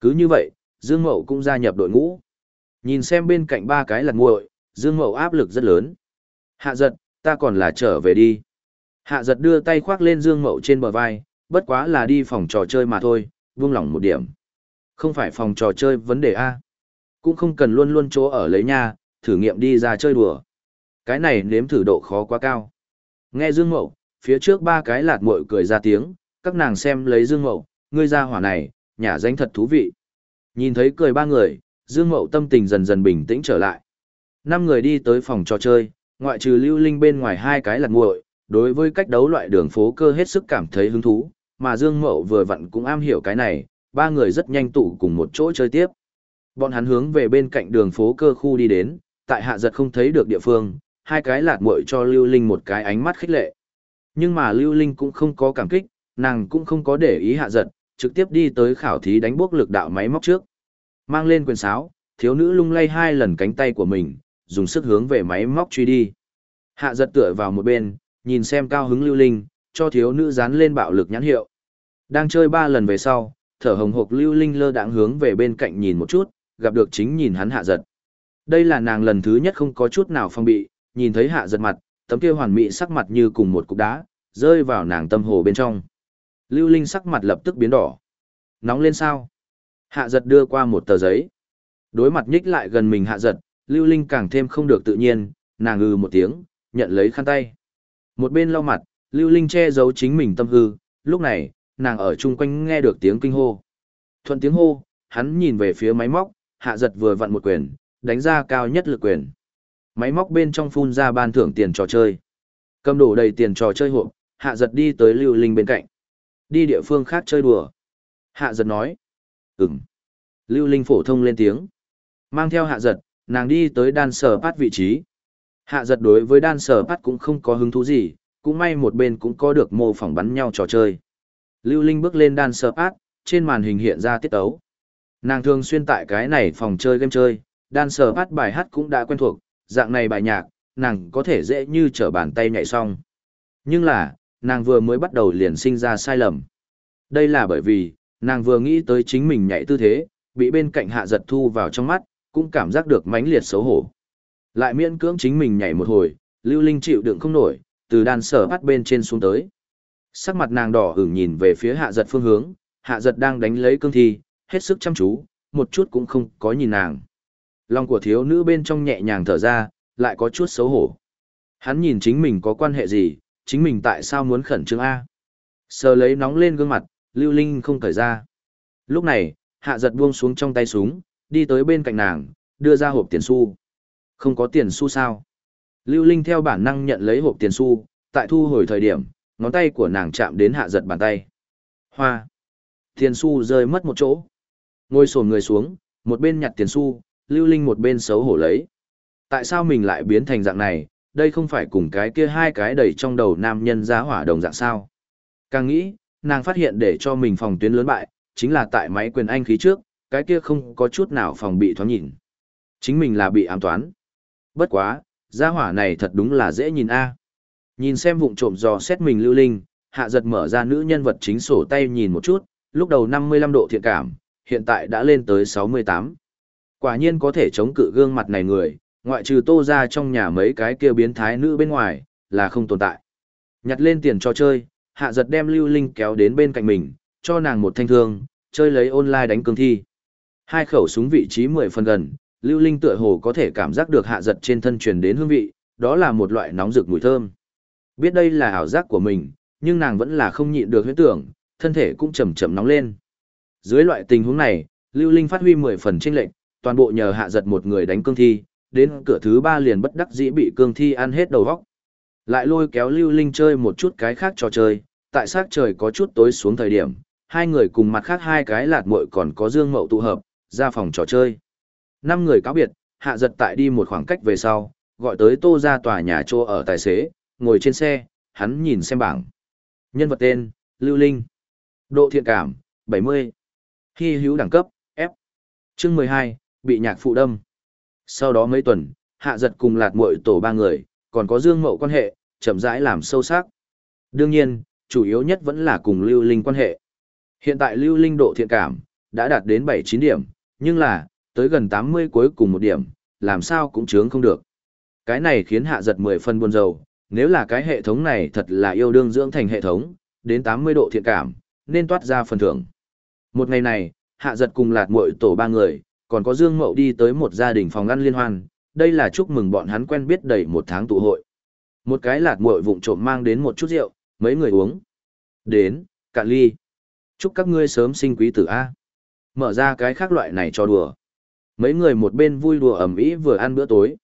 Cứ như vậy, Dương Mậu cũng gia nhập đội ngũ. Nhìn xem bên cạnh ba cái lật nguội, Dương Mậu áp lực rất lớn. Hạ giật, ta còn là trở về đi. Hạ giật đưa tay khoác lên Dương Mậu trên bờ vai, bất quá là đi phòng trò chơi mà thôi, buông lỏng một điểm. Không phải phòng trò chơi vấn đề A. Cũng không cần luôn luôn chỗ ở lấy nha, thử nghiệm đi ra chơi đùa. Cái này nếm thử độ khó quá cao. Nghe Dương Mậu, phía trước ba cái lạt muội cười ra tiếng, các nàng xem lấy Dương Mậu, ngươi ra hỏa này, nhà danh thật thú vị. Nhìn thấy cười ba người, Dương Mậu tâm tình dần dần bình tĩnh trở lại. Năm người đi tới phòng trò chơi, ngoại trừ lưu linh bên ngoài hai cái lạt nguội. đối với cách đấu loại đường phố cơ hết sức cảm thấy hứng thú, mà Dương Mậu vừa vặn cũng am hiểu cái này, ba người rất nhanh tụ cùng một chỗ chơi tiếp. Bọn hắn hướng về bên cạnh đường phố cơ khu đi đến, tại hạ giật không thấy được địa phương, hai cái lạt muội cho Lưu Linh một cái ánh mắt khích lệ. Nhưng mà Lưu Linh cũng không có cảm kích, nàng cũng không có để ý hạ giật, trực tiếp đi tới khảo thí đánh buốc lực đạo máy móc trước. Mang lên quyền sáo, thiếu nữ lung lay hai lần cánh tay của mình, dùng sức hướng về máy móc truy đi. Hạ giật tựa vào một bên, nhìn xem cao hứng Lưu Linh, cho thiếu nữ dán lên bạo lực nhãn hiệu. Đang chơi ba lần về sau, thở hồng hộc Lưu Linh lơ đãng hướng về bên cạnh nhìn một chút, gặp được chính nhìn hắn hạ giật. Đây là nàng lần thứ nhất không có chút nào phong bị, nhìn thấy hạ giật mặt, tấm kia hoàn mỹ sắc mặt như cùng một cục đá, rơi vào nàng tâm hồ bên trong. Lưu Linh sắc mặt lập tức biến đỏ. Nóng lên sao? Hạ giật đưa qua một tờ giấy. Đối mặt nhích lại gần mình hạ giật, Lưu Linh càng thêm không được tự nhiên, nàng ngừ một tiếng, nhận lấy khăn tay. Một bên lau mặt, Lưu Linh che giấu chính mình tâm hư, lúc này, nàng ở chung quanh nghe được tiếng kinh hô. Thuận tiếng hô, hắn nhìn về phía máy móc, hạ giật vừa vặn một quyền, đánh ra cao nhất lực quyền. Máy móc bên trong phun ra ban thưởng tiền trò chơi. Cầm đổ đầy tiền trò chơi hộp, hạ giật đi tới lưu linh bên cạnh. Đi địa phương khác chơi đùa. Hạ giật nói. Ừm. Lưu linh phổ thông lên tiếng. Mang theo hạ giật, nàng đi tới đan sở phát vị trí. Hạ giật đối với đan sở phát cũng không có hứng thú gì, cũng may một bên cũng có được mô phỏng bắn nhau trò chơi. Lưu Linh bước lên đan sở phát, trên màn hình hiện ra tiết ấu. Nàng thường xuyên tại cái này phòng chơi game chơi, đan sở phát bài hát cũng đã quen thuộc, dạng này bài nhạc, nàng có thể dễ như trở bàn tay nhảy xong. Nhưng là, nàng vừa mới bắt đầu liền sinh ra sai lầm. Đây là bởi vì, nàng vừa nghĩ tới chính mình nhảy tư thế, bị bên cạnh hạ giật thu vào trong mắt, cũng cảm giác được mãnh liệt xấu hổ. Lại miễn cưỡng chính mình nhảy một hồi, lưu linh chịu đựng không nổi, từ đan sở bắt bên trên xuống tới. Sắc mặt nàng đỏ hửng nhìn về phía hạ giật phương hướng, hạ giật đang đánh lấy cương thi, hết sức chăm chú, một chút cũng không có nhìn nàng. Lòng của thiếu nữ bên trong nhẹ nhàng thở ra, lại có chút xấu hổ. Hắn nhìn chính mình có quan hệ gì, chính mình tại sao muốn khẩn trương A. Sờ lấy nóng lên gương mặt, lưu linh không cởi ra. Lúc này, hạ giật buông xuống trong tay súng, đi tới bên cạnh nàng, đưa ra hộp tiền xu. Không có tiền xu sao? Lưu Linh theo bản năng nhận lấy hộp tiền xu, tại thu hồi thời điểm, ngón tay của nàng chạm đến hạ giật bàn tay. Hoa! Tiền xu rơi mất một chỗ. Ngồi sồn người xuống, một bên nhặt tiền xu, Lưu Linh một bên xấu hổ lấy. Tại sao mình lại biến thành dạng này, đây không phải cùng cái kia hai cái đầy trong đầu nam nhân giá hỏa đồng dạng sao. Càng nghĩ, nàng phát hiện để cho mình phòng tuyến lớn bại, chính là tại máy quyền anh khí trước, cái kia không có chút nào phòng bị thoáng nhìn. Chính mình là bị ám toán. Bất quá, gia hỏa này thật đúng là dễ nhìn a. Nhìn xem vụng trộm dò xét mình lưu linh, hạ giật mở ra nữ nhân vật chính sổ tay nhìn một chút, lúc đầu 55 độ thiện cảm, hiện tại đã lên tới 68. Quả nhiên có thể chống cự gương mặt này người, ngoại trừ tô ra trong nhà mấy cái kia biến thái nữ bên ngoài, là không tồn tại. Nhặt lên tiền cho chơi, hạ giật đem lưu linh kéo đến bên cạnh mình, cho nàng một thanh thương, chơi lấy online đánh cương thi. Hai khẩu súng vị trí 10 phần gần, lưu linh tựa hồ có thể cảm giác được hạ giật trên thân truyền đến hương vị, đó là một loại nóng rực mùi thơm. Biết đây là ảo giác của mình, nhưng nàng vẫn là không nhịn được huyết tưởng, thân thể cũng chậm chậm nóng lên. Dưới loại tình huống này, lưu linh phát huy 10 phần chênh lệnh, toàn bộ nhờ hạ giật một người đánh cương thi, đến cửa thứ ba liền bất đắc dĩ bị cương thi ăn hết đầu vóc. Lại lôi kéo lưu linh chơi một chút cái khác trò chơi, tại sát trời có chút tối xuống thời điểm, hai người cùng mặt khác hai cái lạt muội còn có Dương Mậu tụ hợp, ra phòng trò chơi. Năm người cáo biệt, hạ giật tại đi một khoảng cách về sau, gọi tới tô ra tòa nhà chỗ ở tài xế, ngồi trên xe, hắn nhìn xem bảng. Nhân vật tên, Lưu Linh. Độ thiện cảm, 70. Hy hữu đẳng cấp, F. Chương 12, bị nhạc phụ đâm. Sau đó mấy tuần, hạ giật cùng lạt muội tổ ba người, còn có dương mậu quan hệ, chậm rãi làm sâu sắc. Đương nhiên, chủ yếu nhất vẫn là cùng Lưu Linh quan hệ. Hiện tại Lưu Linh độ thiện cảm, đã đạt đến 7-9 điểm, nhưng là, tới gần 80 cuối cùng một điểm, làm sao cũng chướng không được. Cái này khiến hạ giật 10 phân buồn dầu, nếu là cái hệ thống này thật là yêu đương dưỡng thành hệ thống, đến 80 độ thiện cảm, nên toát ra phần thưởng. Một ngày này, hạ giật cùng lạt muội tổ ba người, còn có Dương Mậu đi tới một gia đình phòng ăn liên hoan, đây là chúc mừng bọn hắn quen biết đầy một tháng tụ hội. Một cái lạt muội vụng trộm mang đến một chút rượu, mấy người uống. Đến, cạn ly. Chúc các ngươi sớm sinh quý tử A. Mở ra cái khác loại này cho đùa. Mấy người một bên vui đùa ẩm ý vừa ăn bữa tối.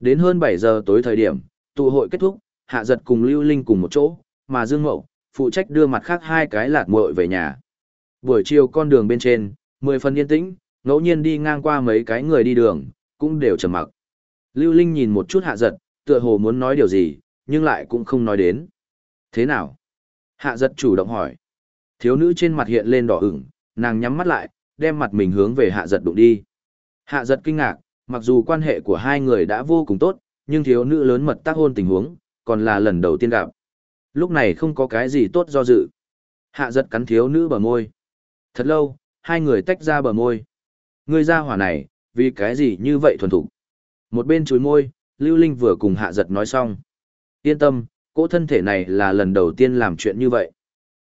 Đến hơn 7 giờ tối thời điểm, tụ hội kết thúc, hạ giật cùng Lưu Linh cùng một chỗ, mà Dương Mậu, phụ trách đưa mặt khác hai cái lạc muội về nhà. Buổi chiều con đường bên trên, mười phần yên tĩnh, ngẫu nhiên đi ngang qua mấy cái người đi đường, cũng đều trầm mặc. Lưu Linh nhìn một chút hạ giật, tựa hồ muốn nói điều gì, nhưng lại cũng không nói đến. Thế nào? Hạ giật chủ động hỏi. Thiếu nữ trên mặt hiện lên đỏ ửng, nàng nhắm mắt lại, đem mặt mình hướng về hạ giật đụng đi. Hạ giật kinh ngạc, mặc dù quan hệ của hai người đã vô cùng tốt, nhưng thiếu nữ lớn mật tác hôn tình huống, còn là lần đầu tiên gặp. Lúc này không có cái gì tốt do dự. Hạ giật cắn thiếu nữ bờ môi. Thật lâu, hai người tách ra bờ môi. Người ra hỏa này, vì cái gì như vậy thuần thục Một bên chuối môi, Lưu Linh vừa cùng hạ giật nói xong. Yên tâm, cỗ thân thể này là lần đầu tiên làm chuyện như vậy.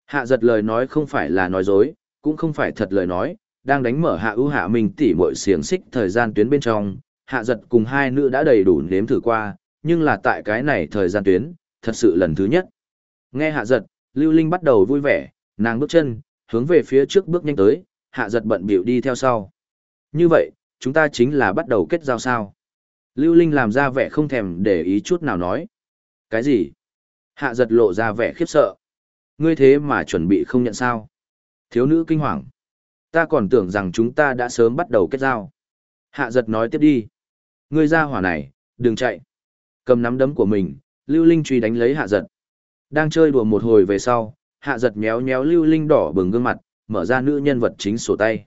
Hạ giật lời nói không phải là nói dối, cũng không phải thật lời nói, đang đánh mở hạ ưu hạ mình tỉ mội xiềng xích thời gian tuyến bên trong, hạ giật cùng hai nữ đã đầy đủ nếm thử qua, nhưng là tại cái này thời gian tuyến, thật sự lần thứ nhất. Nghe hạ giật, Lưu Linh bắt đầu vui vẻ, nàng bước chân, hướng về phía trước bước nhanh tới, hạ giật bận biểu đi theo sau. Như vậy, chúng ta chính là bắt đầu kết giao sao. Lưu Linh làm ra vẻ không thèm để ý chút nào nói. Cái gì? Hạ giật lộ ra vẻ khiếp sợ. Ngươi thế mà chuẩn bị không nhận sao? Thiếu nữ kinh hoàng. Ta còn tưởng rằng chúng ta đã sớm bắt đầu kết giao. Hạ giật nói tiếp đi. Ngươi ra hỏa này, đừng chạy. Cầm nắm đấm của mình, Lưu Linh truy đánh lấy hạ giật. Đang chơi đùa một hồi về sau, hạ giật méo méo Lưu Linh đỏ bừng gương mặt, mở ra nữ nhân vật chính sổ tay.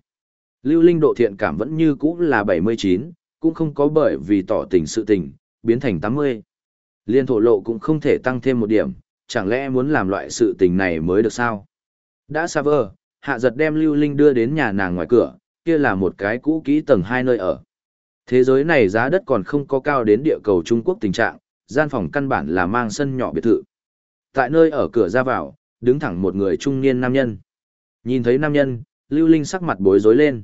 Lưu Linh độ thiện cảm vẫn như cũ là 79, cũng không có bởi vì tỏ tình sự tình, biến thành 80. Liên thổ lộ cũng không thể tăng thêm một điểm, chẳng lẽ muốn làm loại sự tình này mới được sao? Đã xa vơ, hạ giật đem Lưu Linh đưa đến nhà nàng ngoài cửa, kia là một cái cũ kỹ tầng hai nơi ở. Thế giới này giá đất còn không có cao đến địa cầu Trung Quốc tình trạng, gian phòng căn bản là mang sân nhỏ biệt thự. Tại nơi ở cửa ra vào, đứng thẳng một người trung niên nam nhân. Nhìn thấy nam nhân, Lưu Linh sắc mặt bối rối lên.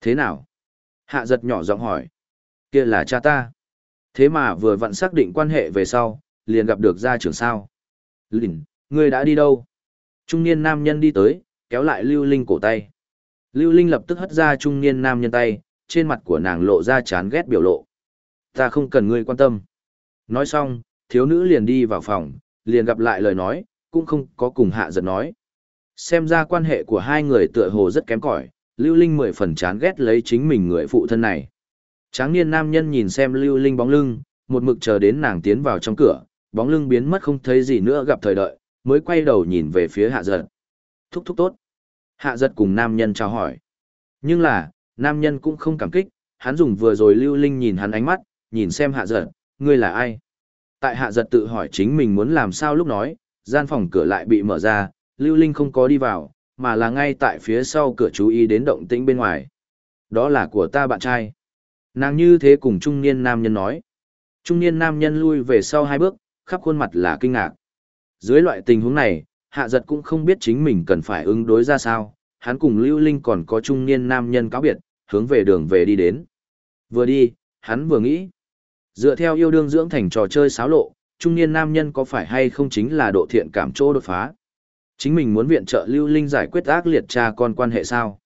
Thế nào? Hạ giật nhỏ giọng hỏi. Kia là cha ta. Thế mà vừa vặn xác định quan hệ về sau, liền gặp được gia trưởng sao. Linh, ngươi đã đi đâu? Trung niên nam nhân đi tới, kéo lại Lưu Linh cổ tay. Lưu Linh lập tức hất ra trung niên nam nhân tay, trên mặt của nàng lộ ra chán ghét biểu lộ. Ta không cần ngươi quan tâm. Nói xong, thiếu nữ liền đi vào phòng, liền gặp lại lời nói, cũng không có cùng hạ giật nói. Xem ra quan hệ của hai người tựa hồ rất kém cỏi, Lưu Linh mười phần chán ghét lấy chính mình người phụ thân này. Tráng niên nam nhân nhìn xem Lưu Linh bóng lưng, một mực chờ đến nàng tiến vào trong cửa, bóng lưng biến mất không thấy gì nữa gặp thời đợi, mới quay đầu nhìn về phía hạ giật. Thúc thúc tốt. Hạ giật cùng nam nhân chào hỏi. Nhưng là, nam nhân cũng không cảm kích, hắn dùng vừa rồi Lưu Linh nhìn hắn ánh mắt, nhìn xem hạ giật, ngươi là ai? Tại hạ giật tự hỏi chính mình muốn làm sao lúc nói, gian phòng cửa lại bị mở ra, Lưu Linh không có đi vào, mà là ngay tại phía sau cửa chú ý đến động tĩnh bên ngoài. Đó là của ta bạn trai. Nàng như thế cùng trung niên nam nhân nói. Trung niên nam nhân lui về sau hai bước, khắp khuôn mặt là kinh ngạc. Dưới loại tình huống này, hạ giật cũng không biết chính mình cần phải ứng đối ra sao. Hắn cùng Lưu Linh còn có trung niên nam nhân cáo biệt, hướng về đường về đi đến. Vừa đi, hắn vừa nghĩ. Dựa theo yêu đương dưỡng thành trò chơi xáo lộ, trung niên nam nhân có phải hay không chính là độ thiện cảm chỗ đột phá. Chính mình muốn viện trợ Lưu Linh giải quyết ác liệt cha con quan hệ sao?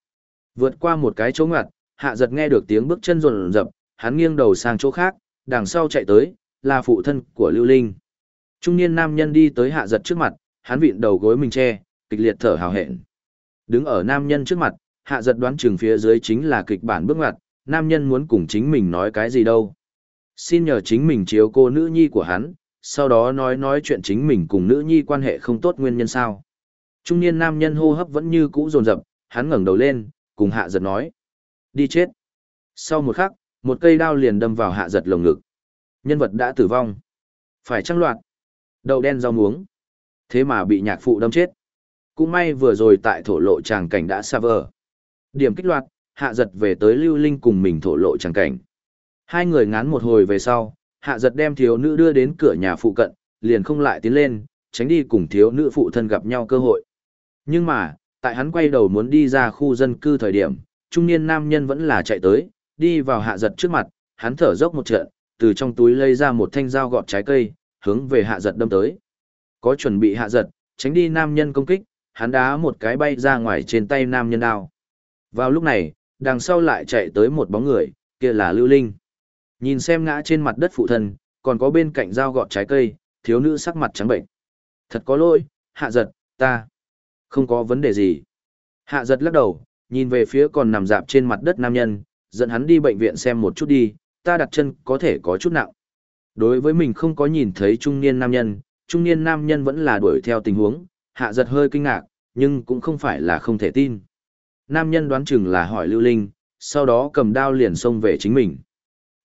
Vượt qua một cái chỗ ngặt, hạ giật nghe được tiếng bước chân rồn rập, hắn nghiêng đầu sang chỗ khác, đằng sau chạy tới, là phụ thân của Lưu Linh. Trung niên nam nhân đi tới hạ giật trước mặt, hắn vịn đầu gối mình che, kịch liệt thở hào hẹn. Đứng ở nam nhân trước mặt, hạ giật đoán chừng phía dưới chính là kịch bản bước ngoặt, nam nhân muốn cùng chính mình nói cái gì đâu. Xin nhờ chính mình chiếu cô nữ nhi của hắn, sau đó nói nói chuyện chính mình cùng nữ nhi quan hệ không tốt nguyên nhân sao. Trung niên nam nhân hô hấp vẫn như cũ rồn rập, hắn ngẩng đầu lên, cùng hạ giật nói. Đi chết. Sau một khắc, một cây đao liền đâm vào hạ giật lồng ngực. Nhân vật đã tử vong. Phải trăng loạt. Đầu đen rau muống. Thế mà bị nhạc phụ đâm chết. Cũng may vừa rồi tại thổ lộ tràng cảnh đã xa vờ. Điểm kích loạt, hạ giật về tới lưu linh cùng mình thổ lộ tràng cảnh. Hai người ngán một hồi về sau, hạ giật đem thiếu nữ đưa đến cửa nhà phụ cận, liền không lại tiến lên, tránh đi cùng thiếu nữ phụ thân gặp nhau cơ hội. Nhưng mà, tại hắn quay đầu muốn đi ra khu dân cư thời điểm, trung niên nam nhân vẫn là chạy tới, đi vào hạ giật trước mặt, hắn thở dốc một trận, từ trong túi lấy ra một thanh dao gọt trái cây, hướng về hạ giật đâm tới. Có chuẩn bị hạ giật, tránh đi nam nhân công kích, hắn đá một cái bay ra ngoài trên tay nam nhân đao. Vào lúc này, đằng sau lại chạy tới một bóng người, kia là Lưu Linh. Nhìn xem ngã trên mặt đất phụ thân, còn có bên cạnh dao gọt trái cây, thiếu nữ sắc mặt trắng bệnh. Thật có lỗi, hạ giật, ta. Không có vấn đề gì. Hạ giật lắc đầu, nhìn về phía còn nằm dạp trên mặt đất nam nhân, dẫn hắn đi bệnh viện xem một chút đi, ta đặt chân có thể có chút nặng. Đối với mình không có nhìn thấy trung niên nam nhân, trung niên nam nhân vẫn là đuổi theo tình huống, hạ giật hơi kinh ngạc, nhưng cũng không phải là không thể tin. Nam nhân đoán chừng là hỏi Lưu Linh, sau đó cầm đao liền xông về chính mình.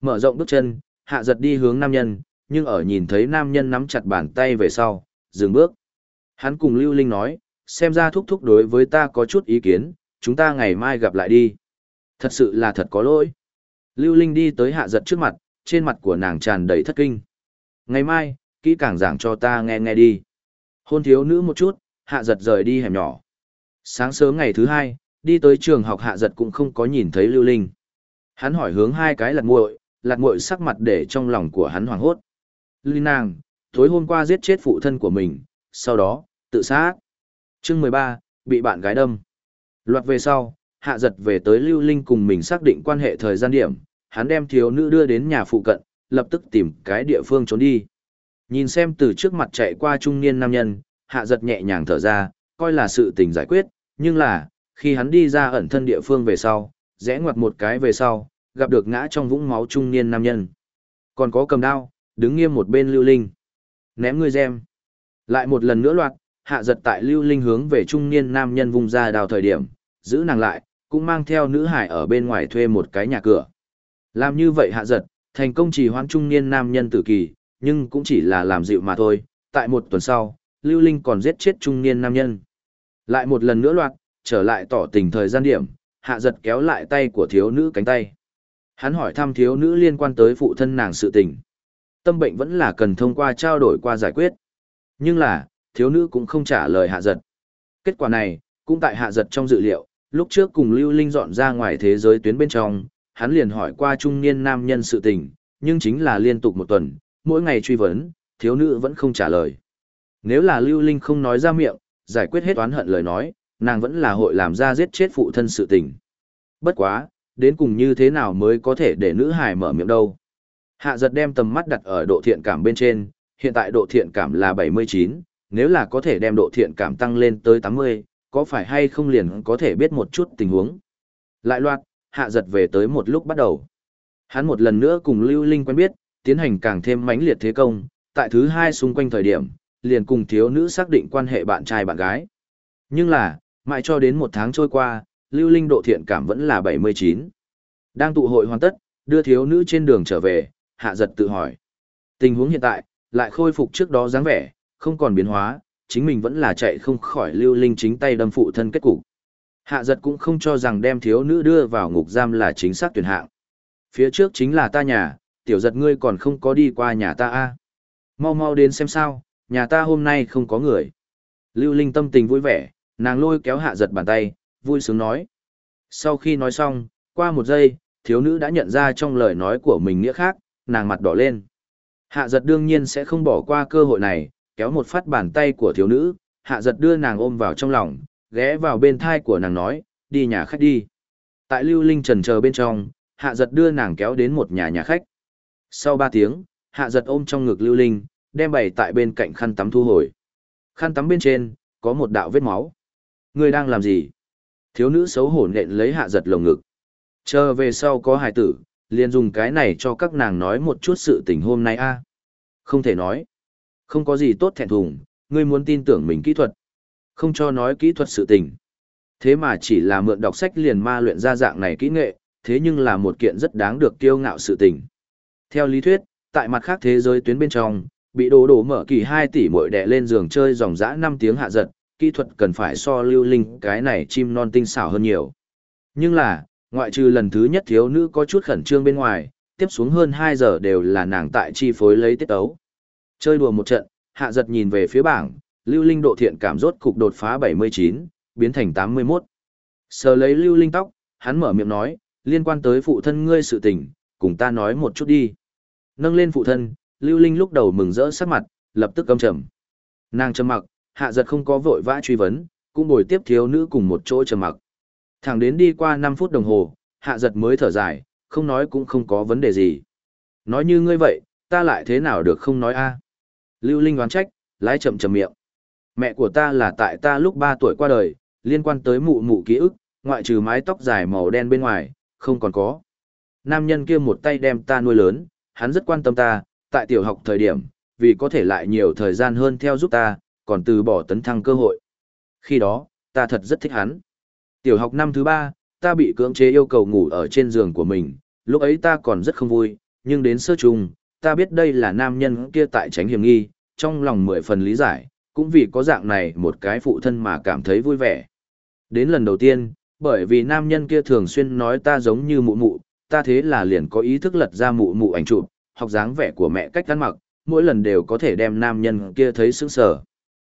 Mở rộng bước chân, hạ giật đi hướng nam nhân, nhưng ở nhìn thấy nam nhân nắm chặt bàn tay về sau, dừng bước. Hắn cùng Lưu Linh nói, xem ra thúc thúc đối với ta có chút ý kiến, chúng ta ngày mai gặp lại đi. Thật sự là thật có lỗi. Lưu Linh đi tới hạ giật trước mặt, trên mặt của nàng tràn đầy thất kinh. Ngày mai, kỹ càng giảng cho ta nghe nghe đi. Hôn thiếu nữ một chút, hạ giật rời đi hẻm nhỏ. Sáng sớm ngày thứ hai, đi tới trường học hạ giật cũng không có nhìn thấy Lưu Linh. Hắn hỏi hướng hai cái lạt muội, lạt muội sắc mặt để trong lòng của hắn hoảng hốt. Linh nàng, tối hôm qua giết chết phụ thân của mình, sau đó, tự sát. Chương mười ba bị bạn gái đâm. Loạt về sau, hạ giật về tới Lưu Linh cùng mình xác định quan hệ thời gian điểm, hắn đem thiếu nữ đưa đến nhà phụ cận, lập tức tìm cái địa phương trốn đi. Nhìn xem từ trước mặt chạy qua trung niên nam nhân, hạ giật nhẹ nhàng thở ra, coi là sự tình giải quyết, nhưng là, khi hắn đi ra ẩn thân địa phương về sau, rẽ ngoặt một cái về sau, gặp được ngã trong vũng máu trung niên nam nhân. Còn có cầm đao, đứng nghiêm một bên lưu linh. Ném ngươi gem. Lại một lần nữa loạt, hạ giật tại lưu linh hướng về trung niên nam nhân vùng ra đào thời điểm, giữ nàng lại, cũng mang theo nữ hải ở bên ngoài thuê một cái nhà cửa. Làm như vậy hạ giật, thành công trì hoãn trung niên nam nhân tử kỳ, nhưng cũng chỉ là làm dịu mà thôi. Tại một tuần sau, Lưu Linh còn giết chết trung niên nam nhân. Lại một lần nữa loạt, trở lại tỏ tình thời gian điểm, hạ giật kéo lại tay của thiếu nữ cánh tay. Hắn hỏi thăm thiếu nữ liên quan tới phụ thân nàng sự tình. Tâm bệnh vẫn là cần thông qua trao đổi qua giải quyết. Nhưng là, thiếu nữ cũng không trả lời hạ giật. Kết quả này, cũng tại hạ giật trong dự liệu, lúc trước cùng Lưu Linh dọn ra ngoài thế giới tuyến bên trong, hắn liền hỏi qua trung niên nam nhân sự tình, nhưng chính là liên tục một tuần, mỗi ngày truy vấn, thiếu nữ vẫn không trả lời. Nếu là Lưu Linh không nói ra miệng, giải quyết hết oán hận lời nói, nàng vẫn là hội làm ra giết chết phụ thân sự tình. Bất quá, đến cùng như thế nào mới có thể để nữ hài mở miệng đâu. Hạ giật đem tầm mắt đặt ở độ thiện cảm bên trên, hiện tại độ thiện cảm là 79, nếu là có thể đem độ thiện cảm tăng lên tới 80, có phải hay không liền có thể biết một chút tình huống. Lại loạt, hạ giật về tới một lúc bắt đầu. Hắn một lần nữa cùng Lưu Linh quen biết, tiến hành càng thêm mãnh liệt thế công, tại thứ hai xung quanh thời điểm, liền cùng thiếu nữ xác định quan hệ bạn trai bạn gái. Nhưng là, mãi cho đến một tháng trôi qua, Lưu Linh độ thiện cảm vẫn là 79. Đang tụ hội hoàn tất, đưa thiếu nữ trên đường trở về, hạ giật tự hỏi. Tình huống hiện tại, lại khôi phục trước đó dáng vẻ, không còn biến hóa, chính mình vẫn là chạy không khỏi Lưu Linh chính tay đâm phụ thân kết cục. Hạ giật cũng không cho rằng đem thiếu nữ đưa vào ngục giam là chính xác tuyển hạng. Phía trước chính là ta nhà, tiểu giật ngươi còn không có đi qua nhà ta a Mau mau đến xem sao, nhà ta hôm nay không có người. Lưu Linh tâm tình vui vẻ, nàng lôi kéo hạ giật bàn tay, vui sướng nói. Sau khi nói xong, qua một giây, thiếu nữ đã nhận ra trong lời nói của mình nghĩa khác, nàng mặt đỏ lên. Hạ giật đương nhiên sẽ không bỏ qua cơ hội này, kéo một phát bàn tay của thiếu nữ, hạ giật đưa nàng ôm vào trong lòng, ghé vào bên thai của nàng nói, đi nhà khách đi. Tại Lưu Linh trần chờ bên trong, hạ giật đưa nàng kéo đến một nhà nhà khách. Sau ba tiếng, hạ giật ôm trong ngực Lưu Linh, đem bày tại bên cạnh khăn tắm thu hồi. Khăn tắm bên trên, có một đạo vết máu. Ngươi đang làm gì? Thiếu nữ xấu hổ nện lấy hạ giật lồng ngực. Chờ về sau có hài tử, liền dùng cái này cho các nàng nói một chút sự tình hôm nay a Không thể nói. Không có gì tốt thẹn thùng, ngươi muốn tin tưởng mình kỹ thuật. Không cho nói kỹ thuật sự tình. Thế mà chỉ là mượn đọc sách liền ma luyện ra dạng này kỹ nghệ, thế nhưng là một kiện rất đáng được kiêu ngạo sự tình. Theo lý thuyết, tại mặt khác thế giới tuyến bên trong, bị đồ đổ mở kỳ 2 tỷ mỗi đẻ lên giường chơi dòng dã 5 tiếng hạ giật, kỹ thuật cần phải so lưu linh cái này chim non tinh xảo hơn nhiều. Nhưng là, ngoại trừ lần thứ nhất thiếu nữ có chút khẩn trương bên ngoài, tiếp xuống hơn 2 giờ đều là nàng tại chi phối lấy tiết ấu. Chơi đùa một trận, hạ giật nhìn về phía bảng, lưu linh độ thiện cảm rốt cục đột phá 79, biến thành 81. Sờ lấy lưu linh tóc, hắn mở miệng nói, liên quan tới phụ thân ngươi sự tình, cùng ta nói một chút đi. Nâng lên phụ thân, lưu linh lúc đầu mừng rỡ sắc mặt, lập tức căm trầm. Nàng trầm mặc, hạ giật không có vội vã truy vấn, cũng bồi tiếp thiếu nữ cùng một chỗ trầm mặc. Thẳng đến đi qua 5 phút đồng hồ, hạ giật mới thở dài, không nói cũng không có vấn đề gì. Nói như ngươi vậy, ta lại thế nào được không nói a Lưu Linh oán trách, lái chậm chậm miệng. Mẹ của ta là tại ta lúc 3 tuổi qua đời, liên quan tới mụ mụ ký ức, ngoại trừ mái tóc dài màu đen bên ngoài, không còn có. Nam nhân kia một tay đem ta nuôi lớn, hắn rất quan tâm ta, tại tiểu học thời điểm, vì có thể lại nhiều thời gian hơn theo giúp ta, còn từ bỏ tấn thăng cơ hội. Khi đó, ta thật rất thích hắn. Tiểu học năm thứ ba, ta bị cưỡng chế yêu cầu ngủ ở trên giường của mình, lúc ấy ta còn rất không vui, nhưng đến sơ trùng, ta biết đây là nam nhân kia tại tránh hiểm nghi, trong lòng mười phần lý giải, cũng vì có dạng này một cái phụ thân mà cảm thấy vui vẻ. Đến lần đầu tiên, bởi vì nam nhân kia thường xuyên nói ta giống như mụ mụ, ta thế là liền có ý thức lật ra mụ mụ ảnh chụp, học dáng vẻ của mẹ cách ăn mặc, mỗi lần đều có thể đem nam nhân kia thấy sững sờ.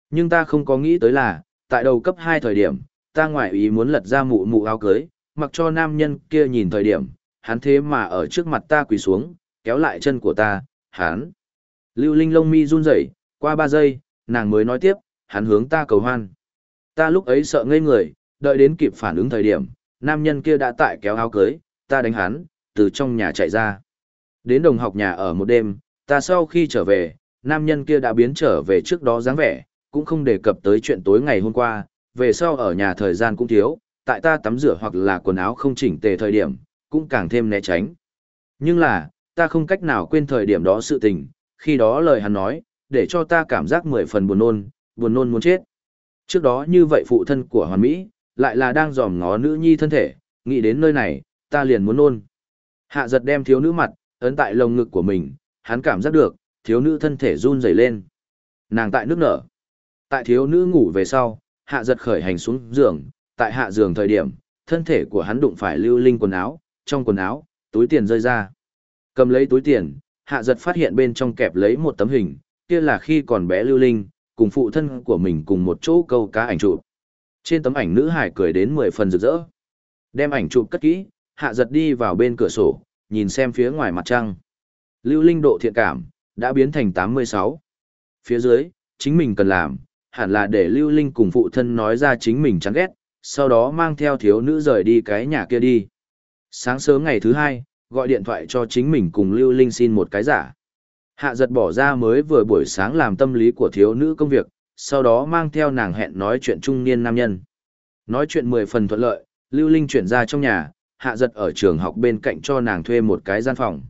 Nhưng ta không có nghĩ tới là, tại đầu cấp 2 thời điểm, ta ngoại ý muốn lật ra mụ mụ áo cưới, mặc cho nam nhân kia nhìn thời điểm, hắn thế mà ở trước mặt ta quỳ xuống, kéo lại chân của ta, hắn. Lưu Linh lông mi run rẩy, qua 3 giây, nàng mới nói tiếp, hắn hướng ta cầu hoan. Ta lúc ấy sợ ngây người, đợi đến kịp phản ứng thời điểm, nam nhân kia đã tại kéo áo cưới, ta đánh hắn, từ trong nhà chạy ra. Đến đồng học nhà ở một đêm, ta sau khi trở về, nam nhân kia đã biến trở về trước đó dáng vẻ, cũng không đề cập tới chuyện tối ngày hôm qua, về sau ở nhà thời gian cũng thiếu, tại ta tắm rửa hoặc là quần áo không chỉnh tề thời điểm, cũng càng thêm né tránh. Nhưng là, ta không cách nào quên thời điểm đó sự tình, khi đó lời hắn nói, để cho ta cảm giác mười phần buồn nôn, buồn nôn muốn chết. Trước đó như vậy phụ thân của Hoàn Mỹ, lại là đang dòm ngó nữ nhi thân thể, nghĩ đến nơi này, ta liền muốn nôn. Hạ giật đem thiếu nữ mặt, ấn tại lồng ngực của mình, hắn cảm giác được, thiếu nữ thân thể run rẩy lên. Nàng tại nước nở. Tại thiếu nữ ngủ về sau, hạ giật khởi hành xuống giường, tại hạ giường thời điểm, thân thể của hắn đụng phải lưu linh quần áo, trong quần áo, túi tiền rơi ra. Cầm lấy túi tiền, hạ giật phát hiện bên trong kẹp lấy một tấm hình, kia là khi còn bé lưu linh, cùng phụ thân của mình cùng một chỗ câu cá ảnh chụp. Trên tấm ảnh nữ hải cười đến mười phần rực rỡ. Đem ảnh chụp cất kỹ, hạ giật đi vào bên cửa sổ, nhìn xem phía ngoài mặt trăng. Lưu linh độ thiện cảm, đã biến thành 86. Phía dưới, chính mình cần làm, hẳn là để lưu linh cùng phụ thân nói ra chính mình chán ghét, sau đó mang theo thiếu nữ rời đi cái nhà kia đi. Sáng sớm ngày thứ hai, gọi điện thoại cho chính mình cùng lưu linh xin một cái giả. Hạ giật bỏ ra mới vừa buổi sáng làm tâm lý của thiếu nữ công việc, sau đó mang theo nàng hẹn nói chuyện trung niên nam nhân. Nói chuyện mười phần thuận lợi, Lưu Linh chuyển ra trong nhà, hạ giật ở trường học bên cạnh cho nàng thuê một cái gian phòng.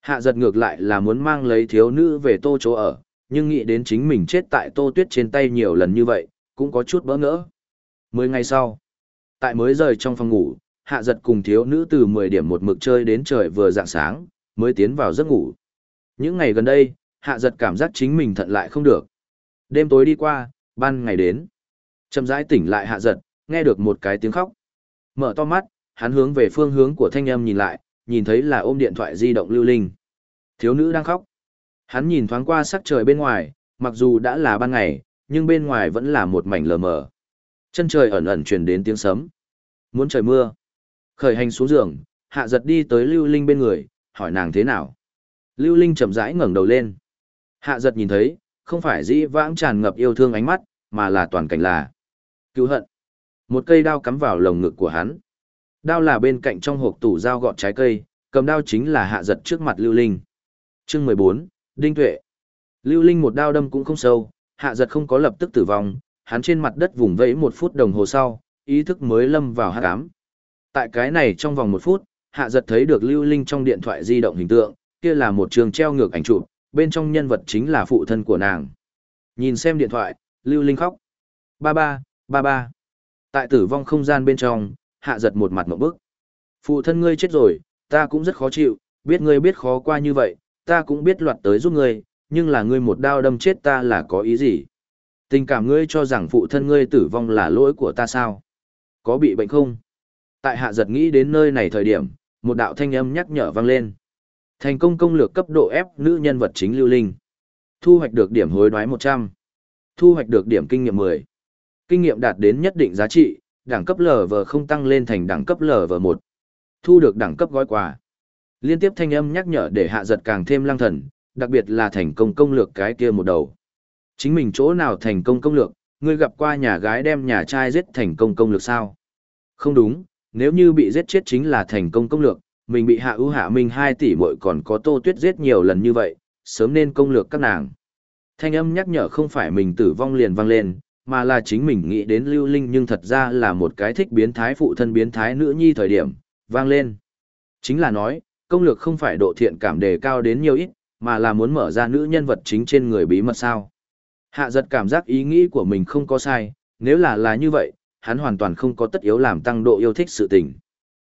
Hạ giật ngược lại là muốn mang lấy thiếu nữ về tô chỗ ở, nhưng nghĩ đến chính mình chết tại tô tuyết trên tay nhiều lần như vậy, cũng có chút bỡ ngỡ. Mười ngày sau, tại mới rời trong phòng ngủ, hạ giật cùng thiếu nữ từ 10 điểm một mực chơi đến trời vừa dạng sáng, mới tiến vào giấc ngủ. Những ngày gần đây, hạ giật cảm giác chính mình thận lại không được. Đêm tối đi qua, ban ngày đến. Chậm rãi tỉnh lại hạ giật, nghe được một cái tiếng khóc. Mở to mắt, hắn hướng về phương hướng của thanh âm nhìn lại, nhìn thấy là ôm điện thoại di động lưu linh. Thiếu nữ đang khóc. Hắn nhìn thoáng qua sắc trời bên ngoài, mặc dù đã là ban ngày, nhưng bên ngoài vẫn là một mảnh lờ mờ. Chân trời ẩn ẩn truyền đến tiếng sấm. Muốn trời mưa. Khởi hành xuống giường, hạ giật đi tới lưu linh bên người, hỏi nàng thế nào. Lưu linh chậm rãi ngẩng đầu lên. Hạ giật nhìn thấy, không phải dĩ vãng tràn ngập yêu thương ánh mắt, mà là toàn cảnh là cứu hận. Một cây đao cắm vào lồng ngực của hắn. Đao là bên cạnh trong hộp tủ dao gọt trái cây, cầm đao chính là hạ giật trước mặt Lưu Linh. Chương mười bốn Đinh Tuệ. Lưu Linh một đao đâm cũng không sâu, hạ giật không có lập tức tử vong, hắn trên mặt đất vùng vẫy một phút đồng hồ sau, ý thức mới lâm vào hát cám. Tại cái này trong vòng một phút, hạ giật thấy được lưu linh trong điện thoại di động hình tượng, kia là một trường treo ngược ảnh chụp, bên trong nhân vật chính là phụ thân của nàng. Nhìn xem điện thoại, lưu linh khóc. Ba ba, ba ba. Tại tử vong không gian bên trong, hạ giật một mặt một bức. Phụ thân ngươi chết rồi, ta cũng rất khó chịu, biết ngươi biết khó qua như vậy, ta cũng biết loạt tới giúp ngươi, nhưng là ngươi một đao đâm chết ta là có ý gì? Tình cảm ngươi cho rằng phụ thân ngươi tử vong là lỗi của ta sao? Có bị bệnh không? Tại hạ giật nghĩ đến nơi này thời điểm, một đạo thanh âm nhắc nhở vang lên. Thành công công lược cấp độ F nữ nhân vật chính lưu linh. Thu hoạch được điểm hối đoái 100. Thu hoạch được điểm kinh nghiệm 10. Kinh nghiệm đạt đến nhất định giá trị, đẳng cấp LV không tăng lên thành đẳng cấp lv một Thu được đẳng cấp gói quà. Liên tiếp thanh âm nhắc nhở để hạ giật càng thêm lang thần, đặc biệt là thành công công lược cái kia một đầu. Chính mình chỗ nào thành công công lược, ngươi gặp qua nhà gái đem nhà trai giết thành công công lược sao? Không đúng, nếu như bị giết chết chính là thành công công lược, mình bị hạ ưu hạ minh hai tỷ muội còn có tô tuyết giết nhiều lần như vậy, sớm nên công lược các nàng. Thanh âm nhắc nhở không phải mình tử vong liền vang lên, mà là chính mình nghĩ đến lưu linh nhưng thật ra là một cái thích biến thái phụ thân biến thái nữ nhi thời điểm, vang lên. Chính là nói, công lược không phải độ thiện cảm đề cao đến nhiều ít, mà là muốn mở ra nữ nhân vật chính trên người bí mật sao. Hạ giật cảm giác ý nghĩ của mình không có sai, nếu là là như vậy, hắn hoàn toàn không có tất yếu làm tăng độ yêu thích sự tình.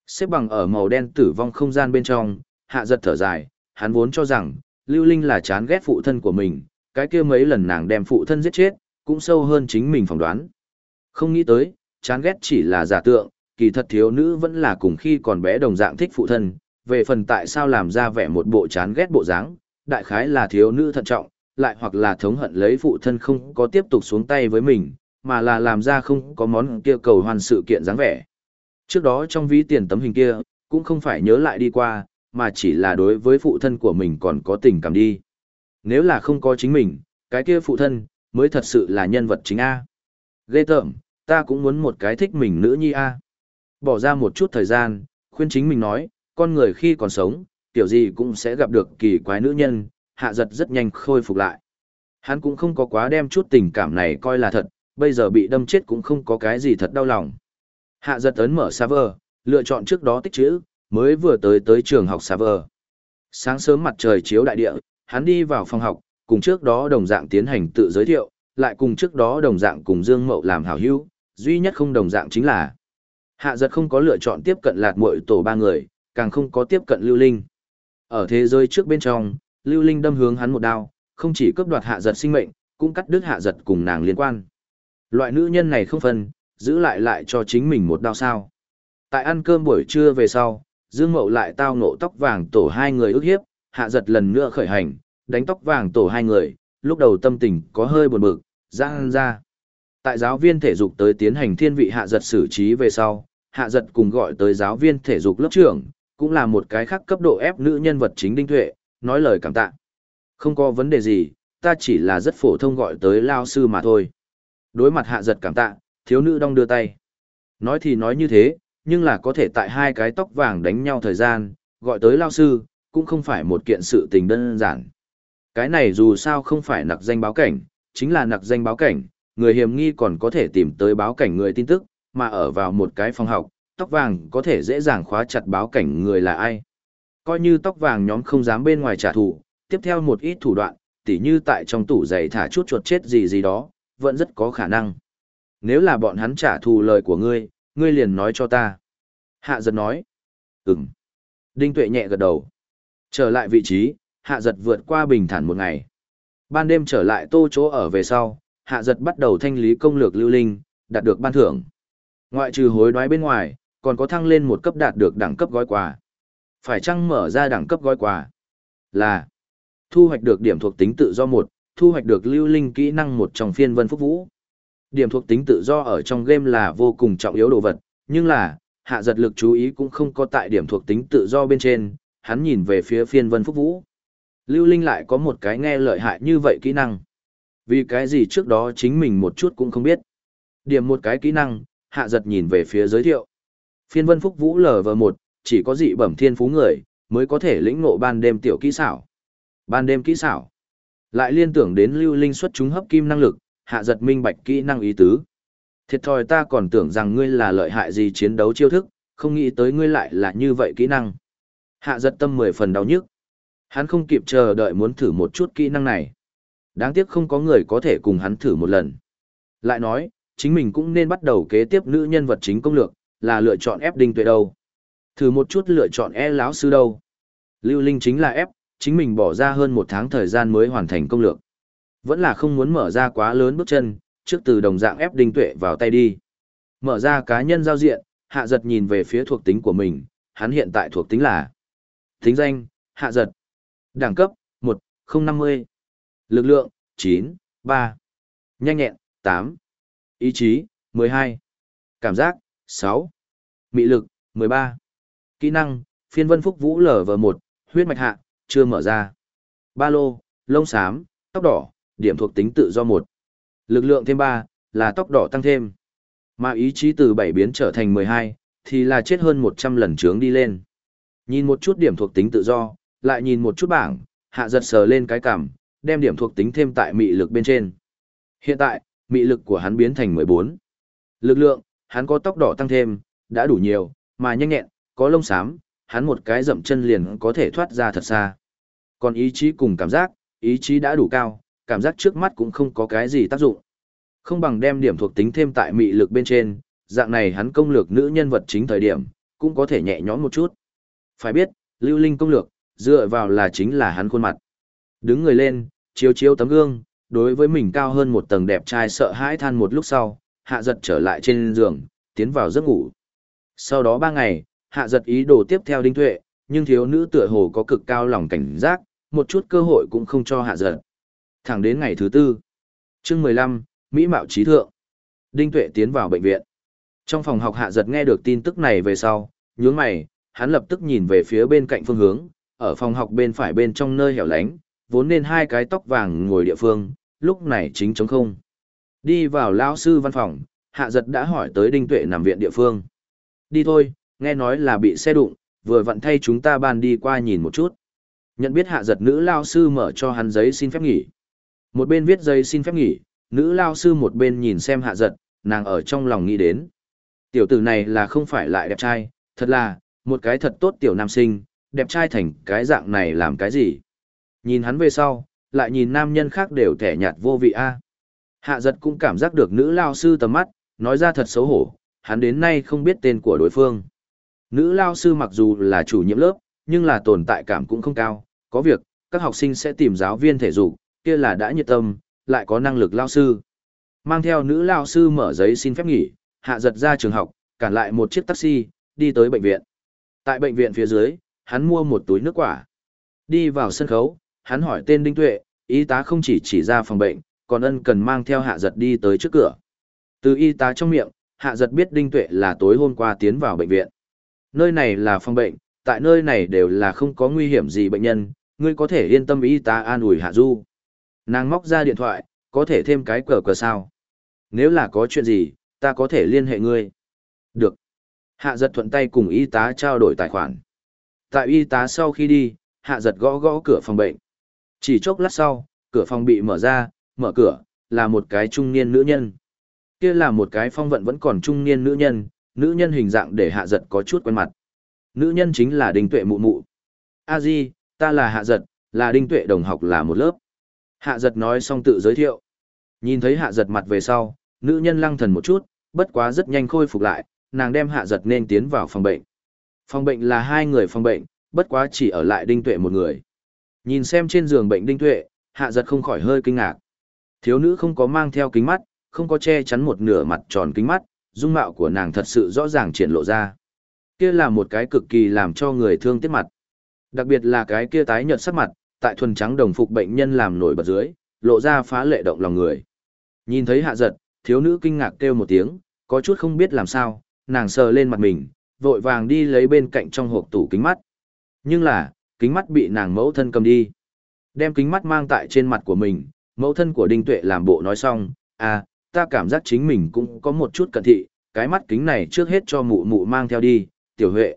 Xếp bằng ở màu đen tử vong không gian bên trong, hạ giật thở dài, hắn vốn cho rằng, Lưu Linh là chán ghét phụ thân của mình, cái kia mấy lần nàng đem phụ thân giết chết, cũng sâu hơn chính mình phỏng đoán. Không nghĩ tới, chán ghét chỉ là giả tượng, kỳ thật thiếu nữ vẫn là cùng khi còn bé đồng dạng thích phụ thân, về phần tại sao làm ra vẻ một bộ chán ghét bộ dáng, đại khái là thiếu nữ thận trọng, lại hoặc là thống hận lấy phụ thân không có tiếp tục xuống tay với mình, mà là làm ra không có món kia cầu hoàn sự kiện dáng vẻ. Trước đó trong ví tiền tấm hình kia, cũng không phải nhớ lại đi qua, mà chỉ là đối với phụ thân của mình còn có tình cảm đi. Nếu là không có chính mình, cái kia phụ thân, mới thật sự là nhân vật chính A. Ghê tởm, ta cũng muốn một cái thích mình nữ nhi A. Bỏ ra một chút thời gian, khuyên chính mình nói, con người khi còn sống, tiểu gì cũng sẽ gặp được kỳ quái nữ nhân, hạ giật rất nhanh khôi phục lại. Hắn cũng không có quá đem chút tình cảm này coi là thật, bây giờ bị đâm chết cũng không có cái gì thật đau lòng. Hạ giật ấn mở server, lựa chọn trước đó tích chữ, mới vừa tới tới trường học server. Sáng sớm mặt trời chiếu đại địa, hắn đi vào phòng học, cùng trước đó đồng dạng tiến hành tự giới thiệu, lại cùng trước đó đồng dạng cùng Dương Mậu làm hảo hữu, duy nhất không đồng dạng chính là Hạ giật không có lựa chọn tiếp cận lạt muội tổ ba người, càng không có tiếp cận lưu linh. Ở thế giới trước bên trong, lưu linh đâm hướng hắn một đao, không chỉ cướp đoạt hạ giật sinh mệnh, cũng cắt đứt hạ giật cùng nàng liên quan. Loại nữ nhân này không phân, giữ lại lại cho chính mình một đao sao. Tại ăn cơm buổi trưa về sau, Dương Mậu lại tao ngộ tóc vàng tổ hai người ức hiếp, hạ giật lần nữa khởi hành, đánh tóc vàng tổ hai người, lúc đầu tâm tình có hơi buồn bực, giang ra. Tại giáo viên thể dục tới tiến hành thiên vị hạ giật xử trí về sau, hạ giật cùng gọi tới giáo viên thể dục lớp trưởng, cũng là một cái khác cấp độ ép nữ nhân vật chính đinh tuệ, nói lời cảm tạ. Không có vấn đề gì, ta chỉ là rất phổ thông gọi tới lao sư mà thôi. Đối mặt hạ giật cảm tạ, thiếu nữ đong đưa tay. Nói thì nói như thế, nhưng là có thể tại hai cái tóc vàng đánh nhau thời gian, gọi tới lao sư, cũng không phải một kiện sự tình đơn giản. Cái này dù sao không phải nặc danh báo cảnh, chính là nặc danh báo cảnh, người hiểm nghi còn có thể tìm tới báo cảnh người tin tức, mà ở vào một cái phòng học, tóc vàng có thể dễ dàng khóa chặt báo cảnh người là ai. Coi như tóc vàng nhóm không dám bên ngoài trả thù, tiếp theo một ít thủ đoạn, tỉ như tại trong tủ giày thả chút chuột chết gì gì đó, vẫn rất có khả năng. Nếu là bọn hắn trả thù lời của ngươi, ngươi liền nói cho ta. Hạ giật nói. Ừm. Đinh tuệ nhẹ gật đầu. Trở lại vị trí, hạ giật vượt qua bình thản một ngày. Ban đêm trở lại tô chỗ ở về sau, hạ giật bắt đầu thanh lý công lược lưu linh, đạt được ban thưởng. Ngoại trừ hối đoái bên ngoài, còn có thăng lên một cấp đạt được đẳng cấp gói quà. Phải chăng mở ra đẳng cấp gói quà? Là thu hoạch được điểm thuộc tính tự do một, thu hoạch được lưu linh kỹ năng một trong phiên vân phúc vũ. Điểm thuộc tính tự do ở trong game là vô cùng trọng yếu đồ vật, nhưng là, hạ giật lực chú ý cũng không có tại điểm thuộc tính tự do bên trên, hắn nhìn về phía phiên vân phúc vũ. Lưu Linh lại có một cái nghe lợi hại như vậy kỹ năng. Vì cái gì trước đó chính mình một chút cũng không biết. Điểm một cái kỹ năng, hạ giật nhìn về phía giới thiệu. Phiên vân phúc vũ LV1, chỉ có dị bẩm thiên phú người, mới có thể lĩnh ngộ ban đêm tiểu kỹ xảo. Ban đêm kỹ xảo. Lại liên tưởng đến lưu linh xuất chúng hấp kim năng lực, hạ giật minh bạch kỹ năng ý tứ. Thiệt thòi ta còn tưởng rằng ngươi là lợi hại gì chiến đấu chiêu thức, không nghĩ tới ngươi lại là như vậy kỹ năng. Hạ giật tâm mười phần đau nhức. Hắn không kịp chờ đợi muốn thử một chút kỹ năng này. Đáng tiếc không có người có thể cùng hắn thử một lần. Lại nói, chính mình cũng nên bắt đầu kế tiếp nữ nhân vật chính công lược, là lựa chọn ép đinh tuệ đâu. Thử một chút lựa chọn e láo sư đâu. Lưu Linh chính là ép, chính mình bỏ ra hơn một tháng thời gian mới hoàn thành công lược. Vẫn là không muốn mở ra quá lớn bước chân, trước từ đồng dạng ép đinh tuệ vào tay đi. Mở ra cá nhân giao diện, hạ giật nhìn về phía thuộc tính của mình, hắn hiện tại thuộc tính là Tính danh, hạ giật. Đẳng cấp, 1, 050. Lực lượng, 9, 3. Nhanh nhẹn, 8. Ý chí, 12. Cảm giác, 6. Mị lực, 13. Kỹ năng, phiên vân phúc vũ lv một huyết mạch hạ, chưa mở ra. Ba lô, lông xám, tóc đỏ, điểm thuộc tính tự do một Lực lượng thêm ba là tóc đỏ tăng thêm. Mà ý chí từ bảy biến trở thành mười hai thì là chết hơn một trăm lần trướng đi lên. Nhìn một chút điểm thuộc tính tự do, lại nhìn một chút bảng, hạ giật sờ lên cái cằm, đem điểm thuộc tính thêm tại mị lực bên trên. Hiện tại, mị lực của hắn biến thành mười bốn Lực lượng, hắn có tóc đỏ tăng thêm, đã đủ nhiều, mà nhanh nhẹn, có lông xám, hắn một cái dậm chân liền có thể thoát ra thật xa. Còn ý chí cùng cảm giác, ý chí đã đủ cao, cảm giác trước mắt cũng không có cái gì tác dụng. Không bằng đem điểm thuộc tính thêm tại mị lực bên trên, dạng này hắn công lược nữ nhân vật chính thời điểm, cũng có thể nhẹ nhõm một chút. Phải biết, lưu linh công lược, dựa vào là chính là hắn khuôn mặt. Đứng người lên, chiếu chiếu tấm gương, đối với mình cao hơn một tầng đẹp trai sợ hãi than một lúc sau, hạ giật trở lại trên giường, tiến vào giấc ngủ. Sau đó ba ngày, hạ giật ý đồ tiếp theo đinh tuệ, nhưng thiếu nữ tựa hồ có cực cao lòng cảnh giác, một chút cơ hội cũng không cho hạ giật. Thẳng đến ngày thứ tư. chương mười lăm Mỹ Mạo Trí Thượng. Đinh tuệ tiến vào bệnh viện. Trong phòng học hạ giật nghe được tin tức này về sau, nhướng mày, hắn lập tức nhìn về phía bên cạnh phương hướng, ở phòng học bên phải bên trong nơi hẻo lánh, vốn nên hai cái tóc vàng ngồi địa phương, lúc này chính trống không. Đi vào lão sư văn phòng, hạ giật đã hỏi tới đinh tuệ nằm viện địa phương. Đi thôi, nghe nói là bị xe đụng, vừa vặn thay chúng ta ban đi qua nhìn một chút. Nhận biết hạ giật nữ lao sư mở cho hắn giấy xin phép nghỉ. Một bên viết giấy xin phép nghỉ, nữ lao sư một bên nhìn xem hạ giật, nàng ở trong lòng nghĩ đến. Tiểu tử này là không phải lại đẹp trai, thật là, một cái thật tốt tiểu nam sinh, đẹp trai thành cái dạng này làm cái gì. Nhìn hắn về sau, lại nhìn nam nhân khác đều thẻ nhạt vô vị a. Hạ giật cũng cảm giác được nữ lao sư tầm mắt, nói ra thật xấu hổ, hắn đến nay không biết tên của đối phương. Nữ lao sư mặc dù là chủ nhiệm lớp, nhưng là tồn tại cảm cũng không cao, có việc, các học sinh sẽ tìm giáo viên thể dục, kia là đã nhiệt tâm, lại có năng lực lao sư. Mang theo nữ lao sư mở giấy xin phép nghỉ, hạ giật ra trường học, cản lại một chiếc taxi, đi tới bệnh viện. Tại bệnh viện phía dưới, hắn mua một túi nước quả. Đi vào sân khấu, hắn hỏi tên Đinh Tuệ, y tá không chỉ chỉ ra phòng bệnh, còn ân cần mang theo hạ giật đi tới trước cửa. Từ y tá trong miệng, hạ giật biết Đinh Tuệ là tối hôm qua tiến vào bệnh viện. Nơi này là phòng bệnh, tại nơi này đều là không có nguy hiểm gì bệnh nhân, ngươi có thể yên tâm y tá an ủi hạ du. Nàng móc ra điện thoại, có thể thêm cái cờ cờ sao. Nếu là có chuyện gì, ta có thể liên hệ ngươi. Được. Hạ giật thuận tay cùng y tá trao đổi tài khoản. Tại y tá sau khi đi, hạ giật gõ gõ cửa phòng bệnh. Chỉ chốc lát sau, cửa phòng bị mở ra, mở cửa, là một cái trung niên nữ nhân. Kia là một cái phong vận vẫn còn trung niên nữ nhân, nữ nhân hình dạng để hạ giật có chút quen mặt. Nữ nhân chính là đinh tuệ mụ mụ. A di, ta là hạ giật, là đinh tuệ đồng học là một lớp. Hạ giật nói xong tự giới thiệu. Nhìn thấy hạ giật mặt về sau, nữ nhân lăng thần một chút, bất quá rất nhanh khôi phục lại, nàng đem hạ giật nên tiến vào phòng bệnh. Phòng bệnh là hai người phòng bệnh, bất quá chỉ ở lại đinh tuệ một người. Nhìn xem trên giường bệnh đinh tuệ, hạ giật không khỏi hơi kinh ngạc. Thiếu nữ không có mang theo kính mắt, không có che chắn một nửa mặt tròn kính mắt, dung mạo của nàng thật sự rõ ràng triển lộ ra. Kia là một cái cực kỳ làm cho người thương tiếc mặt. Đặc biệt là cái kia tái nhợt sắc mặt, tại thuần trắng đồng phục bệnh nhân làm nổi bật dưới, lộ ra phá lệ động lòng người. Nhìn thấy hạ giật, thiếu nữ kinh ngạc kêu một tiếng, có chút không biết làm sao, nàng sờ lên mặt mình, vội vàng đi lấy bên cạnh trong hộp tủ kính mắt. Nhưng là, kính mắt bị nàng mẫu thân cầm đi. Đem kính mắt mang tại trên mặt của mình, mẫu thân của Đinh Tuệ làm bộ nói xong, à, ta cảm giác chính mình cũng có một chút cận thị, cái mắt kính này trước hết cho mụ mụ mang theo đi, tiểu huệ.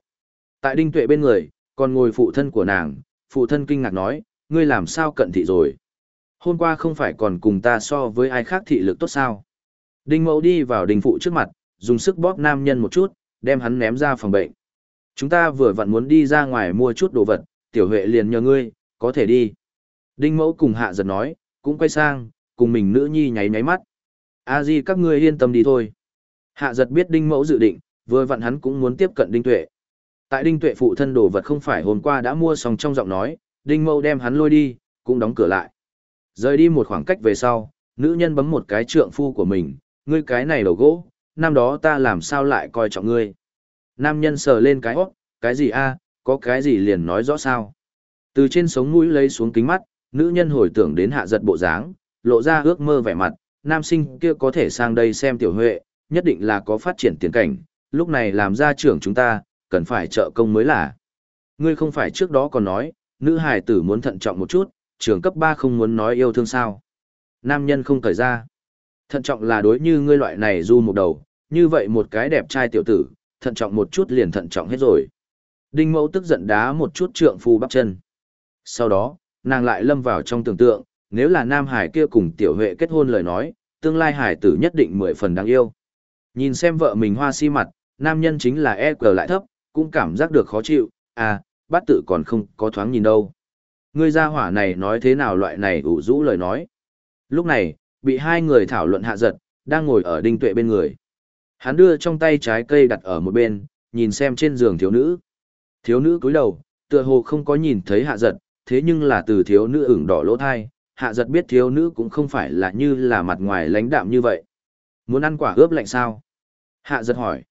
Tại Đinh Tuệ bên người, còn ngồi phụ thân của nàng, phụ thân kinh ngạc nói, ngươi làm sao cận thị rồi? Hôm qua không phải còn cùng ta so với ai khác thị lực tốt sao? Đinh mẫu đi vào đình phụ trước mặt, dùng sức bóp nam nhân một chút, đem hắn ném ra phòng bệnh. Chúng ta vừa vặn muốn đi ra ngoài mua chút đồ vật, tiểu huệ liền nhờ ngươi, có thể đi. Đinh mẫu cùng hạ giật nói, cũng quay sang, cùng mình nữ nhi nháy nháy mắt. A di các ngươi yên tâm đi thôi. Hạ giật biết đinh mẫu dự định, vừa vặn hắn cũng muốn tiếp cận đinh tuệ. Tại đinh tuệ phụ thân đồ vật không phải hôm qua đã mua xong trong giọng nói, đinh mẫu đem hắn lôi đi, cũng đóng cửa lại. Rời đi một khoảng cách về sau, nữ nhân bấm một cái trượng phu của mình, ngươi cái này đầu gỗ, năm đó ta làm sao lại coi trọng ngươi. Nam nhân sờ lên cái hót, cái gì a có cái gì liền nói rõ sao. Từ trên sống mũi lấy xuống kính mắt, nữ nhân hồi tưởng đến hạ giật bộ dáng, lộ ra ước mơ vẻ mặt, nam sinh kia có thể sang đây xem tiểu huệ, nhất định là có phát triển tiền cảnh, lúc này làm ra trưởng chúng ta, cần phải trợ công mới là. Ngươi không phải trước đó còn nói, nữ hài tử muốn thận trọng một chút, trường cấp 3 không muốn nói yêu thương sao. Nam nhân không cởi ra. Thận trọng là đối như ngươi loại này du một đầu, như vậy một cái đẹp trai tiểu tử, thận trọng một chút liền thận trọng hết rồi. Đinh mẫu tức giận đá một chút trượng phu bắp chân. Sau đó, nàng lại lâm vào trong tưởng tượng, nếu là nam hải kia cùng tiểu huệ kết hôn lời nói, tương lai hải tử nhất định mười phần đáng yêu. Nhìn xem vợ mình hoa si mặt, nam nhân chính là e cờ lại thấp, cũng cảm giác được khó chịu, à, bát tự còn không có thoáng nhìn đâu. Ngươi gia hỏa này nói thế nào loại này ủ rũ lời nói. Lúc này, bị hai người thảo luận hạ giật, đang ngồi ở đinh tuệ bên người. Hắn đưa trong tay trái cây đặt ở một bên, nhìn xem trên giường thiếu nữ. Thiếu nữ cúi đầu, tựa hồ không có nhìn thấy hạ giật, thế nhưng là từ thiếu nữ ửng đỏ lỗ thai, hạ giật biết thiếu nữ cũng không phải là như là mặt ngoài lãnh đạm như vậy. Muốn ăn quả ướp lạnh sao? Hạ giật hỏi.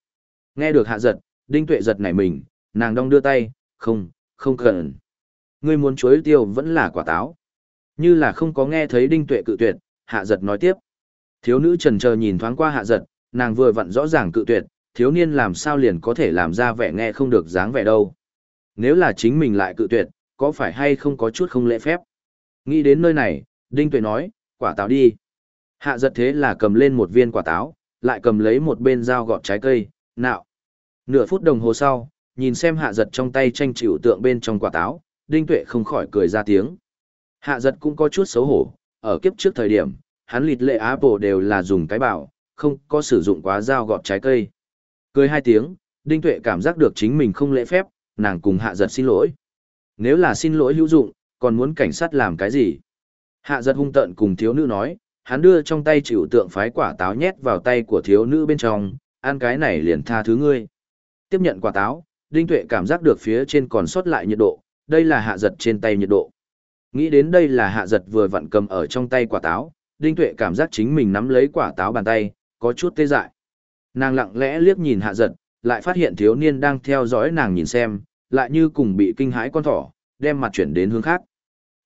Nghe được hạ giật, đinh tuệ giật nảy mình, nàng đong đưa tay, không, không cần. Ngươi muốn chuối tiêu vẫn là quả táo. Như là không có nghe thấy đinh tuệ cự tuyệt, hạ giật nói tiếp. Thiếu nữ trần chờ nhìn thoáng qua hạ giật, nàng vừa vặn rõ ràng cự tuyệt, thiếu niên làm sao liền có thể làm ra vẻ nghe không được dáng vẻ đâu. Nếu là chính mình lại cự tuyệt, có phải hay không có chút không lễ phép? Nghĩ đến nơi này, Đinh Tuệ nói, quả táo đi. Hạ giật thế là cầm lên một viên quả táo, lại cầm lấy một bên dao gọt trái cây, nạo. Nửa phút đồng hồ sau, nhìn xem hạ giật trong tay tranh chịu tượng bên trong quả táo, Đinh Tuệ không khỏi cười ra tiếng. Hạ giật cũng có chút xấu hổ, ở kiếp trước thời điểm, hắn lịt lệ Apple đều là dùng cái bảo, không có sử dụng quá dao gọt trái cây. Cười hai tiếng, Đinh Tuệ cảm giác được chính mình không lễ phép, nàng cùng hạ giật xin lỗi. Nếu là xin lỗi hữu dụng, còn muốn cảnh sát làm cái gì? Hạ giật hung tợn cùng thiếu nữ nói, hắn đưa trong tay chịu tượng phái quả táo nhét vào tay của thiếu nữ bên trong, ăn cái này liền tha thứ ngươi. Tiếp nhận quả táo, Đinh Tuệ cảm giác được phía trên còn sót lại nhiệt độ, đây là hạ giật trên tay nhiệt độ. Nghĩ đến đây là hạ giật vừa vặn cầm ở trong tay quả táo, Đinh Tuệ cảm giác chính mình nắm lấy quả táo bàn tay, có chút tê dại. Nàng lặng lẽ liếc nhìn hạ giật, lại phát hiện thiếu niên đang theo dõi nàng nhìn xem, lại như cùng bị kinh hãi con thỏ, đem mặt chuyển đến hướng khác.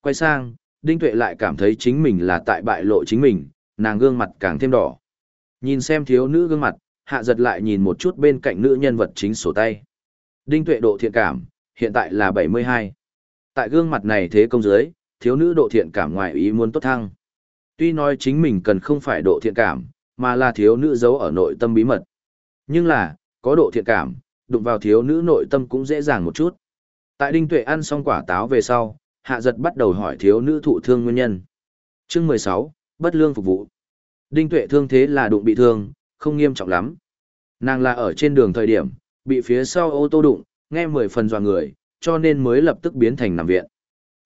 Quay sang, Đinh Tuệ lại cảm thấy chính mình là tại bại lộ chính mình, nàng gương mặt càng thêm đỏ. Nhìn xem thiếu nữ gương mặt, hạ giật lại nhìn một chút bên cạnh nữ nhân vật chính sổ tay. Đinh Tuệ độ thiện cảm, hiện tại là 72. Tại gương mặt này thế công dưới, thiếu nữ độ thiện cảm ngoài ý muốn tốt thăng. Tuy nói chính mình cần không phải độ thiện cảm, mà là thiếu nữ giấu ở nội tâm bí mật. Nhưng là, có độ thiện cảm, đụng vào thiếu nữ nội tâm cũng dễ dàng một chút. Tại Đinh Tuệ ăn xong quả táo về sau, Hạ Giật bắt đầu hỏi thiếu nữ thụ thương nguyên nhân. Chương 16, bất lương phục vụ. Đinh Tuệ thương thế là đụng bị thương, không nghiêm trọng lắm. Nàng là ở trên đường thời điểm, bị phía sau ô tô đụng, nghe mười phần dò người, cho nên mới lập tức biến thành nằm viện.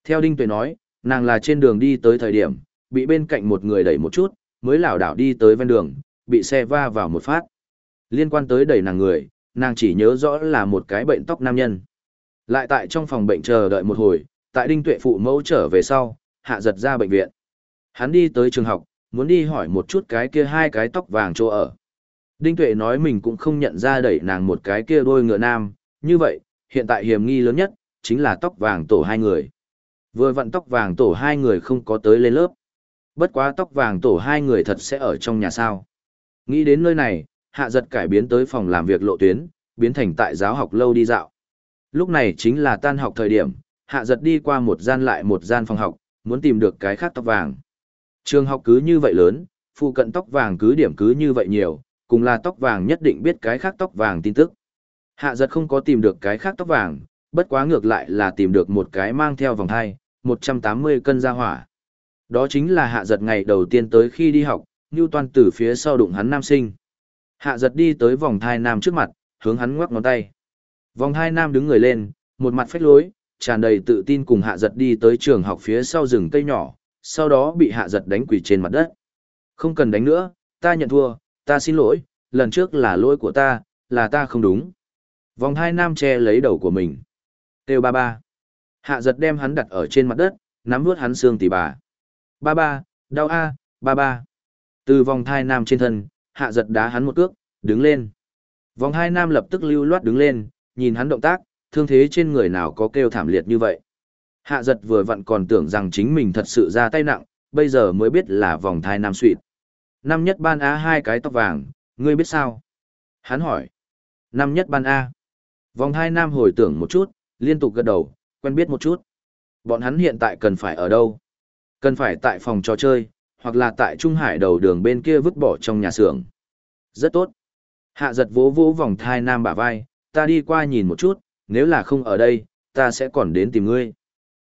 Theo Đinh Tuệ nói, nàng là trên đường đi tới thời điểm, bị bên cạnh một người đẩy một chút, mới lảo đảo đi tới ven đường, bị xe va vào một phát. Liên quan tới đẩy nàng người, nàng chỉ nhớ rõ là một cái bệnh tóc nam nhân. Lại tại trong phòng bệnh chờ đợi một hồi, tại Đinh Tuệ phụ mẫu trở về sau, hạ giật ra bệnh viện. Hắn đi tới trường học, muốn đi hỏi một chút cái kia hai cái tóc vàng chỗ ở. Đinh Tuệ nói mình cũng không nhận ra đẩy nàng một cái kia đôi ngựa nam, như vậy, hiện tại hiểm nghi lớn nhất, chính là tóc vàng tổ hai người. Vừa vặn tóc vàng tổ hai người không có tới lên lớp. Bất quá tóc vàng tổ hai người thật sẽ ở trong nhà sao. Nghĩ đến nơi này, hạ giật cải biến tới phòng làm việc lộ tuyến, biến thành tại giáo học lâu đi dạo. Lúc này chính là tan học thời điểm, hạ giật đi qua một gian lại một gian phòng học, muốn tìm được cái khác tóc vàng. Trường học cứ như vậy lớn, phụ cận tóc vàng cứ điểm cứ như vậy nhiều, cùng là tóc vàng nhất định biết cái khác tóc vàng tin tức. Hạ giật không có tìm được cái khác tóc vàng, bất quá ngược lại là tìm được một cái mang theo vòng thai, 180 cân ra hỏa. Đó chính là hạ giật ngày đầu tiên tới khi đi học, như toàn từ phía sau đụng hắn nam sinh. Hạ giật đi tới vòng thai nam trước mặt, hướng hắn ngoắc ngón tay. Vòng hai nam đứng người lên, một mặt phách lối, tràn đầy tự tin cùng hạ giật đi tới trường học phía sau rừng cây nhỏ, sau đó bị hạ giật đánh quỷ trên mặt đất. Không cần đánh nữa, ta nhận thua, ta xin lỗi, lần trước là lỗi của ta, là ta không đúng. Vòng hai nam che lấy đầu của mình. Têu ba ba. Hạ giật đem hắn đặt ở trên mặt đất, nắm vuốt hắn xương tỉ bà. Ba ba, đau a, ba ba. Từ vòng thai nam trên thân, hạ giật đá hắn một cước, đứng lên. Vòng hai nam lập tức lưu loát đứng lên, nhìn hắn động tác, thương thế trên người nào có kêu thảm liệt như vậy. Hạ giật vừa vặn còn tưởng rằng chính mình thật sự ra tay nặng, bây giờ mới biết là vòng thai nam suyệt. Năm nhất ban A hai cái tóc vàng, ngươi biết sao? Hắn hỏi. Năm nhất ban A. Vòng hai nam hồi tưởng một chút, liên tục gật đầu, quen biết một chút. Bọn hắn hiện tại cần phải ở đâu? Cần phải tại phòng trò chơi, hoặc là tại Trung Hải đầu đường bên kia vứt bỏ trong nhà xưởng. Rất tốt. Hạ giật vỗ vỗ vòng thai nam bả vai, ta đi qua nhìn một chút, nếu là không ở đây, ta sẽ còn đến tìm ngươi.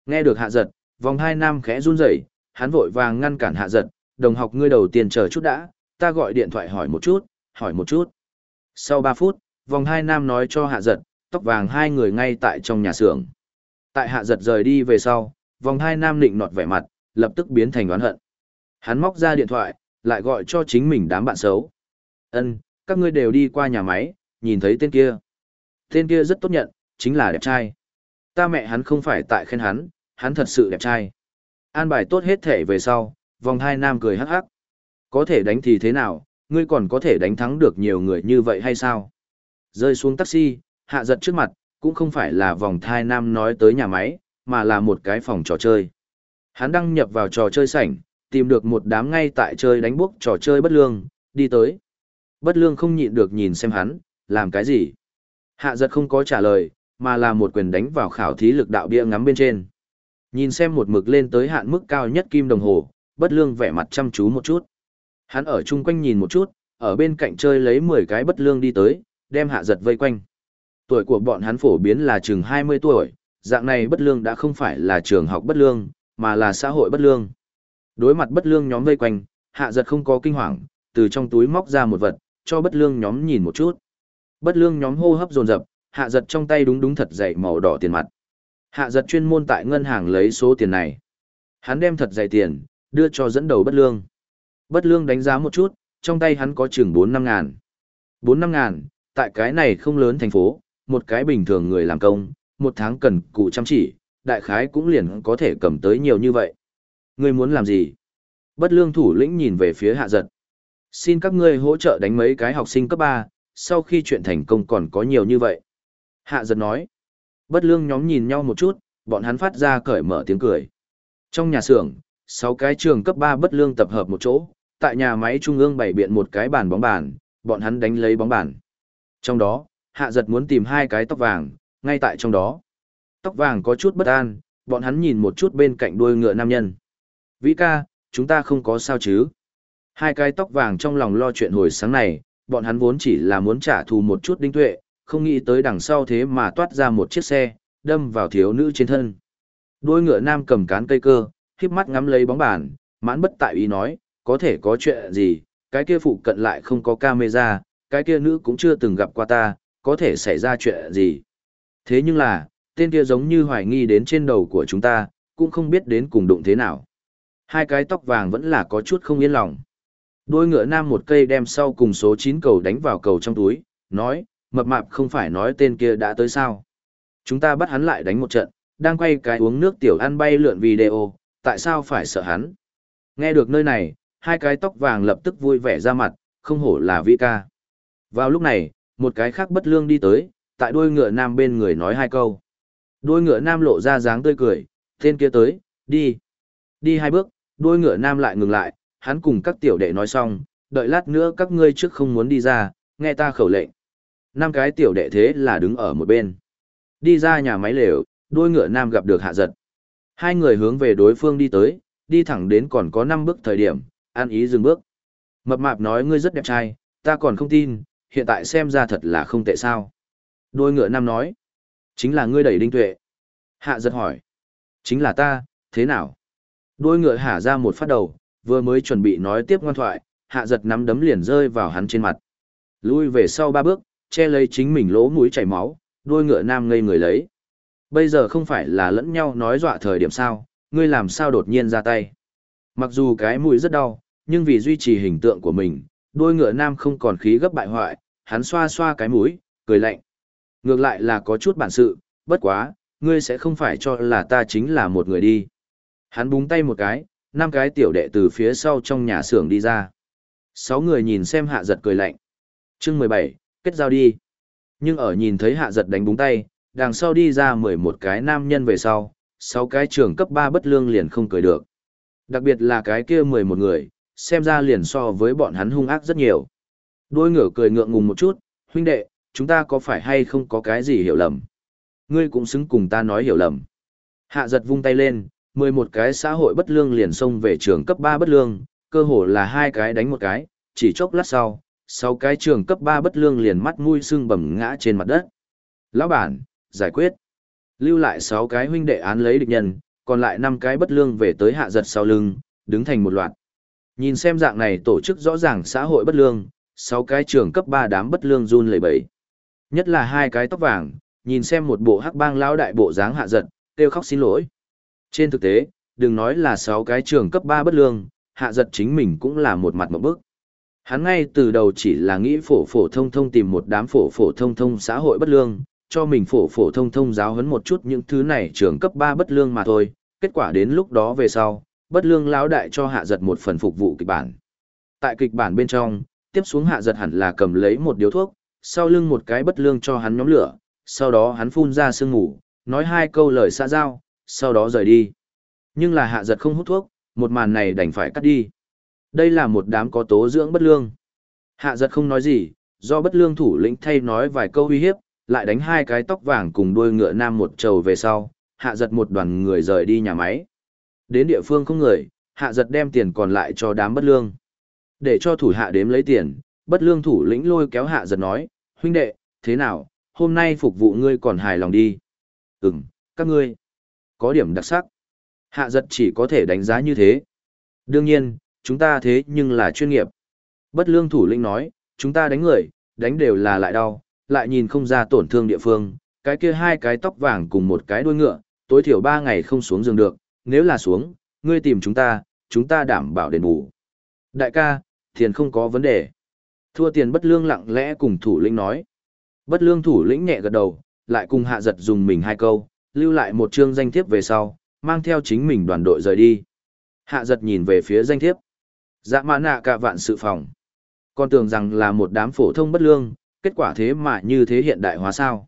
Nghe được hạ giật, vòng hai nam khẽ run rẩy, hắn vội vàng ngăn cản hạ giật, đồng học ngươi đầu tiên chờ chút đã, ta gọi điện thoại hỏi một chút, hỏi một chút. Sau 3 phút, vòng hai nam nói cho hạ giật, tóc vàng hai người ngay tại trong nhà xưởng. Tại hạ giật rời đi về sau, vòng hai nam định nọt vẻ mặt, lập tức biến thành oán hận. Hắn móc ra điện thoại, lại gọi cho chính mình đám bạn xấu. Ân, các ngươi đều đi qua nhà máy, nhìn thấy tên kia. Tên kia rất tốt nhận, chính là đẹp trai. Ta mẹ hắn không phải tại khen hắn, hắn thật sự đẹp trai. An bài tốt hết thể về sau, vòng hai nam cười hắc hắc. Có thể đánh thì thế nào, ngươi còn có thể đánh thắng được nhiều người như vậy hay sao? Rơi xuống taxi, hạ giật trước mặt, cũng không phải là vòng thai nam nói tới nhà máy, mà là một cái phòng trò chơi. Hắn đăng nhập vào trò chơi sảnh, tìm được một đám ngay tại chơi đánh bốc trò chơi bất lương, đi tới. Bất lương không nhịn được nhìn xem hắn, làm cái gì? Hạ giật không có trả lời, mà là một quyền đánh vào khảo thí lực đạo bia ngắm bên trên. Nhìn xem một mực lên tới hạn mức cao nhất kim đồng hồ, bất lương vẻ mặt chăm chú một chút. Hắn ở chung quanh nhìn một chút, ở bên cạnh chơi lấy 10 cái bất lương đi tới, đem hạ giật vây quanh. Tuổi của bọn hắn phổ biến là chừng 20 tuổi, dạng này bất lương đã không phải là trường học bất lương, mà là xã hội bất lương. Đối mặt bất lương nhóm vây quanh, hạ giật không có kinh hoàng, từ trong túi móc ra một vật, cho bất lương nhóm nhìn một chút. Bất lương nhóm hô hấp dồn dập, hạ giật trong tay đúng đúng thật dày màu đỏ tiền mặt. Hạ giật chuyên môn tại ngân hàng lấy số tiền này. Hắn đem thật dày tiền, đưa cho dẫn đầu bất lương. Bất lương đánh giá một chút, trong tay hắn có chừng 4 năm ngàn. 4 năm ngàn, tại cái này không lớn thành phố, một cái bình thường người làm công, một tháng cần cụ chăm chỉ, đại khái cũng liền có thể cầm tới nhiều như vậy. Ngươi muốn làm gì? Bất lương thủ lĩnh nhìn về phía hạ giật. Xin các ngươi hỗ trợ đánh mấy cái học sinh cấp 3, sau khi chuyện thành công còn có nhiều như vậy. Hạ giật nói. Bất lương nhóm nhìn nhau một chút, bọn hắn phát ra cởi mở tiếng cười. Trong nhà xưởng, 6 cái trường cấp 3 bất lương tập hợp một chỗ, tại nhà máy trung ương bày biện một cái bàn bóng bàn, bọn hắn đánh lấy bóng bàn. Trong đó, hạ giật muốn tìm hai cái tóc vàng, ngay tại trong đó. Tóc vàng có chút bất an, bọn hắn nhìn một chút bên cạnh đuôi ngựa nam nhân. Vĩ ca, chúng ta không có sao chứ. Hai cái tóc vàng trong lòng lo chuyện hồi sáng này, bọn hắn vốn chỉ là muốn trả thù một chút đinh tuệ, không nghĩ tới đằng sau thế mà toát ra một chiếc xe, đâm vào thiếu nữ trên thân. Đuôi ngựa nam cầm cán cây cơ, híp mắt ngắm lấy bóng bàn, mãn bất tại ý nói, có thể có chuyện gì, cái kia phụ cận lại không có camera, cái kia nữ cũng chưa từng gặp qua ta, có thể xảy ra chuyện gì. Thế nhưng là, tên kia giống như hoài nghi đến trên đầu của chúng ta, cũng không biết đến cùng đụng thế nào. Hai cái tóc vàng vẫn là có chút không yên lòng. Đôi ngựa nam một cây đem sau cùng số 9 cầu đánh vào cầu trong túi, nói, mập mạp không phải nói tên kia đã tới sao. Chúng ta bắt hắn lại đánh một trận, đang quay cái uống nước tiểu ăn bay lượn video, tại sao phải sợ hắn. Nghe được nơi này, hai cái tóc vàng lập tức vui vẻ ra mặt, không hổ là vi ca. Vào lúc này, một cái khác bất lương đi tới, tại đuôi ngựa nam bên người nói hai câu. Đuôi ngựa nam lộ ra dáng tươi cười, tên kia tới, đi. Đi hai bước, đuôi ngựa nam lại ngừng lại, hắn cùng các tiểu đệ nói xong, đợi lát nữa các ngươi trước không muốn đi ra, nghe ta khẩu lệnh. Năm cái tiểu đệ thế là đứng ở một bên. Đi ra nhà máy lều, đuôi ngựa nam gặp được hạ giật. Hai người hướng về đối phương đi tới, đi thẳng đến còn có năm bước thời điểm, an ý dừng bước. Mập mạp nói ngươi rất đẹp trai, ta còn không tin, hiện tại xem ra thật là không tệ sao. Đôi ngựa nam nói, chính là ngươi đẩy đinh tuệ. Hạ giật hỏi, chính là ta, thế nào? Đôi ngựa hả ra một phát đầu, vừa mới chuẩn bị nói tiếp ngoan thoại, hạ giật nắm đấm liền rơi vào hắn trên mặt. Lui về sau ba bước, che lấy chính mình lỗ mũi chảy máu, Đôi ngựa nam ngây người lấy. Bây giờ không phải là lẫn nhau nói dọa thời điểm sao, ngươi làm sao đột nhiên ra tay. Mặc dù cái mũi rất đau, nhưng vì duy trì hình tượng của mình, đôi ngựa nam không còn khí gấp bại hoại, hắn xoa xoa cái mũi, cười lạnh. Ngược lại là có chút bản sự, bất quá, ngươi sẽ không phải cho là ta chính là một người đi. Hắn búng tay một cái, năm cái tiểu đệ từ phía sau trong nhà xưởng đi ra. Sáu người nhìn xem hạ giật cười lạnh. chương mười bảy kết giao đi. Nhưng ở nhìn thấy hạ giật đánh búng tay, đằng sau đi ra mười một cái nam nhân về sau, sáu cái trường cấp ba bất lương liền không cười được. Đặc biệt là cái kia mười một người, xem ra liền so với bọn hắn hung ác rất nhiều. Đôi ngửa cười ngượng ngùng một chút, huynh đệ, chúng ta có phải hay không có cái gì hiểu lầm? Ngươi cũng xứng cùng ta nói hiểu lầm. Hạ giật vung tay lên, mười một cái xã hội bất lương liền xông về trường cấp ba bất lương, cơ hồ là hai cái đánh một cái, chỉ chốc lát sau, sau cái trường cấp ba bất lương liền mắt mũi sưng bầm ngã trên mặt đất. Lão bản, giải quyết. Lưu lại sáu cái huynh đệ án lấy địch nhân, còn lại năm cái bất lương về tới hạ giật sau lưng, đứng thành một loạt. Nhìn xem dạng này tổ chức rõ ràng xã hội bất lương, sáu cái trường cấp ba đám bất lương run lẩy bẩy. Nhất là hai cái tóc vàng, nhìn xem một bộ hắc bang lão đại bộ dáng hạ giật, kêu khóc xin lỗi. Trên thực tế, đừng nói là sáu cái trường cấp ba bất lương, hạ giật chính mình cũng là một mặt một bước Hắn ngay từ đầu chỉ là nghĩ phổ phổ thông thông tìm một đám phổ phổ thông thông xã hội bất lương, cho mình phổ phổ thông thông giáo huấn một chút những thứ này trường cấp ba bất lương mà thôi, kết quả đến lúc đó về sau, bất lương lão đại cho hạ giật một phần phục vụ kịch bản. Tại kịch bản bên trong, tiếp xuống hạ giật hẳn là cầm lấy một điếu thuốc, sau lưng một cái bất lương cho hắn nhóm lửa, sau đó hắn phun ra sương ngủ, nói hai câu lời xa giao, sau đó rời đi. Nhưng là hạ giật không hút thuốc, một màn này đành phải cắt đi. Đây là một đám có tố dưỡng bất lương. Hạ giật không nói gì, do bất lương thủ lĩnh thay nói vài câu uy hiếp, lại đánh hai cái tóc vàng cùng đuôi ngựa nam một trầu về sau, hạ giật một đoàn người rời đi nhà máy. Đến địa phương không người, hạ giật đem tiền còn lại cho đám bất lương. Để cho thủ hạ đếm lấy tiền, bất lương thủ lĩnh lôi kéo hạ giật nói, huynh đệ, thế nào, hôm nay phục vụ ngươi còn hài lòng đi. Ừm, các ngươi, có điểm đặc sắc. Hạ giật chỉ có thể đánh giá như thế. Đương nhiên, chúng ta thế nhưng là chuyên nghiệp. Bất lương thủ lĩnh nói, chúng ta đánh người, đánh đều là lại đau, lại nhìn không ra tổn thương địa phương, cái kia hai cái tóc vàng cùng một cái đuôi ngựa, tối thiểu ba ngày không xuống giường được, nếu là xuống, ngươi tìm chúng ta, chúng ta đảm bảo đền bù. Đại ca, tiền không có vấn đề. Thua tiền bất lương lặng lẽ cùng thủ lĩnh nói. Bất lương thủ lĩnh nhẹ gật đầu, lại cùng hạ giật dùng mình hai câu, lưu lại một chương danh thiếp về sau, mang theo chính mình đoàn đội rời đi. Hạ giật nhìn về phía danh thiếp. Dạ mã nạ cả vạn sự phòng. Con tưởng rằng là một đám phổ thông bất lương, kết quả thế mà như thế hiện đại hóa sao.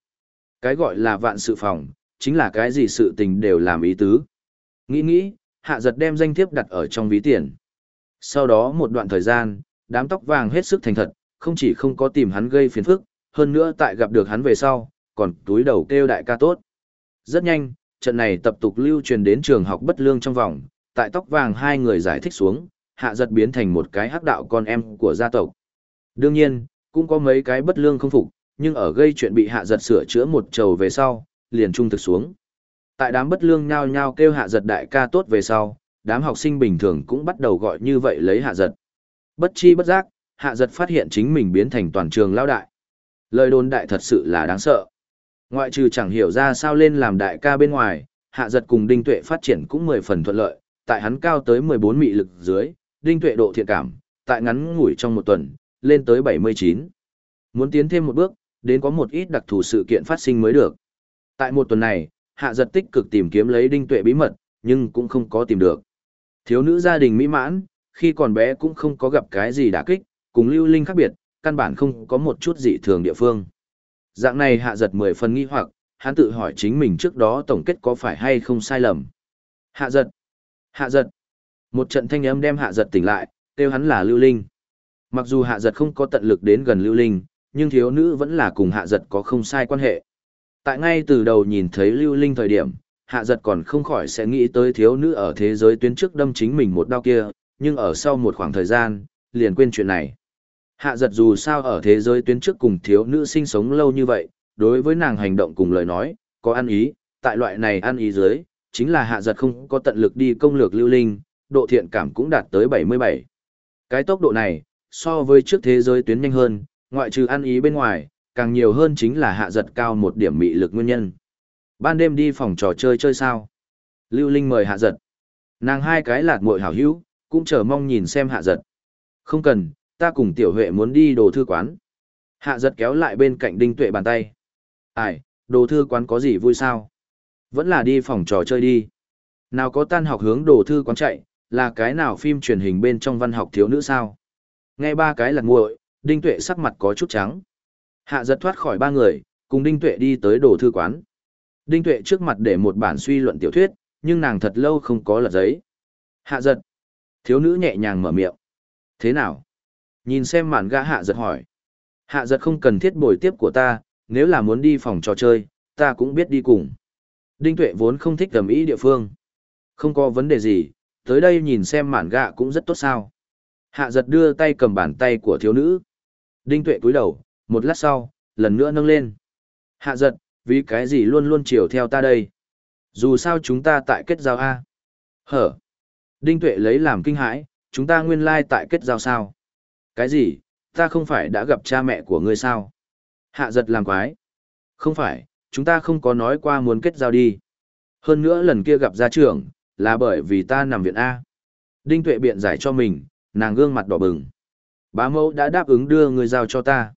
Cái gọi là vạn sự phòng, chính là cái gì sự tình đều làm ý tứ. Nghĩ nghĩ, hạ giật đem danh thiếp đặt ở trong ví tiền. Sau đó một đoạn thời gian, đám tóc vàng hết sức thành thật, không chỉ không có tìm hắn gây phiền phức, hơn nữa tại gặp được hắn về sau, còn túi đầu kêu đại ca tốt. Rất nhanh, trận này tập tục lưu truyền đến trường học bất lương trong vòng, tại tóc vàng hai người giải thích xuống, hạ giật biến thành một cái hắc đạo con em của gia tộc. Đương nhiên, cũng có mấy cái bất lương không phục, nhưng ở gây chuyện bị hạ giật sửa chữa một trầu về sau, liền trung thực xuống. Tại đám bất lương nhao nhao kêu hạ giật đại ca tốt về sau, đám học sinh bình thường cũng bắt đầu gọi như vậy lấy hạ giật. Bất chi bất giác, hạ giật phát hiện chính mình biến thành toàn trường lao đại. Lời đồn đại thật sự là đáng sợ. Ngoại trừ chẳng hiểu ra sao lên làm đại ca bên ngoài, hạ giật cùng đinh tuệ phát triển cũng mười phần thuận lợi, tại hắn cao tới 14 mị lực dưới, đinh tuệ độ thiện cảm, tại ngắn ngủi trong một tuần, lên tới 79. Muốn tiến thêm một bước, đến có một ít đặc thù sự kiện phát sinh mới được. Tại một tuần này, hạ giật tích cực tìm kiếm lấy đinh tuệ bí mật, nhưng cũng không có tìm được. Thiếu nữ gia đình mỹ mãn, khi còn bé cũng không có gặp cái gì đả kích, cùng lưu linh khác biệt, căn bản không có một chút dị thường địa phương. Dạng này hạ giật mười phần nghi hoặc, hắn tự hỏi chính mình trước đó tổng kết có phải hay không sai lầm. Hạ giật, hạ giật. Một trận thanh âm đem hạ giật tỉnh lại, kêu hắn là lưu linh. Mặc dù hạ giật không có tận lực đến gần lưu linh, nhưng thiếu nữ vẫn là cùng hạ giật có không sai quan hệ. Tại ngay từ đầu nhìn thấy lưu linh thời điểm, hạ giật còn không khỏi sẽ nghĩ tới thiếu nữ ở thế giới tuyến trước đâm chính mình một đau kia, nhưng ở sau một khoảng thời gian, liền quên chuyện này. Hạ giật dù sao ở thế giới tuyến trước cùng thiếu nữ sinh sống lâu như vậy, đối với nàng hành động cùng lời nói, có ăn ý, tại loại này ăn ý dưới, chính là hạ giật không có tận lực đi công lược lưu linh, độ thiện cảm cũng đạt tới 77. Cái tốc độ này, so với trước thế giới tuyến nhanh hơn, ngoại trừ ăn ý bên ngoài, càng nhiều hơn chính là hạ giật cao một điểm mị lực nguyên nhân. Ban đêm đi phòng trò chơi chơi sao? Lưu Linh mời hạ giật. Nàng hai cái lạt muội hảo hữu, cũng chờ mong nhìn xem hạ giật. Không cần, ta cùng tiểu huệ muốn đi đồ thư quán. Hạ giật kéo lại bên cạnh đinh tuệ bàn tay. Ai, đồ thư quán có gì vui sao? Vẫn là đi phòng trò chơi đi. Nào có tan học hướng đồ thư quán chạy, là cái nào phim truyền hình bên trong văn học thiếu nữ sao? Nghe ba cái lật muội, đinh tuệ sắc mặt có chút trắng. Hạ giật thoát khỏi ba người, cùng đinh tuệ đi tới đồ thư quán. Đinh tuệ trước mặt để một bản suy luận tiểu thuyết, nhưng nàng thật lâu không có lật giấy. Hạ giật. Thiếu nữ nhẹ nhàng mở miệng. Thế nào? Nhìn xem màn gã hạ giật hỏi. Hạ giật không cần thiết bồi tiếp của ta, nếu là muốn đi phòng trò chơi, ta cũng biết đi cùng. Đinh tuệ vốn không thích tầm ý địa phương. Không có vấn đề gì, tới đây nhìn xem màn gạ cũng rất tốt sao. Hạ giật đưa tay cầm bàn tay của thiếu nữ. Đinh tuệ cúi đầu, một lát sau, lần nữa nâng lên. Hạ giật, vì cái gì luôn luôn chiều theo ta đây? Dù sao chúng ta tại kết giao A. Hở. Đinh tuệ lấy làm kinh hãi, chúng ta nguyên lai tại kết giao sao? Cái gì, ta không phải đã gặp cha mẹ của ngươi sao? Hạ giật làm quái. Không phải, chúng ta không có nói qua muốn kết giao đi. Hơn nữa lần kia gặp gia trưởng, là bởi vì ta nằm viện A. Đinh tuệ biện giải cho mình, nàng gương mặt đỏ bừng. Bá mẫu đã đáp ứng đưa người giao cho ta.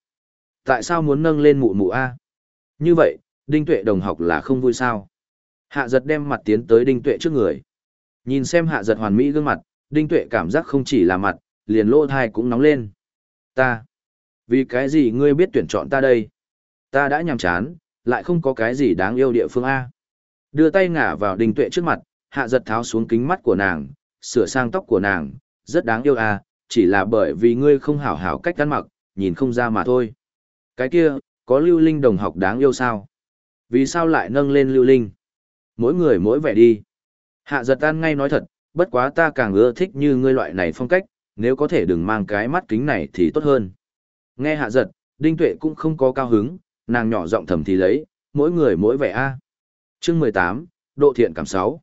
Tại sao muốn nâng lên mụ mụ A? Như vậy, đinh tuệ đồng học là không vui sao? Hạ giật đem mặt tiến tới đinh tuệ trước người. Nhìn xem hạ giật hoàn mỹ gương mặt, đinh tuệ cảm giác không chỉ là mặt, liền lỗ thai cũng nóng lên. Ta. Vì cái gì ngươi biết tuyển chọn ta đây? Ta đã nhàm chán, lại không có cái gì đáng yêu địa phương A. Đưa tay ngả vào đinh tuệ trước mặt, hạ giật tháo xuống kính mắt của nàng, sửa sang tóc của nàng, rất đáng yêu A, chỉ là bởi vì ngươi không hảo hảo cách ăn mặc, nhìn không ra mà thôi. Cái kia, có lưu linh đồng học đáng yêu sao? Vì sao lại nâng lên lưu linh? Mỗi người mỗi vẻ đi. Hạ giật an ngay nói thật, bất quá ta càng ưa thích như ngươi loại này phong cách, nếu có thể đừng mang cái mắt kính này thì tốt hơn. Nghe hạ giật, đinh tuệ cũng không có cao hứng, nàng nhỏ giọng thầm thì lấy, mỗi người mỗi vẻ A. chương mười tám độ thiện cảm sáu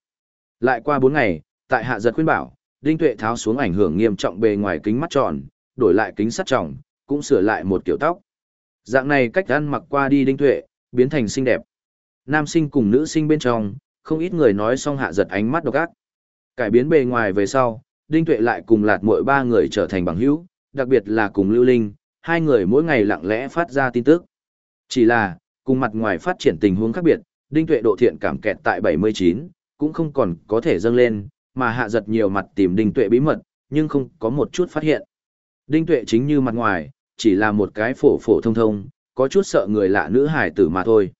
Lại qua bốn ngày, tại hạ giật khuyên bảo, đinh tuệ tháo xuống ảnh hưởng nghiêm trọng bề ngoài kính mắt tròn, đổi lại kính sắt tròng, cũng sửa lại một kiểu tóc. Dạng này cách ăn mặc qua đi đinh tuệ, biến thành xinh đẹp. Nam sinh cùng nữ sinh bên trong, không ít người nói xong hạ giật ánh mắt độc ác. Cải biến bề ngoài về sau, đinh tuệ lại cùng lạt mỗi ba người trở thành bằng hữu, đặc biệt là cùng lưu linh, hai người mỗi ngày lặng lẽ phát ra tin tức. Chỉ là, cùng mặt ngoài phát triển tình huống khác biệt, đinh tuệ độ thiện cảm kẹt tại 79, cũng không còn có thể dâng lên, mà hạ giật nhiều mặt tìm đinh tuệ bí mật, nhưng không có một chút phát hiện. Đinh tuệ chính như mặt ngoài, chỉ là một cái phổ phổ thông thông, có chút sợ người lạ nữ hải tử mà thôi.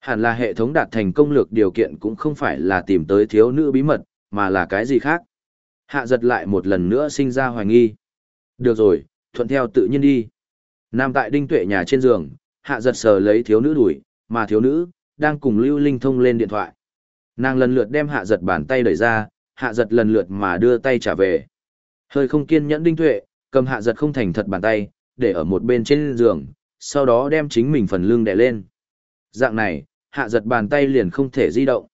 Hẳn là hệ thống đạt thành công lược điều kiện cũng không phải là tìm tới thiếu nữ bí mật, mà là cái gì khác. Hạ giật lại một lần nữa sinh ra hoài nghi. Được rồi, thuận theo tự nhiên đi. Nam tại đinh tuệ nhà trên giường, hạ giật sờ lấy thiếu nữ đuổi, mà thiếu nữ, đang cùng Lưu Linh thông lên điện thoại. Nàng lần lượt đem hạ giật bàn tay đẩy ra, hạ giật lần lượt mà đưa tay trả về. Hơi không kiên nhẫn đinh tuệ, cầm hạ giật không thành thật bàn tay, để ở một bên trên giường, sau đó đem chính mình phần lưng đè lên. Dạng này, hạ giật bàn tay liền không thể di động.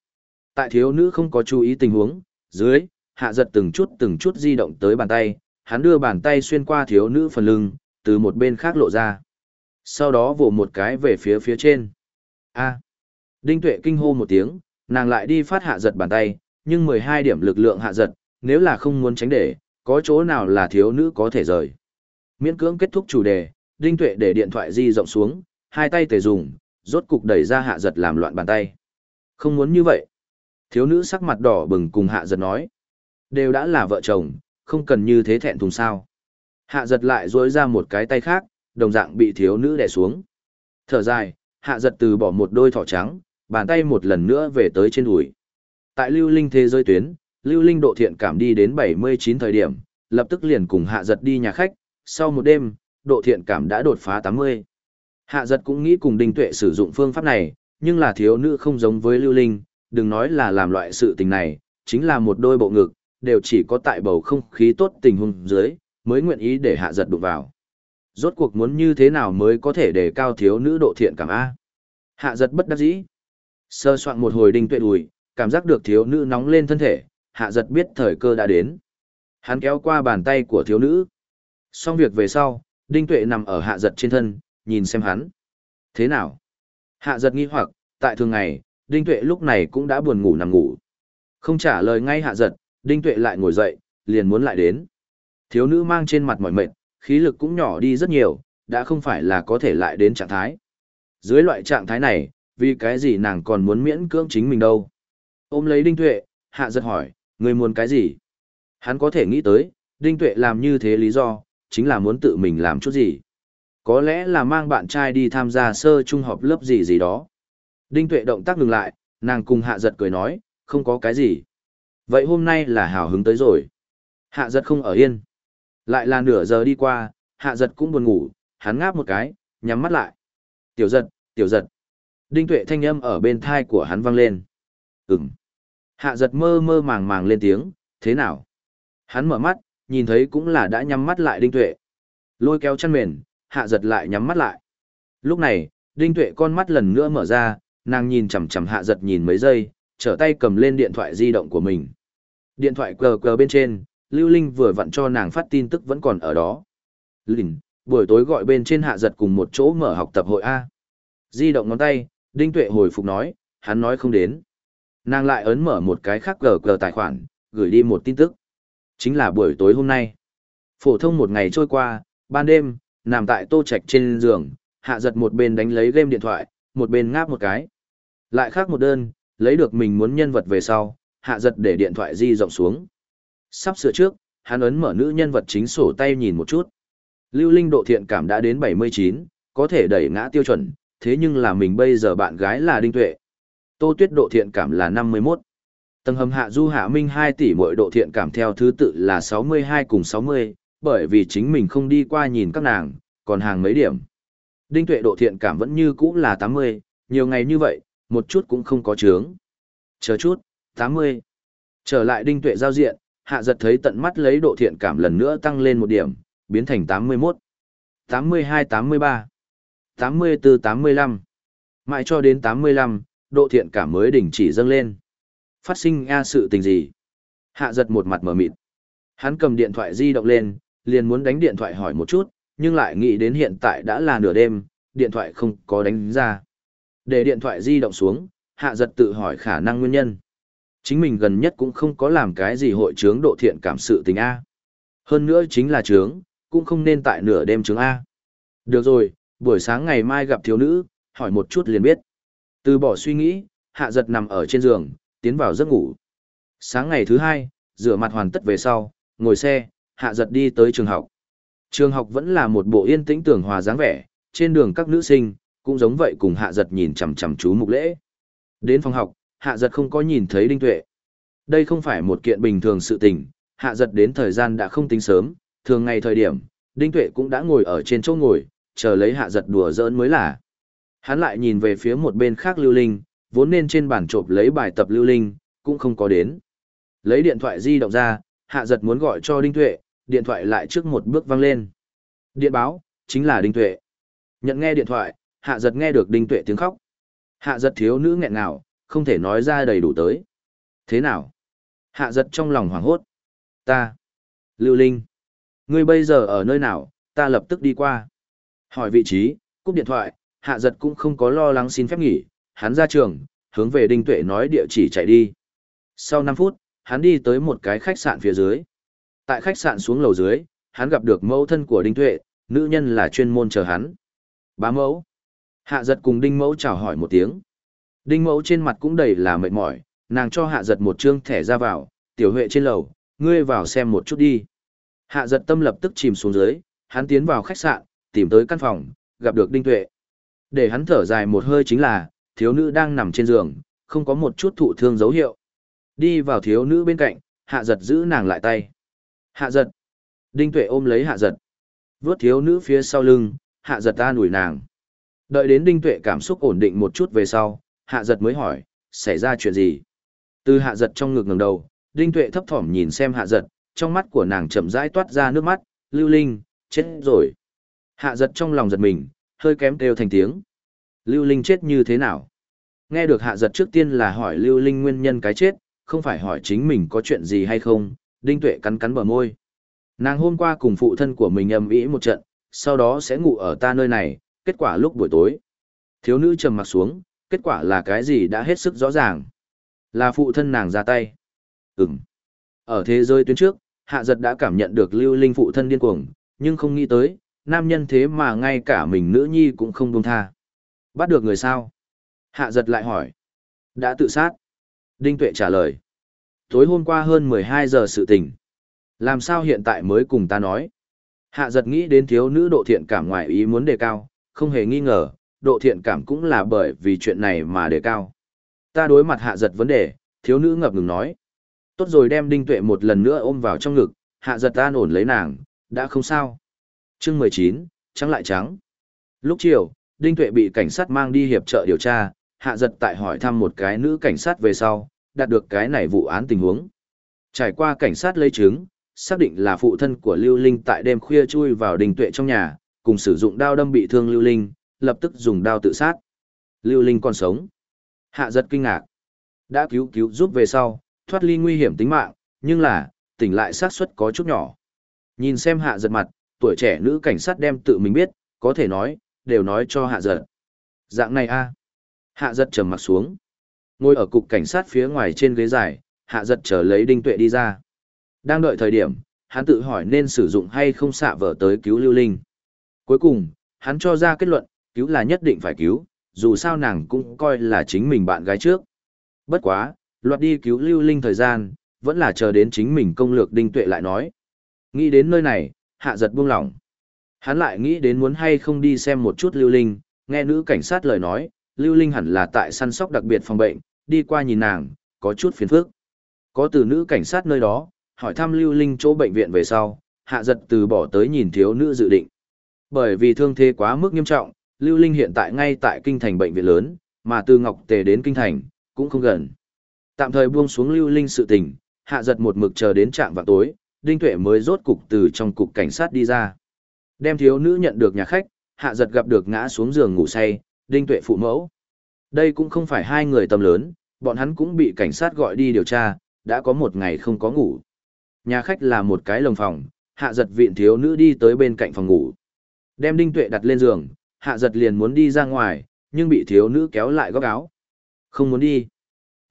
Tại thiếu nữ không có chú ý tình huống, dưới, hạ giật từng chút từng chút di động tới bàn tay, hắn đưa bàn tay xuyên qua thiếu nữ phần lưng, từ một bên khác lộ ra. Sau đó vỗ một cái về phía phía trên. A. Đinh tuệ kinh hô một tiếng, nàng lại đi phát hạ giật bàn tay, nhưng 12 điểm lực lượng hạ giật, nếu là không muốn tránh để, có chỗ nào là thiếu nữ có thể rời. Miễn cưỡng kết thúc chủ đề, Đinh tuệ để điện thoại di rộng xuống, hai tay tề dùng, rốt cục đẩy ra hạ giật làm loạn bàn tay. Không muốn như vậy. Thiếu nữ sắc mặt đỏ bừng cùng hạ giật nói. Đều đã là vợ chồng, không cần như thế thẹn thùng sao. Hạ giật lại dối ra một cái tay khác, đồng dạng bị thiếu nữ đè xuống. Thở dài, hạ giật từ bỏ một đôi thỏ trắng, bàn tay một lần nữa về tới trên đùi. Tại lưu linh thế giới tuyến, lưu linh độ thiện cảm đi đến 79 thời điểm, lập tức liền cùng hạ giật đi nhà khách, sau một đêm, độ thiện cảm đã đột phá 80. Hạ giật cũng nghĩ cùng đinh tuệ sử dụng phương pháp này, nhưng là thiếu nữ không giống với lưu linh, đừng nói là làm loại sự tình này, chính là một đôi bộ ngực, đều chỉ có tại bầu không khí tốt tình huống dưới, mới nguyện ý để hạ giật đụng vào. Rốt cuộc muốn như thế nào mới có thể để cao thiếu nữ độ thiện cảm A. Hạ giật bất đắc dĩ. Sơ soạn một hồi đinh tuệ đùi, cảm giác được thiếu nữ nóng lên thân thể, hạ giật biết thời cơ đã đến. Hắn kéo qua bàn tay của thiếu nữ. Xong việc về sau, Đinh Tuệ nằm ở hạ giật trên thân, nhìn xem hắn. Thế nào? Hạ giật nghi hoặc, tại thường ngày, Đinh Tuệ lúc này cũng đã buồn ngủ nằm ngủ. Không trả lời ngay hạ giật, Đinh Tuệ lại ngồi dậy, liền muốn lại đến. Thiếu nữ mang trên mặt mỏi mệt, khí lực cũng nhỏ đi rất nhiều, đã không phải là có thể lại đến trạng thái. Dưới loại trạng thái này, vì cái gì nàng còn muốn miễn cưỡng chính mình đâu. Ôm lấy Đinh Tuệ, hạ giật hỏi, người muốn cái gì? Hắn có thể nghĩ tới, Đinh Tuệ làm như thế lý do, chính là muốn tự mình làm chút gì. Có lẽ là mang bạn trai đi tham gia sơ trung học lớp gì gì đó. Đinh Tuệ động tác ngừng lại, nàng cùng hạ giật cười nói, không có cái gì. Vậy hôm nay là hào hứng tới rồi. Hạ giật không ở yên. Lại là nửa giờ đi qua, hạ giật cũng buồn ngủ, hắn ngáp một cái, nhắm mắt lại. Tiểu giật, tiểu giật. Đinh tuệ thanh âm ở bên thai của hắn vang lên. Ừm. Hạ giật mơ mơ màng màng lên tiếng, thế nào? Hắn mở mắt, nhìn thấy cũng là đã nhắm mắt lại đinh tuệ. Lôi kéo chăn mền, hạ giật lại nhắm mắt lại. Lúc này, đinh tuệ con mắt lần nữa mở ra, nàng nhìn chằm chằm hạ giật nhìn mấy giây, trở tay cầm lên điện thoại di động của mình. Điện thoại cờ cờ bên trên, Lưu Linh vừa vặn cho nàng phát tin tức vẫn còn ở đó. Linh, buổi tối gọi bên trên hạ giật cùng một chỗ mở học tập hội A. Di động ngón tay, Đinh Tuệ hồi phục nói, hắn nói không đến. Nàng lại ấn mở một cái khác cờ cờ tài khoản, gửi đi một tin tức. Chính là buổi tối hôm nay. Phổ thông một ngày trôi qua, ban đêm, nằm tại tô trạch trên giường, hạ giật một bên đánh lấy game điện thoại, một bên ngáp một cái. Lại khác một đơn, lấy được mình muốn nhân vật về sau, hạ giật để điện thoại di rộng xuống. Sắp sửa trước, hắn ấn mở nữ nhân vật chính sổ tay nhìn một chút. Lưu Linh độ thiện cảm đã đến 79, có thể đẩy ngã tiêu chuẩn, thế nhưng là mình bây giờ bạn gái là Đinh Tuệ. Tô Tuyết độ thiện cảm là 51. Tầng hầm hạ du hạ minh 2 tỷ mỗi độ thiện cảm theo thứ tự là 62 cùng 60, bởi vì chính mình không đi qua nhìn các nàng, còn hàng mấy điểm. Đinh Tuệ độ thiện cảm vẫn như cũ là 80, nhiều ngày như vậy, một chút cũng không có chướng. Chờ chút, 80. Trở lại Đinh Tuệ giao diện, hạ giật thấy tận mắt lấy độ thiện cảm lần nữa tăng lên một điểm, biến thành 81, 82 83, 84 85. Mãi cho đến 85, độ thiện cảm mới đỉnh chỉ dâng lên. Phát sinh a sự tình gì? Hạ giật một mặt mở mịt. Hắn cầm điện thoại di động lên, liền muốn đánh điện thoại hỏi một chút, nhưng lại nghĩ đến hiện tại đã là nửa đêm, điện thoại không có đánh ra. Để điện thoại di động xuống, hạ giật tự hỏi khả năng nguyên nhân. Chính mình gần nhất cũng không có làm cái gì hội trướng độ thiện cảm sự tình A. Hơn nữa chính là trướng, cũng không nên tại nửa đêm trướng A. Được rồi, buổi sáng ngày mai gặp thiếu nữ, hỏi một chút liền biết. Từ bỏ suy nghĩ, hạ giật nằm ở trên giường, tiến vào giấc ngủ. Sáng ngày thứ hai, rửa mặt hoàn tất về sau, ngồi xe, hạ giật đi tới trường học. Trường học vẫn là một bộ yên tĩnh tưởng hòa dáng vẻ, trên đường các nữ sinh, cũng giống vậy cùng hạ giật nhìn chằm chằm chú mục lễ. Đến phòng học, hạ giật không có nhìn thấy đinh tuệ. Đây không phải một kiện bình thường sự tình, hạ giật đến thời gian đã không tính sớm, thường ngày thời điểm, đinh tuệ cũng đã ngồi ở trên chỗ ngồi, chờ lấy hạ giật đùa giỡn mới là. Hắn lại nhìn về phía một bên khác lưu linh, vốn nên trên bàn trộm lấy bài tập lưu linh, cũng không có đến. Lấy điện thoại di động ra, hạ giật muốn gọi cho đinh tuệ, điện thoại lại trước một bước văng lên. Điện báo, chính là đinh tuệ. Nhận nghe điện thoại, hạ giật nghe được đinh tuệ tiếng khóc. Hạ giật thiếu nữ nghẹn ngào, không thể nói ra đầy đủ tới. Thế nào? Hạ giật trong lòng hoảng hốt. Ta. Lưu Linh. Ngươi bây giờ ở nơi nào, ta lập tức đi qua. Hỏi vị trí, cúp điện thoại, hạ giật cũng không có lo lắng xin phép nghỉ, hắn ra trường, hướng về Đinh Tuệ nói địa chỉ chạy đi. Sau 5 phút, hắn đi tới một cái khách sạn phía dưới. Tại khách sạn xuống lầu dưới, hắn gặp được mẫu thân của Đinh Tuệ, nữ nhân là chuyên môn chờ hắn. Bá mẫu. Hạ giật cùng Đinh mẫu chào hỏi một tiếng. Đinh mẫu trên mặt cũng đầy là mệt mỏi, nàng cho hạ giật một chương thẻ ra vào, tiểu huệ trên lầu, ngươi vào xem một chút đi. Hạ giật tâm lập tức chìm xuống dưới, hắn tiến vào khách sạn, tìm tới căn phòng, gặp được Đinh Tuệ. Để hắn thở dài một hơi chính là, thiếu nữ đang nằm trên giường, không có một chút thụ thương dấu hiệu. Đi vào thiếu nữ bên cạnh, hạ giật giữ nàng lại tay. Hạ giật. Đinh Tuệ ôm lấy hạ giật. Vướt thiếu nữ phía sau lưng, hạ giật ta nủi nàng. Đợi đến Đinh Tuệ cảm xúc ổn định một chút về sau, hạ giật mới hỏi, xảy ra chuyện gì? Từ hạ giật trong ngực ngẩng đầu, Đinh Tuệ thấp thỏm nhìn xem hạ giật, trong mắt của nàng chậm rãi toát ra nước mắt, lưu linh, chết rồi. Hạ giật trong lòng giật mình, hơi kém kêu thành tiếng. Lưu Linh chết như thế nào? Nghe được hạ giật trước tiên là hỏi Lưu Linh nguyên nhân cái chết, không phải hỏi chính mình có chuyện gì hay không, Đinh Tuệ cắn cắn bờ môi. Nàng hôm qua cùng phụ thân của mình âm ĩ một trận, sau đó sẽ ngủ ở ta nơi này, kết quả lúc buổi tối. Thiếu nữ trầm mặt xuống, kết quả là cái gì đã hết sức rõ ràng. Là phụ thân nàng ra tay. Ừm. Ở thế giới tuyến trước, hạ giật đã cảm nhận được lưu linh phụ thân điên cuồng, nhưng không nghĩ tới, nam nhân thế mà ngay cả mình nữ nhi cũng không buông tha. Bắt được người sao? Hạ giật lại hỏi. Đã tự sát. Đinh Tuệ trả lời. Tối hôm qua hơn 12 giờ sự tình. Làm sao hiện tại mới cùng ta nói? Hạ giật nghĩ đến thiếu nữ độ thiện cảm ngoài ý muốn đề cao, không hề nghi ngờ, độ thiện cảm cũng là bởi vì chuyện này mà đề cao. Ta đối mặt hạ giật vấn đề, thiếu nữ ngập ngừng nói. Tốt rồi đem đinh tuệ một lần nữa ôm vào trong ngực, hạ giật an ổn lấy nàng, đã không sao. chương 19, trắng lại trắng. Lúc chiều, đinh tuệ bị cảnh sát mang đi hiệp trợ điều tra, hạ giật tại hỏi thăm một cái nữ cảnh sát về sau, đạt được cái này vụ án tình huống. Trải qua cảnh sát lấy chứng, xác định là phụ thân của Lưu Linh tại đêm khuya chui vào đình tuệ trong nhà, cùng sử dụng đao đâm bị thương Lưu Linh, lập tức dùng đao tự sát. Lưu Linh còn sống. Hạ giật kinh ngạc. Đã cứu cứu giúp về sau, thoát ly nguy hiểm tính mạng, nhưng là, tỉnh lại xác suất có chút nhỏ. Nhìn xem hạ giật mặt, tuổi trẻ nữ cảnh sát đem tự mình biết, có thể nói, đều nói cho hạ giật. Dạng này a Hạ giật trầm mặt xuống. Ngồi ở cục cảnh sát phía ngoài trên ghế dài, hạ giật chờ lấy đinh tuệ đi ra. Đang đợi thời điểm, hắn tự hỏi nên sử dụng hay không xạ vở tới cứu lưu linh. Cuối cùng, hắn cho ra kết luận, cứu là nhất định phải cứu, dù sao nàng cũng coi là chính mình bạn gái trước. Bất quá, loạt đi cứu lưu linh thời gian, vẫn là chờ đến chính mình công lược đinh tuệ lại nói. Nghĩ đến nơi này, hạ giật buông lỏng. Hắn lại nghĩ đến muốn hay không đi xem một chút lưu linh, nghe nữ cảnh sát lời nói, lưu linh hẳn là tại săn sóc đặc biệt phòng bệnh, đi qua nhìn nàng, có chút phiền phức. Có từ nữ cảnh sát nơi đó, hỏi thăm lưu linh chỗ bệnh viện về sau, hạ giật từ bỏ tới nhìn thiếu nữ dự định. Bởi vì thương thế quá mức nghiêm trọng, lưu linh hiện tại ngay tại kinh thành bệnh viện lớn, mà từ Ngọc Tề đến kinh thành, cũng không gần. Tạm thời buông xuống lưu linh sự tình, hạ giật một mực chờ đến trạm vào tối, đinh tuệ mới rốt cục từ trong cục cảnh sát đi ra. Đem thiếu nữ nhận được nhà khách, hạ giật gặp được ngã xuống giường ngủ say, đinh tuệ phụ mẫu. Đây cũng không phải hai người tầm lớn, bọn hắn cũng bị cảnh sát gọi đi điều tra, đã có một ngày không có ngủ. Nhà khách là một cái lồng phòng, hạ giật viện thiếu nữ đi tới bên cạnh phòng ngủ. Đem đinh tuệ đặt lên giường, hạ giật liền muốn đi ra ngoài, nhưng bị thiếu nữ kéo lại góc áo. Không muốn đi.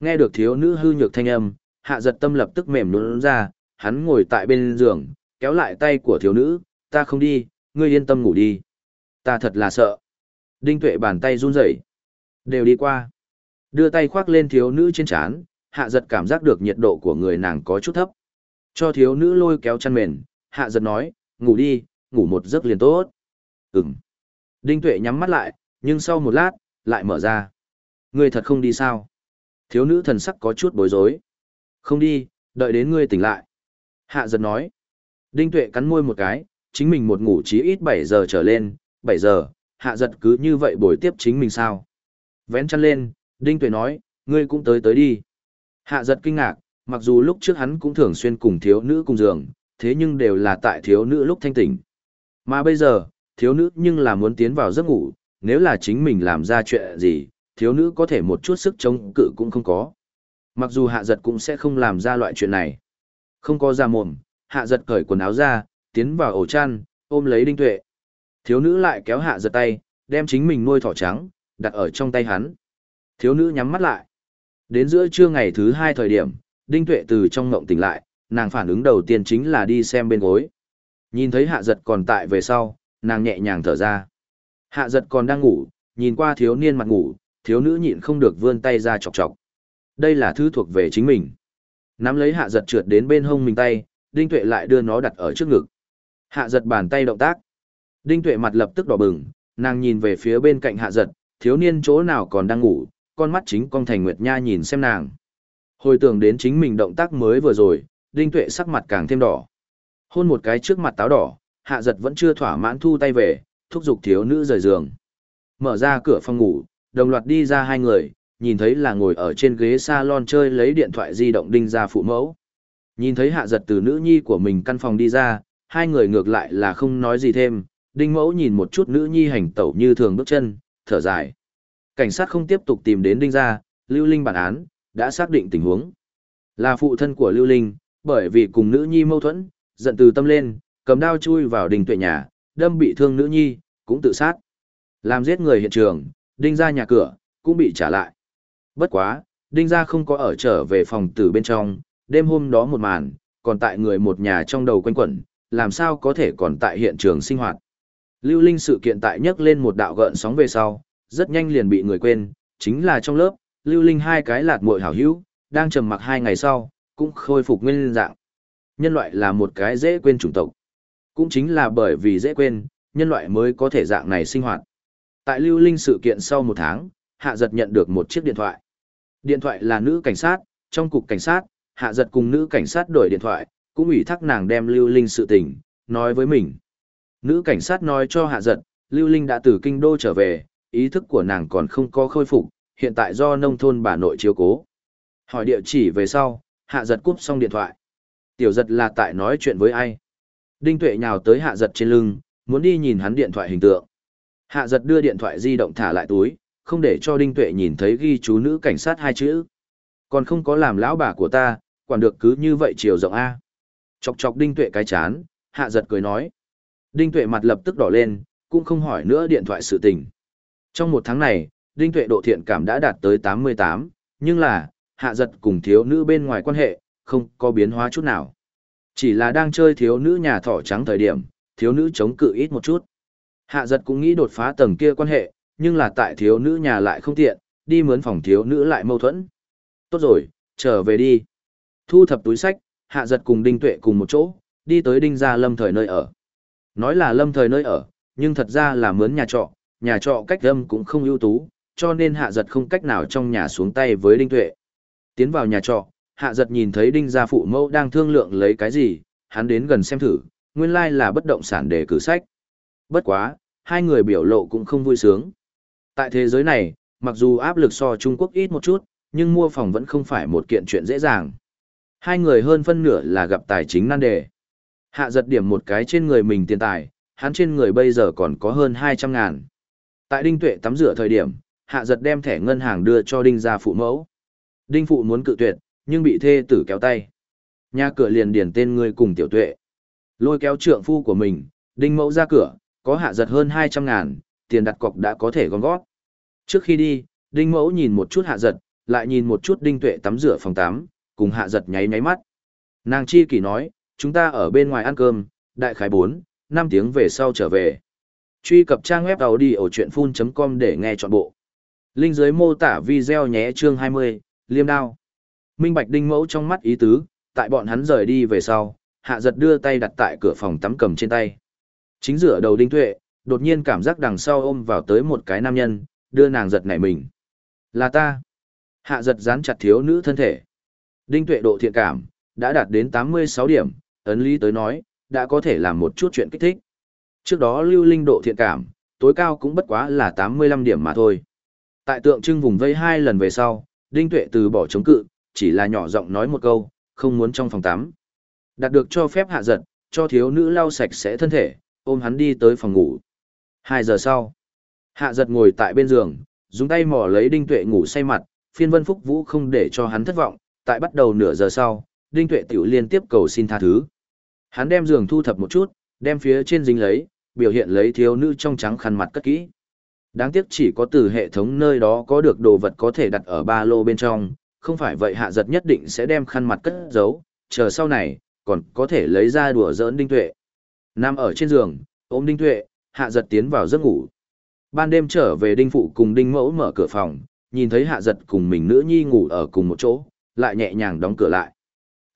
Nghe được thiếu nữ hư nhược thanh âm, hạ giật tâm lập tức mềm nhũn ra, hắn ngồi tại bên giường, kéo lại tay của thiếu nữ, ta không đi, ngươi yên tâm ngủ đi. Ta thật là sợ. Đinh tuệ bàn tay run rẩy, Đều đi qua. Đưa tay khoác lên thiếu nữ trên trán, hạ giật cảm giác được nhiệt độ của người nàng có chút thấp. Cho thiếu nữ lôi kéo chăn mền, hạ giật nói, ngủ đi, ngủ một giấc liền tốt. Ừm. Đinh tuệ nhắm mắt lại, nhưng sau một lát, lại mở ra. Ngươi thật không đi sao? Thiếu nữ thần sắc có chút bối rối. Không đi, đợi đến ngươi tỉnh lại. Hạ giật nói. Đinh tuệ cắn môi một cái, chính mình một ngủ chí ít 7 giờ trở lên, 7 giờ, hạ giật cứ như vậy bồi tiếp chính mình sao? Vén chăn lên, Đinh tuệ nói, ngươi cũng tới tới đi. Hạ giật kinh ngạc, mặc dù lúc trước hắn cũng thường xuyên cùng thiếu nữ cùng giường, thế nhưng đều là tại thiếu nữ lúc thanh tỉnh. Mà bây giờ, thiếu nữ nhưng là muốn tiến vào giấc ngủ, nếu là chính mình làm ra chuyện gì, thiếu nữ có thể một chút sức chống cự cũng không có. Mặc dù hạ giật cũng sẽ không làm ra loại chuyện này. Không có ra mồm, hạ giật cởi quần áo ra, tiến vào ổ chăn, ôm lấy đinh tuệ. Thiếu nữ lại kéo hạ giật tay, đem chính mình nuôi thỏ trắng, đặt ở trong tay hắn. Thiếu nữ nhắm mắt lại. Đến giữa trưa ngày thứ hai thời điểm, Đinh Tuệ từ trong ngộng tỉnh lại, nàng phản ứng đầu tiên chính là đi xem bên gối. Nhìn thấy hạ giật còn tại về sau, nàng nhẹ nhàng thở ra. Hạ giật còn đang ngủ, nhìn qua thiếu niên mặt ngủ, thiếu nữ nhịn không được vươn tay ra chọc chọc. Đây là thứ thuộc về chính mình. Nắm lấy hạ giật trượt đến bên hông mình tay, Đinh Tuệ lại đưa nó đặt ở trước ngực. Hạ giật bàn tay động tác. Đinh Tuệ mặt lập tức đỏ bừng, nàng nhìn về phía bên cạnh hạ giật, thiếu niên chỗ nào còn đang ngủ, con mắt chính con thành nguyệt nha nhìn xem nàng. Hồi tưởng đến chính mình động tác mới vừa rồi, Đinh Tuệ sắc mặt càng thêm đỏ. Hôn một cái trước mặt táo đỏ, hạ giật vẫn chưa thỏa mãn thu tay về, thúc giục thiếu nữ rời giường. Mở ra cửa phòng ngủ, đồng loạt đi ra hai người, nhìn thấy là ngồi ở trên ghế salon chơi lấy điện thoại di động đinh ra phụ mẫu. Nhìn thấy hạ giật từ nữ nhi của mình căn phòng đi ra, hai người ngược lại là không nói gì thêm, đinh mẫu nhìn một chút nữ nhi hành tẩu như thường bước chân, thở dài. Cảnh sát không tiếp tục tìm đến đinh gia, lưu linh bản án, đã xác định tình huống. Là phụ thân của lưu linh, bởi vì cùng nữ nhi mâu thuẫn, Giận từ tâm lên, cầm đao chui vào đình tuệ nhà, đâm bị thương nữ nhi, cũng tự sát. Làm giết người hiện trường, đinh ra nhà cửa, cũng bị trả lại. Bất quá, đinh ra không có ở trở về phòng tử bên trong, đêm hôm đó một màn, còn tại người một nhà trong đầu quanh quẩn, làm sao có thể còn tại hiện trường sinh hoạt. Lưu Linh sự kiện tại nhấc lên một đạo gợn sóng về sau, rất nhanh liền bị người quên, chính là trong lớp, Lưu Linh hai cái lạt muội hảo hữu, đang trầm mặc hai ngày sau, cũng khôi phục nguyên dạng. Nhân loại là một cái dễ quên chủng tộc. Cũng chính là bởi vì dễ quên, nhân loại mới có thể dạng này sinh hoạt. Tại Lưu Linh sự kiện sau một tháng, Hạ Giật nhận được một chiếc điện thoại. Điện thoại là nữ cảnh sát, trong cục cảnh sát, Hạ Giật cùng nữ cảnh sát đổi điện thoại, cũng ủy thác nàng đem Lưu Linh sự tình, nói với mình. Nữ cảnh sát nói cho Hạ Giật, Lưu Linh đã từ kinh đô trở về, ý thức của nàng còn không có khôi phục, hiện tại do nông thôn bà nội chiếu cố. Hỏi địa chỉ về sau, Hạ Giật cúp xong điện thoại. Tiểu Giật là tại nói chuyện với ai? Đinh Tuệ nhào tới Hạ Giật trên lưng, muốn đi nhìn hắn điện thoại hình tượng. Hạ Giật đưa điện thoại di động thả lại túi, không để cho Đinh Tuệ nhìn thấy ghi chú nữ cảnh sát hai chữ. Còn không có làm lão bà của ta, quản được cứ như vậy chiều rộng A. Chọc chọc Đinh Tuệ cái chán, Hạ Giật cười nói. Đinh Tuệ mặt lập tức đỏ lên, cũng không hỏi nữa điện thoại sự tình. Trong một tháng này, Đinh Tuệ độ thiện cảm đã đạt tới 88, nhưng là, Hạ Giật cùng thiếu nữ bên ngoài quan hệ, không có biến hóa chút nào. Chỉ là đang chơi thiếu nữ nhà thỏ trắng thời điểm, thiếu nữ chống cự ít một chút. Hạ Giật cũng nghĩ đột phá tầng kia quan hệ, nhưng là tại thiếu nữ nhà lại không tiện, đi mướn phòng thiếu nữ lại mâu thuẫn. Tốt rồi, trở về đi. Thu thập túi sách, Hạ Giật cùng Đinh Tuệ cùng một chỗ, đi tới Đinh gia lâm thời nơi ở. Nói là lâm thời nơi ở, nhưng thật ra là mướn nhà trọ, nhà trọ cách lâm cũng không ưu tú, cho nên Hạ Giật không cách nào trong nhà xuống tay với Đinh Tuệ. Tiến vào nhà trọ, Hạ Giật nhìn thấy Đinh gia phụ mẫu đang thương lượng lấy cái gì, hắn đến gần xem thử, nguyên lai là bất động sản để cử sách. Bất quá, hai người biểu lộ cũng không vui sướng. Tại thế giới này, mặc dù áp lực so Trung Quốc ít một chút, nhưng mua phòng vẫn không phải một kiện chuyện dễ dàng. Hai người hơn phân nửa là gặp tài chính nan đề. Hạ giật điểm một cái trên người mình tiền tài, hắn trên người bây giờ còn có hơn 200 ngàn. Tại Đinh Tuệ tắm rửa thời điểm, Hạ giật đem thẻ ngân hàng đưa cho Đinh gia phụ mẫu. Đinh phụ muốn cự tuyệt, nhưng bị thê tử kéo tay. Nhà cửa liền điền tên người cùng tiểu tuệ. Lôi kéo trượng phu của mình, Đinh mẫu ra cửa, có hạ giật hơn 200 ngàn, tiền đặt cọc đã có thể gom gót. Trước khi đi, Đinh mẫu nhìn một chút hạ giật, lại nhìn một chút Đinh tuệ tắm rửa phòng tắm, cùng hạ giật nháy nháy mắt. Nàng chi kỷ nói, chúng ta ở bên ngoài ăn cơm, đại khái 4, 5 tiếng về sau trở về. Truy cập trang web đầu đi ở chuyện full.com để nghe trọn bộ. Linh dưới mô tả video nhé chương 20, liêm đao. Minh Bạch Đinh Mẫu trong mắt ý tứ, tại bọn hắn rời đi về sau, hạ giật đưa tay đặt tại cửa phòng tắm cầm trên tay. Chính giữa đầu Đinh Tuệ, đột nhiên cảm giác đằng sau ôm vào tới một cái nam nhân, đưa nàng giật nảy mình. Là ta. Hạ giật dán chặt thiếu nữ thân thể. Đinh Tuệ độ thiện cảm, đã đạt đến 86 điểm, ấn lý tới nói, đã có thể làm một chút chuyện kích thích. Trước đó lưu linh độ thiện cảm, tối cao cũng bất quá là 85 điểm mà thôi. Tại tượng trưng vùng vây hai lần về sau, Đinh Tuệ từ bỏ chống cự, chỉ là nhỏ giọng nói một câu, không muốn trong phòng tắm. Đạt được cho phép hạ giật, cho thiếu nữ lau sạch sẽ thân thể, ôm hắn đi tới phòng ngủ. Hai giờ sau, hạ giật ngồi tại bên giường, dùng tay mò lấy Đinh Tuệ ngủ say mặt, phiên vân phúc vũ không để cho hắn thất vọng, tại bắt đầu nửa giờ sau, Đinh Tuệ tiểu liên tiếp cầu xin tha thứ. Hắn đem giường thu thập một chút, đem phía trên dính lấy, biểu hiện lấy thiếu nữ trong trắng khăn mặt cất kỹ. Đáng tiếc chỉ có từ hệ thống nơi đó có được đồ vật có thể đặt ở ba lô bên trong, không phải vậy hạ giật nhất định sẽ đem khăn mặt cất giấu, chờ sau này, còn có thể lấy ra đùa giỡn Đinh Tuệ. Nằm ở trên giường, ôm Đinh Tuệ, hạ giật tiến vào giấc ngủ. Ban đêm trở về Đinh Phụ cùng Đinh Mẫu mở cửa phòng, nhìn thấy hạ giật cùng mình nữ nhi ngủ ở cùng một chỗ, lại nhẹ nhàng đóng cửa lại.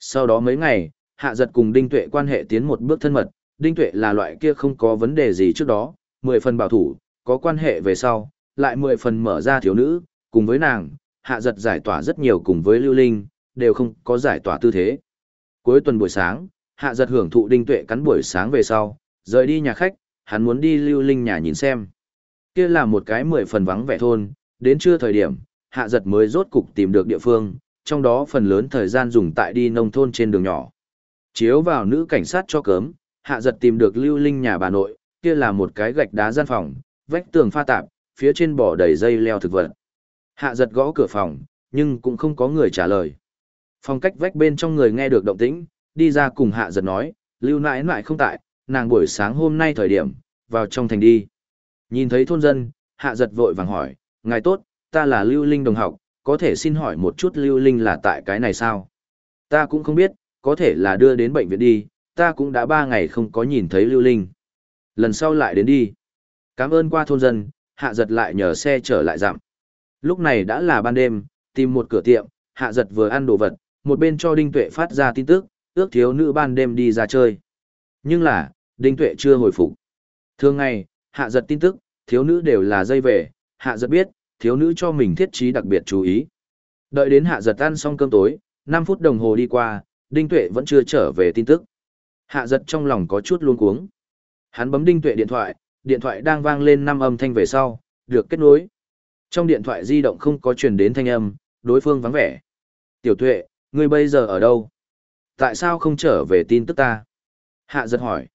Sau đó mấy ngày, hạ giật cùng Đinh Tuệ quan hệ tiến một bước thân mật, Đinh Tuệ là loại kia không có vấn đề gì trước đó, mười phần bảo thủ, có quan hệ về sau, lại mười phần mở ra thiếu nữ, cùng với nàng, hạ giật giải tỏa rất nhiều cùng với lưu linh, đều không có giải tỏa tư thế. Cuối tuần buổi sáng, hạ giật hưởng thụ đinh tuệ cắn buổi sáng về sau, rời đi nhà khách, hắn muốn đi lưu linh nhà nhìn xem. Kia là một cái mười phần vắng vẻ thôn, đến trưa thời điểm, hạ giật mới rốt cục tìm được địa phương, trong đó phần lớn thời gian dùng tại đi nông thôn trên đường nhỏ. Chiếu vào nữ cảnh sát cho cớm, hạ giật tìm được lưu linh nhà bà nội, kia là một cái gạch đá gian phòng, vách tường pha tạp, phía trên bỏ đầy dây leo thực vật. Hạ giật gõ cửa phòng, nhưng cũng không có người trả lời. Phòng cách vách bên trong người nghe được động tĩnh, đi ra cùng hạ giật nói, Lưu nãi nãi không tại, nàng buổi sáng hôm nay thời điểm, vào trong thành đi. Nhìn thấy thôn dân, hạ giật vội vàng hỏi, ngài tốt, ta là Lưu Linh đồng học, có thể xin hỏi một chút Lưu Linh là tại cái này sao? Ta cũng không biết, có thể là đưa đến bệnh viện đi, ta cũng đã ba ngày không có nhìn thấy Lưu Linh. Lần sau lại đến đi. Cảm ơn qua thôn dân, hạ giật lại nhờ xe trở lại dặm. Lúc này đã là ban đêm, tìm một cửa tiệm, hạ giật vừa ăn đồ vật, một bên cho Đinh Tuệ phát ra tin tức, ước thiếu nữ ban đêm đi ra chơi. Nhưng là, Đinh Tuệ chưa hồi phục. Thường ngày, hạ giật tin tức, thiếu nữ đều là dây về, hạ giật biết, thiếu nữ cho mình thiết trí đặc biệt chú ý. Đợi đến hạ giật ăn xong cơm tối, 5 phút đồng hồ đi qua, Đinh Tuệ vẫn chưa trở về tin tức. Hạ giật trong lòng có chút luống cuống. Hắn bấm Đinh Tuệ điện thoại, điện thoại đang vang lên năm âm thanh về sau, được kết nối. Trong điện thoại di động không có truyền đến thanh âm, đối phương vắng vẻ. Tiểu Tuệ, ngươi bây giờ ở đâu? Tại sao không trở về tin tức ta? Hạ giật hỏi.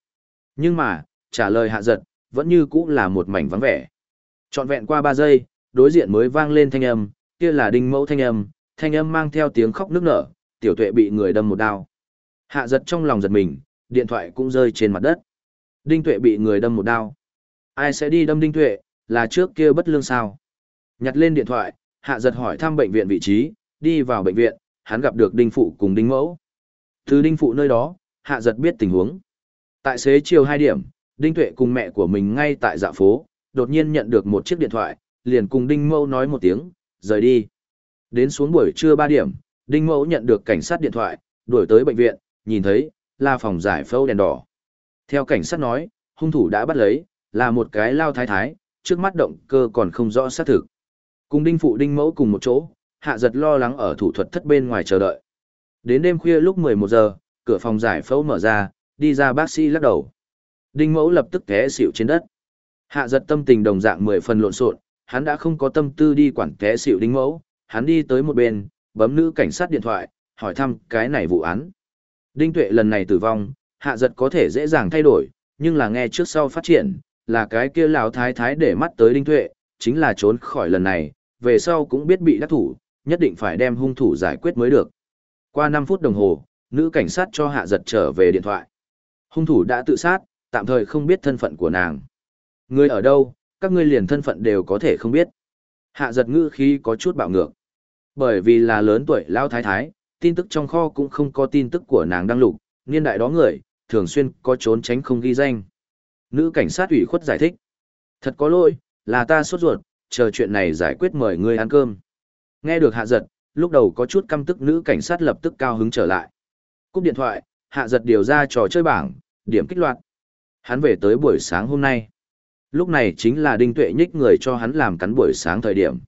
Nhưng mà, trả lời hạ giật, vẫn như cũ là một mảnh vắng vẻ. Trọn vẹn qua 3 giây, đối diện mới vang lên thanh âm, kia là đinh mẫu thanh âm, thanh âm mang theo tiếng khóc nức nở, tiểu tuệ bị người đâm một đao. Hạ giật trong lòng giật mình, điện thoại cũng rơi trên mặt đất. Đinh tuệ bị người đâm một đao. Ai sẽ đi đâm đinh tuệ, là trước kia bất lương sao? Nhặt lên điện thoại, hạ giật hỏi thăm bệnh viện vị trí, đi vào bệnh viện, hắn gặp được đinh phụ cùng đinh mẫu. Từ đinh phụ nơi đó, hạ giật biết tình huống. Tại xế chiều 2 điểm, đinh tuệ cùng mẹ của mình ngay tại dạ phố, đột nhiên nhận được một chiếc điện thoại, liền cùng đinh mẫu nói một tiếng, rời đi. Đến xuống buổi trưa 3 điểm, đinh mẫu nhận được cảnh sát điện thoại, đuổi tới bệnh viện, nhìn thấy, là phòng giải phẫu đèn đỏ. Theo cảnh sát nói, hung thủ đã bắt lấy, là một cái lao thái thái, trước mắt động cơ còn không rõ xác thực. Cùng đinh phụ đinh mẫu cùng một chỗ, hạ giật lo lắng ở thủ thuật thất bên ngoài chờ đợi. Đến đêm khuya lúc 11 giờ, cửa phòng giải phẫu mở ra, đi ra bác sĩ lắc đầu. Đinh mẫu lập tức té xỉu trên đất. Hạ giật tâm tình đồng dạng 10 phần lộn xộn, hắn đã không có tâm tư đi quản té xịu đinh mẫu, hắn đi tới một bên, bấm nữ cảnh sát điện thoại, hỏi thăm cái này vụ án. Đinh tuệ lần này tử vong, hạ giật có thể dễ dàng thay đổi, nhưng là nghe trước sau phát triển, là cái kia lão thái thái để mắt tới đinh tuệ, chính là trốn khỏi lần này, về sau cũng biết bị đắc thủ, nhất định phải đem hung thủ giải quyết mới được. Qua 5 phút đồng hồ, nữ cảnh sát cho hạ giật trở về điện thoại. Hung thủ đã tự sát, tạm thời không biết thân phận của nàng. Người ở đâu, các ngươi liền thân phận đều có thể không biết. Hạ giật ngữ khi có chút bạo ngược. Bởi vì là lớn tuổi lao thái thái, tin tức trong kho cũng không có tin tức của nàng đăng lục, niên đại đó người, thường xuyên có trốn tránh không ghi danh. Nữ cảnh sát ủy khuất giải thích. Thật có lỗi, là ta sốt ruột, chờ chuyện này giải quyết mời ngươi ăn cơm. Nghe được hạ giật, lúc đầu có chút căm tức nữ cảnh sát lập tức cao hứng trở lại. Cúp điện thoại, hạ giật điều ra trò chơi bảng, điểm kích loạt. Hắn về tới buổi sáng hôm nay. Lúc này chính là đinh tuệ nhích người cho hắn làm cắn buổi sáng thời điểm.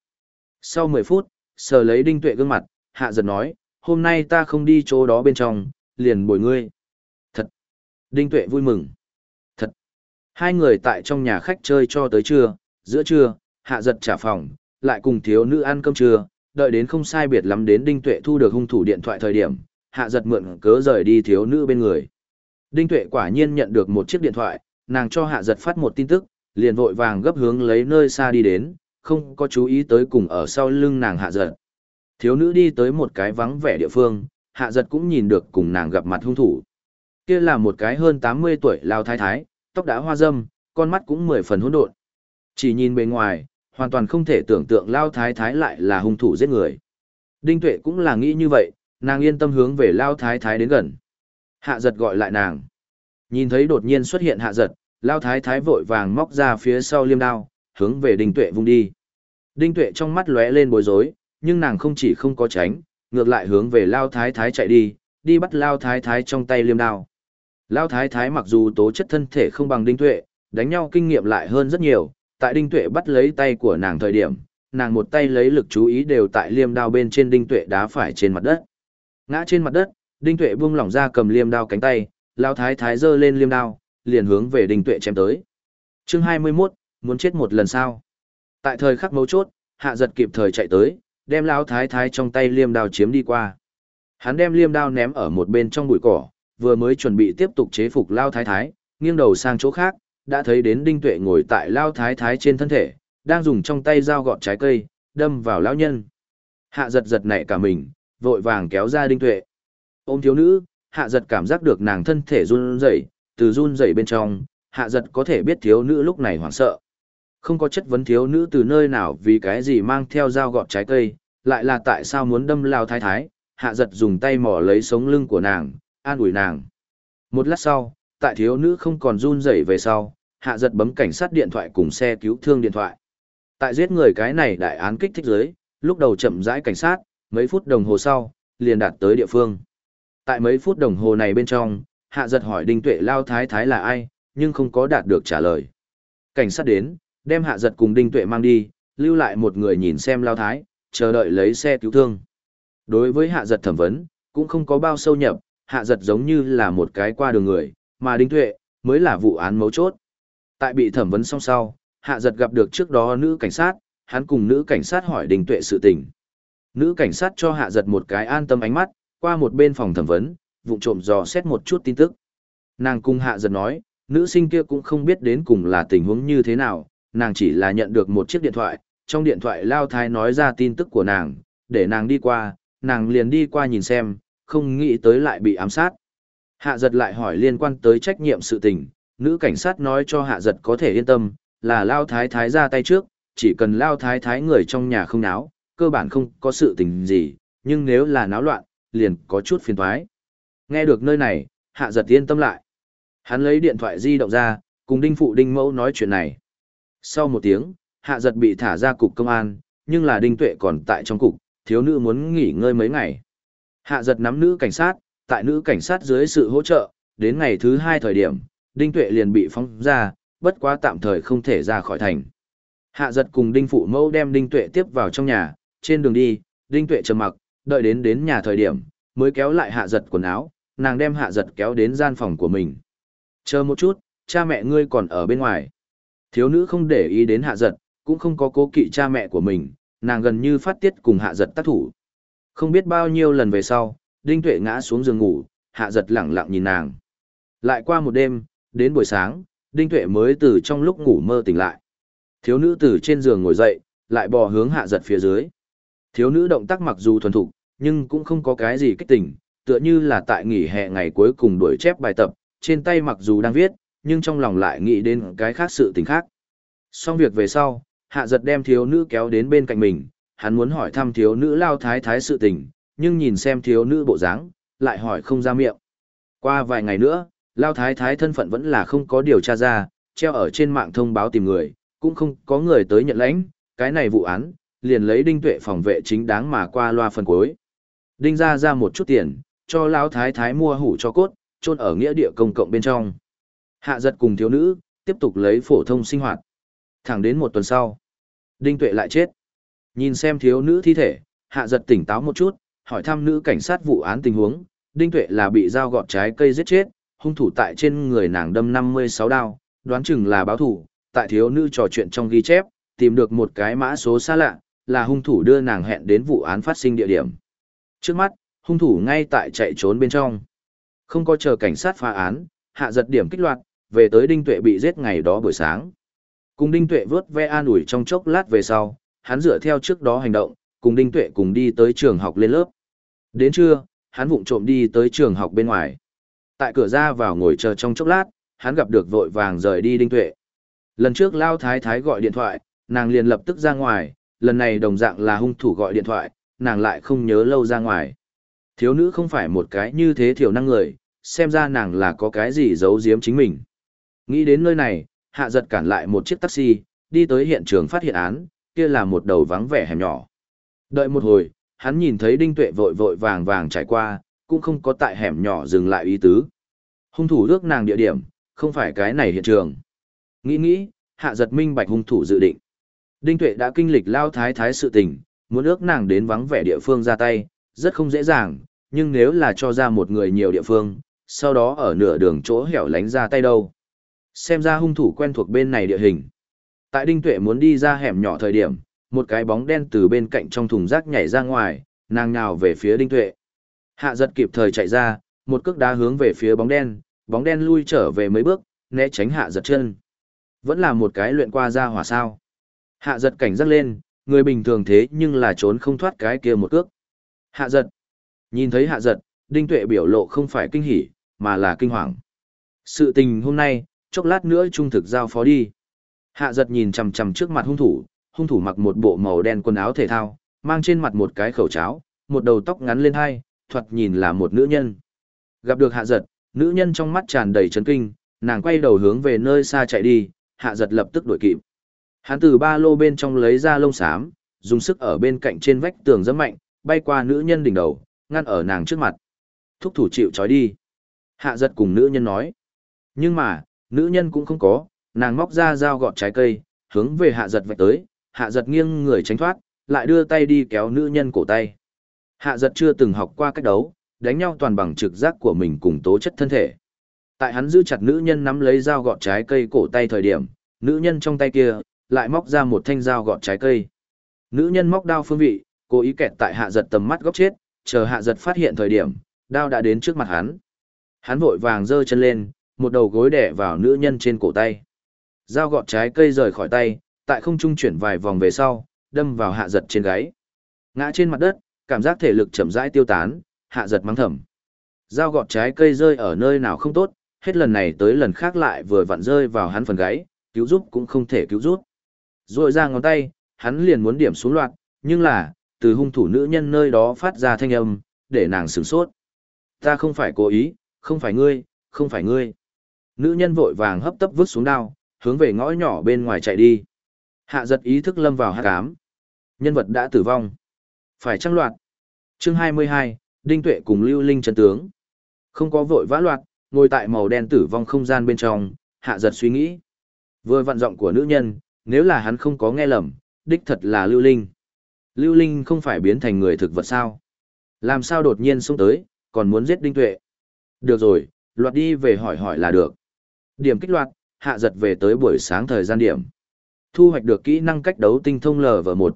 Sau 10 phút, sờ lấy đinh tuệ gương mặt, hạ giật nói, hôm nay ta không đi chỗ đó bên trong, liền bồi ngươi. Thật! Đinh tuệ vui mừng. Thật! Hai người tại trong nhà khách chơi cho tới trưa, giữa trưa, hạ giật trả phòng, lại cùng thiếu nữ ăn cơm trưa, đợi đến không sai biệt lắm đến đinh tuệ thu được hung thủ điện thoại thời điểm, hạ giật mượn cớ rời đi thiếu nữ bên người. Đinh tuệ quả nhiên nhận được một chiếc điện thoại, nàng cho hạ giật phát một tin tức, liền vội vàng gấp hướng lấy nơi xa đi đến, không có chú ý tới cùng ở sau lưng nàng hạ giật. Thiếu nữ đi tới một cái vắng vẻ địa phương, hạ giật cũng nhìn được cùng nàng gặp mặt hung thủ. Kia là một cái hơn 80 tuổi lao thái thái, tóc đã hoa râm, con mắt cũng mười phần hỗn độn. Chỉ nhìn bề ngoài, hoàn toàn không thể tưởng tượng lao thái thái lại là hung thủ giết người. Đinh tuệ cũng là nghĩ như vậy, nàng yên tâm hướng về lao thái thái đến gần. Hạ giật gọi lại nàng. Nhìn thấy đột nhiên xuất hiện hạ giật, lao thái thái vội vàng móc ra phía sau liêm đao, hướng về đinh tuệ vung đi. Đinh tuệ trong mắt lóe lên bối rối, nhưng nàng không chỉ không có tránh, ngược lại hướng về lao thái thái chạy đi, đi bắt lao thái thái trong tay liêm đao. Lao thái thái mặc dù tố chất thân thể không bằng đinh tuệ, đánh nhau kinh nghiệm lại hơn rất nhiều, tại đinh tuệ bắt lấy tay của nàng thời điểm, nàng một tay lấy lực chú ý đều tại liêm đao bên trên đinh tuệ đá phải trên mặt đất. Ngã trên mặt đất, đinh tuệ buông lỏng ra cầm liêm đao cánh tay, lao thái thái giơ lên liêm đao, liền hướng về đinh tuệ chém tới. Chương 21, muốn chết một lần sao? Tại thời khắc mấu chốt, hạ giật kịp thời chạy tới, đem Lão thái thái trong tay liêm đao chiếm đi qua. Hắn đem liêm đao ném ở một bên trong bụi cỏ, vừa mới chuẩn bị tiếp tục chế phục lao thái thái, nghiêng đầu sang chỗ khác, đã thấy đến đinh tuệ ngồi tại lao thái thái trên thân thể, đang dùng trong tay dao gọt trái cây, đâm vào lão nhân. Hạ giật giật nảy cả mình, vội vàng kéo ra đinh tuệ. Ôm thiếu nữ, hạ giật cảm giác được nàng thân thể run rẩy, từ run rẩy bên trong, hạ giật có thể biết thiếu nữ lúc này hoảng sợ. Không có chất vấn thiếu nữ từ nơi nào vì cái gì mang theo dao gọt trái cây, lại là tại sao muốn đâm lao thái thái, hạ giật dùng tay mỏ lấy sống lưng của nàng, an ủi nàng. Một lát sau, tại thiếu nữ không còn run rẩy về sau, hạ giật bấm cảnh sát điện thoại cùng xe cứu thương điện thoại. Tại giết người cái này đại án kích thích giới, lúc đầu chậm rãi cảnh sát, mấy phút đồng hồ sau, liền đạt tới địa phương. Tại mấy phút đồng hồ này bên trong, hạ giật hỏi đinh tuệ lao thái thái là ai, nhưng không có đạt được trả lời. Cảnh sát đến, đem hạ giật cùng đinh tuệ mang đi, lưu lại một người nhìn xem lao thái, chờ đợi lấy xe cứu thương. Đối với hạ giật thẩm vấn, cũng không có bao sâu nhập, hạ giật giống như là một cái qua đường người, mà đinh tuệ, mới là vụ án mấu chốt. Tại bị thẩm vấn xong sau, hạ giật gặp được trước đó nữ cảnh sát, hắn cùng nữ cảnh sát hỏi đinh tuệ sự tình. Nữ cảnh sát cho hạ giật một cái an tâm ánh mắt, qua một bên phòng thẩm vấn, vụ trộm dò xét một chút tin tức. Nàng cung hạ giật nói, nữ sinh kia cũng không biết đến cùng là tình huống như thế nào, nàng chỉ là nhận được một chiếc điện thoại, trong điện thoại lao thái nói ra tin tức của nàng, để nàng đi qua, nàng liền đi qua nhìn xem, không nghĩ tới lại bị ám sát. Hạ giật lại hỏi liên quan tới trách nhiệm sự tình, nữ cảnh sát nói cho hạ giật có thể yên tâm, là lao thái thái ra tay trước, chỉ cần lao thái thái người trong nhà không náo, cơ bản không có sự tình gì, nhưng nếu là náo loạn, liền có chút phiền thoái. Nghe được nơi này, hạ giật yên tâm lại. Hắn lấy điện thoại di động ra, cùng đinh phụ đinh mẫu nói chuyện này. Sau một tiếng, hạ giật bị thả ra cục công an, nhưng là đinh tuệ còn tại trong cục, thiếu nữ muốn nghỉ ngơi mấy ngày. Hạ giật nắm nữ cảnh sát, tại nữ cảnh sát dưới sự hỗ trợ, đến ngày thứ hai thời điểm, đinh tuệ liền bị phóng ra, bất quá tạm thời không thể ra khỏi thành. Hạ giật cùng đinh phụ mẫu đem đinh tuệ tiếp vào trong nhà, trên đường đi, đinh tuệ trầm mặc, đợi đến đến nhà thời điểm, mới kéo lại hạ giật quần áo, nàng đem hạ giật kéo đến gian phòng của mình. Chờ một chút, cha mẹ ngươi còn ở bên ngoài. Thiếu nữ không để ý đến hạ giật, cũng không có cố kỵ cha mẹ của mình, nàng gần như phát tiết cùng hạ giật tác thủ. Không biết bao nhiêu lần về sau, đinh tuệ ngã xuống giường ngủ, hạ giật lẳng lặng nhìn nàng. Lại qua một đêm, đến buổi sáng, đinh tuệ mới từ trong lúc ngủ mơ tỉnh lại. Thiếu nữ từ trên giường ngồi dậy, lại bò hướng hạ giật phía dưới. Thiếu nữ động tác mặc dù thuần thục, nhưng cũng không có cái gì kích tỉnh, tựa như là tại nghỉ hè ngày cuối cùng đuổi chép bài tập, trên tay mặc dù đang viết, nhưng trong lòng lại nghĩ đến cái khác sự tình khác. Xong việc về sau, hạ giật đem thiếu nữ kéo đến bên cạnh mình, hắn muốn hỏi thăm thiếu nữ lao thái thái sự tình, nhưng nhìn xem thiếu nữ bộ dáng, lại hỏi không ra miệng. Qua vài ngày nữa, lao thái thái thân phận vẫn là không có điều tra ra, treo ở trên mạng thông báo tìm người, cũng không có người tới nhận lãnh, cái này vụ án, liền lấy đinh tuệ phòng vệ chính đáng mà qua loa phần cuối. Đinh ra ra một chút tiền, cho lão thái thái mua hủ cho cốt, chôn ở nghĩa địa công cộng bên trong. Hạ giật cùng thiếu nữ, tiếp tục lấy phổ thông sinh hoạt. Thẳng đến một tuần sau, Đinh Tuệ lại chết. Nhìn xem thiếu nữ thi thể, hạ giật tỉnh táo một chút, hỏi thăm nữ cảnh sát vụ án tình huống, Đinh Tuệ là bị dao gọt trái cây giết chết, hung thủ tại trên người nàng đâm 56 đao, đoán chừng là báo thủ, tại thiếu nữ trò chuyện trong ghi chép, tìm được một cái mã số xa lạ, là hung thủ đưa nàng hẹn đến vụ án phát sinh địa điểm. Trước mắt, hung thủ ngay tại chạy trốn bên trong. Không có chờ cảnh sát phá án, hạ giật điểm kích loạt, về tới Đinh Tuệ bị giết ngày đó buổi sáng. Cùng Đinh Tuệ vớt ve an ủi trong chốc lát về sau, hắn dựa theo trước đó hành động, cùng Đinh Tuệ cùng đi tới trường học lên lớp. Đến trưa, hắn vụng trộm đi tới trường học bên ngoài. Tại cửa ra vào ngồi chờ trong chốc lát, hắn gặp được vội vàng rời đi Đinh Tuệ. Lần trước Lao Thái Thái gọi điện thoại, nàng liền lập tức ra ngoài, lần này đồng dạng là hung thủ gọi điện thoại, nàng lại không nhớ lâu ra ngoài. Thiếu nữ không phải một cái như thế thiểu năng người, xem ra nàng là có cái gì giấu giếm chính mình. Nghĩ đến nơi này, hạ giật cản lại một chiếc taxi, đi tới hiện trường phát hiện án, kia là một đầu vắng vẻ hẻm nhỏ. Đợi một hồi, hắn nhìn thấy đinh tuệ vội vội vàng vàng trải qua, cũng không có tại hẻm nhỏ dừng lại ý tứ. Hung thủ ước nàng địa điểm, không phải cái này hiện trường. Nghĩ nghĩ, hạ giật minh bạch hung thủ dự định. Đinh tuệ đã kinh lịch lao thái thái sự tình, muốn ước nàng đến vắng vẻ địa phương ra tay, rất không dễ dàng, nhưng nếu là cho ra một người nhiều địa phương, sau đó ở nửa đường chỗ hẻo lánh ra tay đâu. Xem ra hung thủ quen thuộc bên này địa hình. Tại Đinh Tuệ muốn đi ra hẻm nhỏ thời điểm, một cái bóng đen từ bên cạnh trong thùng rác nhảy ra ngoài, nàng nhào về phía Đinh Tuệ. Hạ giật kịp thời chạy ra, một cước đá hướng về phía bóng đen, bóng đen lui trở về mấy bước, né tránh hạ giật chân. Vẫn là một cái luyện qua ra hỏa sao. Hạ giật cảnh giác lên, người bình thường thế nhưng là trốn không thoát cái kia một cước. Hạ giật. Nhìn thấy hạ giật, Đinh Tuệ biểu lộ không phải kinh hỉ, mà là kinh hoàng. Sự tình hôm nay, chốc lát nữa trung thực giao phó đi. Hạ giật nhìn chằm chằm trước mặt hung thủ, hung thủ mặc một bộ màu đen quần áo thể thao, mang trên mặt một cái khẩu cháo, một đầu tóc ngắn lên hai, thoạt nhìn là một nữ nhân. Gặp được hạ giật, nữ nhân trong mắt tràn đầy chấn kinh, nàng quay đầu hướng về nơi xa chạy đi, hạ giật lập tức đuổi kịp. Hắn từ ba lô bên trong lấy ra lông xám, dùng sức ở bên cạnh trên vách tường rất mạnh, bay qua nữ nhân đỉnh đầu, ngăn ở nàng trước mặt. Thúc thủ chịu trói đi. Hạ giật cùng nữ nhân nói. Nhưng mà, nữ nhân cũng không có, nàng móc ra dao gọt trái cây, hướng về hạ giật vạch tới, hạ giật nghiêng người tránh thoát, lại đưa tay đi kéo nữ nhân cổ tay. Hạ giật chưa từng học qua cách đấu, đánh nhau toàn bằng trực giác của mình cùng tố chất thân thể. Tại hắn giữ chặt nữ nhân nắm lấy dao gọt trái cây cổ tay thời điểm, nữ nhân trong tay kia, lại móc ra một thanh dao gọt trái cây. Nữ nhân móc đao phương vị, cố ý kẹt tại hạ giật tầm mắt góc chết, chờ hạ giật phát hiện thời điểm, đao đã đến trước mặt hắn. Hắn vội vàng giơ chân lên, một đầu gối đẻ vào nữ nhân trên cổ tay. Dao gọt trái cây rời khỏi tay, tại không trung chuyển vài vòng về sau, đâm vào hạ giật trên gáy. Ngã trên mặt đất, cảm giác thể lực chậm rãi tiêu tán, hạ giật mắng thầm. Dao gọt trái cây rơi ở nơi nào không tốt, hết lần này tới lần khác lại vừa vặn rơi vào hắn phần gáy, cứu giúp cũng không thể cứu giúp. Rồi ra ngón tay, hắn liền muốn điểm xuống loạt, nhưng là, từ hung thủ nữ nhân nơi đó phát ra thanh âm, để nàng sửng sốt. Ta không phải cố ý, không phải ngươi, không phải ngươi. Nữ nhân vội vàng hấp tấp vứt xuống đao, hướng về ngõ nhỏ bên ngoài chạy đi. Hạ giật ý thức lâm vào hát cám. Nhân vật đã tử vong. Phải trăng loạt. Chương 22, Đinh Tuệ cùng Lưu Linh chân tướng. Không có vội vã loạt, ngồi tại màu đen tử vong không gian bên trong, hạ giật suy nghĩ. Vừa vận giọng của nữ nhân, nếu là hắn không có nghe lầm, đích thật là Lưu Linh. Lưu Linh không phải biến thành người thực vật sao? Làm sao đột nhiên xông tới, còn muốn giết Đinh Tuệ? Được rồi, loạt đi về hỏi hỏi là được. Điểm kích loạt, hạ giật về tới buổi sáng thời gian điểm. Thu hoạch được kỹ năng cách đấu tinh thông LV1.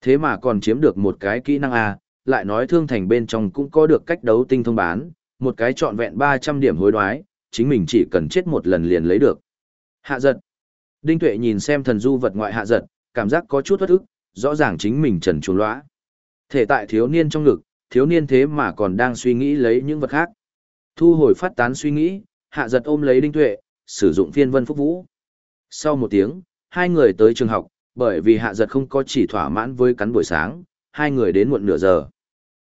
Thế mà còn chiếm được một cái kỹ năng A, lại nói thương thành bên trong cũng có được cách đấu tinh thông bán, một cái trọn vẹn 300 điểm hối đoái, chính mình chỉ cần chết một lần liền lấy được. Hạ giật. Đinh Tuệ nhìn xem thần du vật ngoại hạ giật, cảm giác có chút thất ức, rõ ràng chính mình trần trốn lõa. Thể tại thiếu niên trong ngực, thiếu niên thế mà còn đang suy nghĩ lấy những vật khác. Thu hồi phát tán suy nghĩ, hạ giật ôm lấy Đinh Tuệ, sử dụng phiên vân phúc vũ. Sau một tiếng, hai người tới trường học, bởi vì hạ giật không có chỉ thỏa mãn với cắn buổi sáng, hai người đến muộn nửa giờ.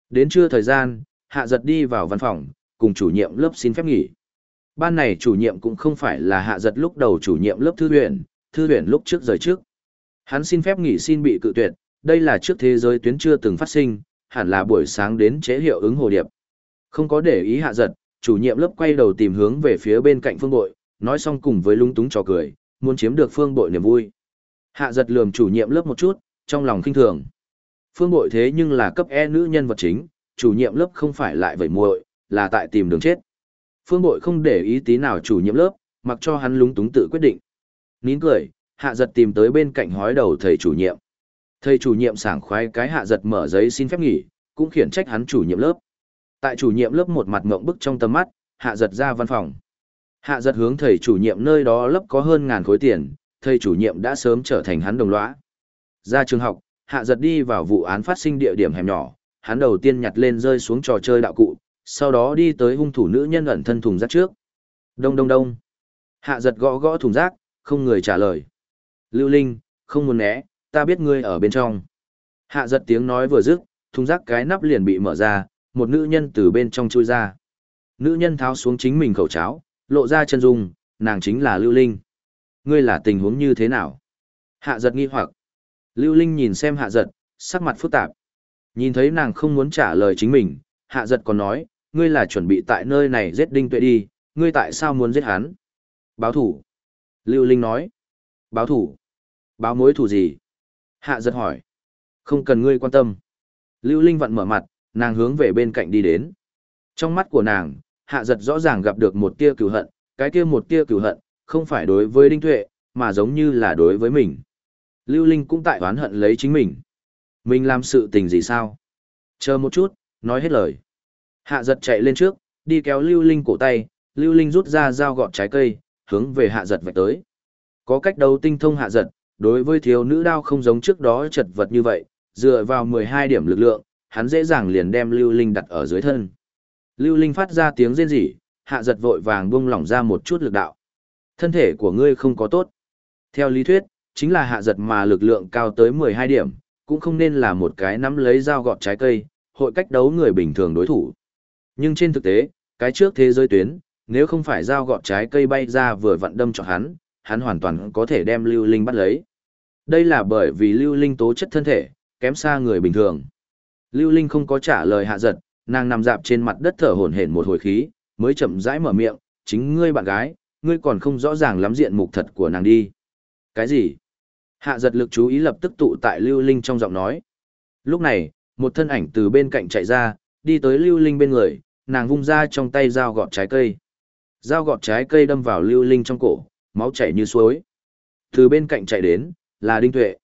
Đến trưa thời gian, hạ giật đi vào văn phòng, cùng chủ nhiệm lớp xin phép nghỉ. Ban này chủ nhiệm cũng không phải là hạ giật lúc đầu chủ nhiệm lớp thư viện, thư viện lúc trước rời trước. Hắn xin phép nghỉ xin bị cự tuyệt, đây là trước thế giới tuyến chưa từng phát sinh, hẳn là buổi sáng đến chế hiệu ứng hồ điệp. Không có để ý hạ giật, chủ nhiệm lớp quay đầu tìm hướng về phía bên cạnh phương bội, nói xong cùng với lung túng trò cười, muốn chiếm được phương bội niềm vui. Hạ giật lườm chủ nhiệm lớp một chút, trong lòng kinh thường. Phương bội thế nhưng là cấp E nữ nhân vật chính, chủ nhiệm lớp không phải lại vẩy muội, là tại tìm đường chết. Phương bội không để ý tí nào chủ nhiệm lớp, mặc cho hắn lúng túng tự quyết định. Nín cười, hạ giật tìm tới bên cạnh hói đầu thầy chủ nhiệm. Thầy chủ nhiệm sảng khoái cái hạ giật mở giấy xin phép nghỉ, cũng khiển trách hắn chủ nhiệm lớp. Tại chủ nhiệm lớp một mặt ngộng bức trong tầm mắt, hạ giật ra văn phòng. Hạ giật hướng thầy chủ nhiệm nơi đó lớp có hơn ngàn khối tiền, thầy chủ nhiệm đã sớm trở thành hắn đồng lõa. Ra trường học, hạ giật đi vào vụ án phát sinh địa điểm hẻm nhỏ, hắn đầu tiên nhặt lên rơi xuống trò chơi đạo cụ, sau đó đi tới hung thủ nữ nhân ẩn thân thùng rác trước. Đông đông đông. Hạ giật gõ gõ thùng rác, không người trả lời. Lưu Linh, không muốn né, ta biết ngươi ở bên trong. Hạ giật tiếng nói vừa dứt, thùng rác cái nắp liền bị mở ra, một nữ nhân từ bên trong chui ra. Nữ nhân tháo xuống chính mình khẩu cháo, lộ ra chân dung, nàng chính là Lưu Linh. Ngươi là tình huống như thế nào? Hạ giật nghi hoặc. Lưu Linh nhìn xem hạ giật, sắc mặt phức tạp. Nhìn thấy nàng không muốn trả lời chính mình, hạ giật còn nói, ngươi là chuẩn bị tại nơi này giết đinh tuệ đi, ngươi tại sao muốn giết hắn? Báo thủ. Lưu Linh nói. Báo thủ. Báo mối thù gì? Hạ giật hỏi. Không cần ngươi quan tâm. Lưu Linh vặn mở mặt, nàng hướng về bên cạnh đi đến. Trong mắt của nàng, hạ giật rõ ràng gặp được một tia cửu hận, cái kia một tia cửu hận, không phải đối với Đinh Tuệ, mà giống như là đối với mình. Lưu Linh cũng tại oán hận lấy chính mình. Mình làm sự tình gì sao? Chờ một chút, nói hết lời. Hạ giật chạy lên trước, đi kéo Lưu Linh cổ tay, Lưu Linh rút ra dao gọt trái cây, hướng về hạ giật vạch tới. Có cách đấu tinh thông hạ giật, đối với thiếu nữ đao không giống trước đó chật vật như vậy, dựa vào 12 điểm lực lượng, hắn dễ dàng liền đem Lưu Linh đặt ở dưới thân. Lưu Linh phát ra tiếng rên rỉ, hạ giật vội vàng buông lỏng ra một chút lực đạo. Thân thể của ngươi không có tốt. Theo lý thuyết, chính là hạ giật mà lực lượng cao tới 12 điểm, cũng không nên là một cái nắm lấy dao gọt trái cây, hội cách đấu người bình thường đối thủ. Nhưng trên thực tế, cái trước thế giới tuyến, nếu không phải dao gọt trái cây bay ra vừa vặn đâm cho hắn, hắn hoàn toàn có thể đem Lưu Linh bắt lấy. Đây là bởi vì Lưu Linh tố chất thân thể, kém xa người bình thường. Lưu Linh không có trả lời hạ giật, nàng nằm dạp trên mặt đất thở hổn hển một hồi khí, mới chậm rãi mở miệng, chính ngươi bạn gái, ngươi còn không rõ ràng lắm diện mục thật của nàng đi. Cái gì? Hạ giật lực chú ý lập tức tụ tại Lưu Linh trong giọng nói. Lúc này, một thân ảnh từ bên cạnh chạy ra, đi tới Lưu Linh bên người, nàng vung ra trong tay dao gọt trái cây. Dao gọt trái cây đâm vào Lưu Linh trong cổ, máu chảy như suối. Từ bên cạnh chạy đến, là Đinh Tuệ.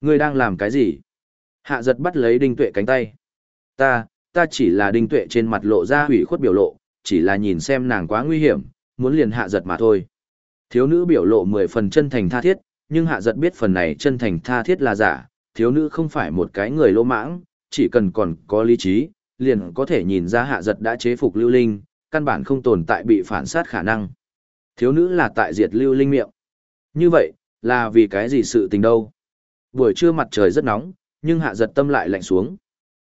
Ngươi đang làm cái gì? Hạ giật bắt lấy Đinh Tuệ cánh tay. Ta, ta chỉ là Đinh Tuệ trên mặt lộ ra hủy khuất biểu lộ, chỉ là nhìn xem nàng quá nguy hiểm, muốn liền hạ giật mà thôi. Thiếu nữ biểu lộ mười phần chân thành tha thiết, nhưng hạ giật biết phần này chân thành tha thiết là giả, thiếu nữ không phải một cái người lỗ mãng, chỉ cần còn có lý trí, liền có thể nhìn ra hạ giật đã chế phục lưu linh, căn bản không tồn tại bị phản sát khả năng. Thiếu nữ là tại diệt lưu linh miệng. Như vậy, là vì cái gì sự tình đâu? Buổi trưa mặt trời rất nóng, nhưng hạ giật tâm lại lạnh xuống.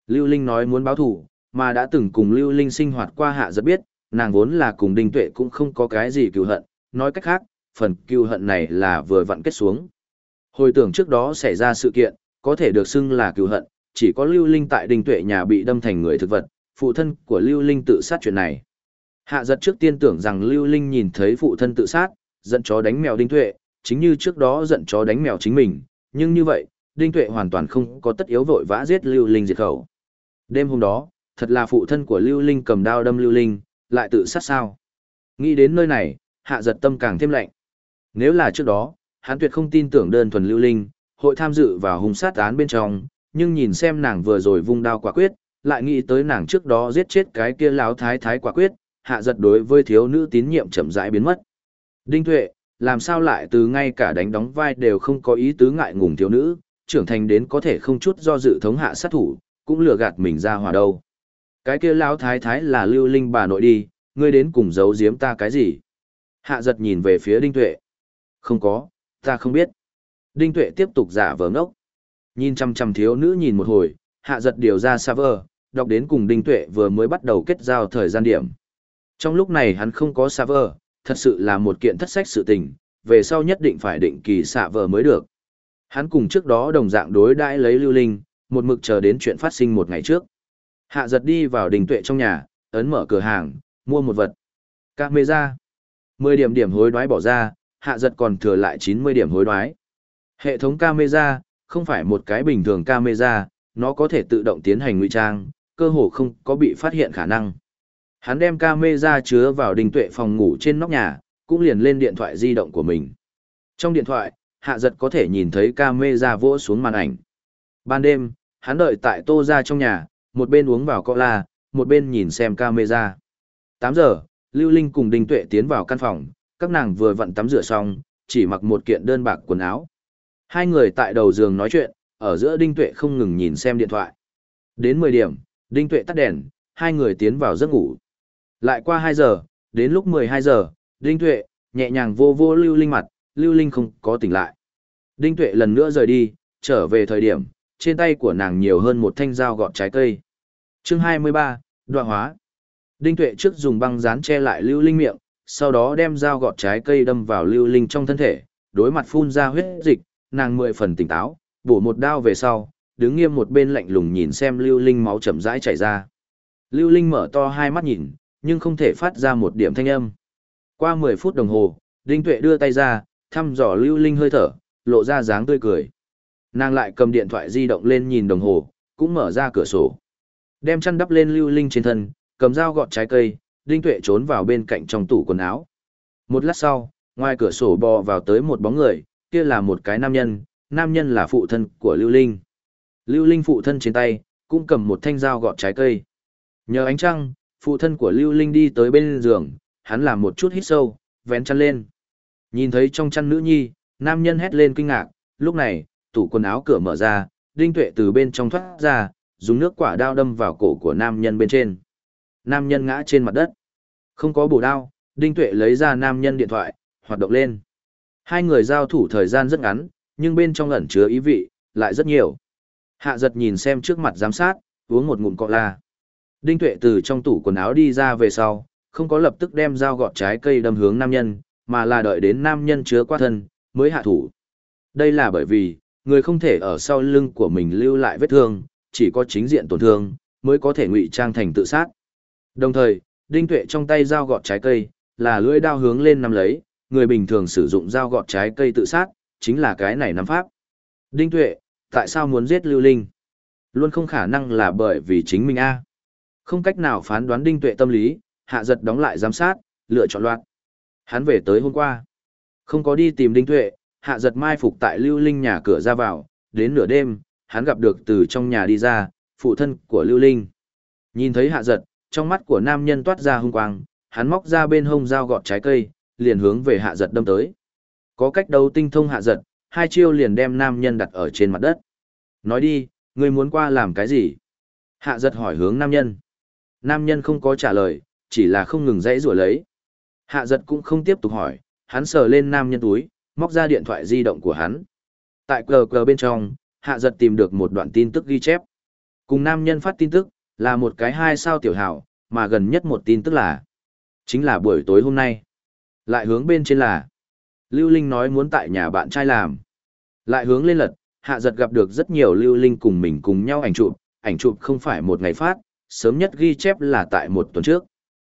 Lưu Linh nói muốn báo thủ, mà đã từng cùng Lưu Linh sinh hoạt qua hạ giật biết, nàng vốn là cùng Đinh Tuệ cũng không có cái gì cựu hận, nói cách khác, phần cựu hận này là vừa vặn kết xuống. Hồi tưởng trước đó xảy ra sự kiện, có thể được xưng là cựu hận, chỉ có Lưu Linh tại Đinh Tuệ nhà bị đâm thành người thực vật, phụ thân của Lưu Linh tự sát chuyện này. Hạ giật trước tiên tưởng rằng Lưu Linh nhìn thấy phụ thân tự sát, giận chó đánh mèo Đinh Tuệ, chính như trước đó giận chó đánh mèo chính mình, nhưng như vậy, Đinh Tuệ hoàn toàn không có tất yếu vội vã giết Lưu Linh diệt khẩu. Đêm hôm đó, thật là phụ thân của Lưu Linh cầm đao đâm Lưu Linh, lại tự sát sao. Nghĩ đến nơi này, hạ giật tâm càng thêm lạnh. Nếu là trước đó, hắn tuyệt không tin tưởng đơn thuần Lưu Linh, hội tham dự vào hung sát án bên trong, nhưng nhìn xem nàng vừa rồi vung đao quả quyết, lại nghĩ tới nàng trước đó giết chết cái kia Lão thái thái quả quyết, hạ giật đối với thiếu nữ tín nhiệm chậm rãi biến mất. Đinh Tuệ, làm sao lại từ ngay cả đánh đóng vai đều không có ý tứ ngại ngùng thiếu nữ, trưởng thành đến có thể không chút do dự thống hạ sát thủ, cũng lừa gạt mình ra hòa đâu. Cái kia lão thái thái là lưu linh bà nội đi, ngươi đến cùng giấu giếm ta cái gì? Hạ giật nhìn về phía Đinh Tuệ. Không có, ta không biết. Đinh Tuệ tiếp tục giả vờ ngốc. Nhìn chăm chăm thiếu nữ nhìn một hồi, hạ giật điều ra server, đọc đến cùng Đinh Tuệ vừa mới bắt đầu kết giao thời gian điểm. Trong lúc này hắn không có server, thật sự là một kiện thất sách sự tình, về sau nhất định phải định kỳ xạ vờ mới được. Hắn cùng trước đó đồng dạng đối đãi lấy lưu linh, một mực chờ đến chuyện phát sinh một ngày trước. Hạ giật đi vào đình tuệ trong nhà, ấn mở cửa hàng, mua một vật. Camera. 10 điểm điểm hối đoái bỏ ra, hạ giật còn thừa lại 90 điểm hối đoái. Hệ thống camera, không phải một cái bình thường camera, nó có thể tự động tiến hành ngụy trang, cơ hồ không có bị phát hiện khả năng. Hắn đem camera chứa vào đình tuệ phòng ngủ trên nóc nhà, cũng liền lên điện thoại di động của mình. Trong điện thoại, hạ giật có thể nhìn thấy camera vỗ xuống màn ảnh. Ban đêm, hắn đợi tại tô ra trong nhà, một bên uống vào cola, một bên nhìn xem camera. 8 giờ, Lưu Linh cùng Đinh Tuệ tiến vào căn phòng, các nàng vừa vặn tắm rửa xong, chỉ mặc một kiện đơn bạc quần áo. Hai người tại đầu giường nói chuyện, ở giữa Đinh Tuệ không ngừng nhìn xem điện thoại. Đến 10 điểm, Đinh Tuệ tắt đèn, hai người tiến vào giấc ngủ. Lại qua 2 giờ, đến lúc 12 giờ, Đinh Tuệ, nhẹ nhàng vô vô Lưu Linh mặt, Lưu Linh không có tỉnh lại. Đinh Tuệ lần nữa rời đi, trở về thời điểm, trên tay của nàng nhiều hơn một thanh dao gọt trái cây. Chương 23, đoạn hóa. Đinh Tuệ trước dùng băng dán che lại Lưu Linh miệng, sau đó đem dao gọt trái cây đâm vào Lưu Linh trong thân thể, đối mặt phun ra huyết dịch, nàng mười phần tỉnh táo, bổ một đao về sau, đứng nghiêm một bên lạnh lùng nhìn xem Lưu Linh máu chậm rãi chảy ra. Lưu Linh mở to hai mắt nhìn, nhưng không thể phát ra một điểm thanh âm. Qua 10 phút đồng hồ, Đinh Tuệ đưa tay ra, thăm dò Lưu Linh hơi thở, lộ ra dáng tươi cười. Nàng lại cầm điện thoại di động lên nhìn đồng hồ, cũng mở ra cửa sổ. Đem chăn đắp lên Lưu Linh trên thân, cầm dao gọt trái cây, Đinh Tuệ trốn vào bên cạnh trong tủ quần áo. Một lát sau, ngoài cửa sổ bò vào tới một bóng người, kia là một cái nam nhân, nam nhân là phụ thân của Lưu Linh. Lưu Linh phụ thân trên tay, cũng cầm một thanh dao gọt trái cây. Nhờ ánh trăng, phụ thân của Lưu Linh đi tới bên giường, hắn làm một chút hít sâu, vén chăn lên. Nhìn thấy trong chăn nữ nhi, nam nhân hét lên kinh ngạc, lúc này, tủ quần áo cửa mở ra, Đinh Tuệ từ bên trong thoát ra, dùng nước quả đao đâm vào cổ của nam nhân bên trên. nam nhân ngã trên mặt đất. Không có bổ đao, Đinh Tuệ lấy ra nam nhân điện thoại, hoạt động lên. Hai người giao thủ thời gian rất ngắn, nhưng bên trong ẩn chứa ý vị, lại rất nhiều. Hạ giật nhìn xem trước mặt giám sát, uống một ngụm cọ la. Đinh Tuệ từ trong tủ quần áo đi ra về sau, không có lập tức đem dao gọt trái cây đâm hướng nam nhân, mà là đợi đến nam nhân chứa qua thân, mới hạ thủ. Đây là bởi vì, người không thể ở sau lưng của mình lưu lại vết thương, chỉ có chính diện tổn thương, mới có thể ngụy trang thành tự sát. Đồng thời, Đinh Tuệ trong tay dao gọt trái cây, là lưỡi đao hướng lên nắm lấy, người bình thường sử dụng dao gọt trái cây tự sát, chính là cái này nắm pháp. Đinh Tuệ, tại sao muốn giết Lưu Linh? Luôn không khả năng là bởi vì chính mình a. Không cách nào phán đoán Đinh Tuệ tâm lý, hạ giật đóng lại giám sát, lựa chọn loạt. Hắn về tới hôm qua. Không có đi tìm Đinh Tuệ, hạ giật mai phục tại Lưu Linh nhà cửa ra vào, đến nửa đêm, hắn gặp được từ trong nhà đi ra, phụ thân của Lưu Linh. Nhìn thấy hạ giật, trong mắt của nam nhân toát ra hung quang, hắn móc ra bên hông dao gọt trái cây, liền hướng về hạ giật đâm tới. Có cách đấu tinh thông hạ giật, hai chiêu liền đem nam nhân đặt ở trên mặt đất. Nói đi, ngươi muốn qua làm cái gì? Hạ giật hỏi hướng nam nhân. Nam nhân không có trả lời, chỉ là không ngừng dãy rủa lấy. Hạ giật cũng không tiếp tục hỏi, hắn sờ lên nam nhân túi, móc ra điện thoại di động của hắn. Tại cờ cờ bên trong, hạ giật tìm được một đoạn tin tức ghi chép. Cùng nam nhân phát tin tức, là một cái hai sao tiểu hảo, mà gần nhất một tin tức là, chính là buổi tối hôm nay. Lại hướng bên trên là, Lưu Linh nói muốn tại nhà bạn trai làm. Lại hướng lên lật, hạ giật gặp được rất nhiều Lưu Linh cùng mình cùng nhau ảnh chụp, ảnh chụp không phải một ngày phát, sớm nhất ghi chép là tại một tuần trước.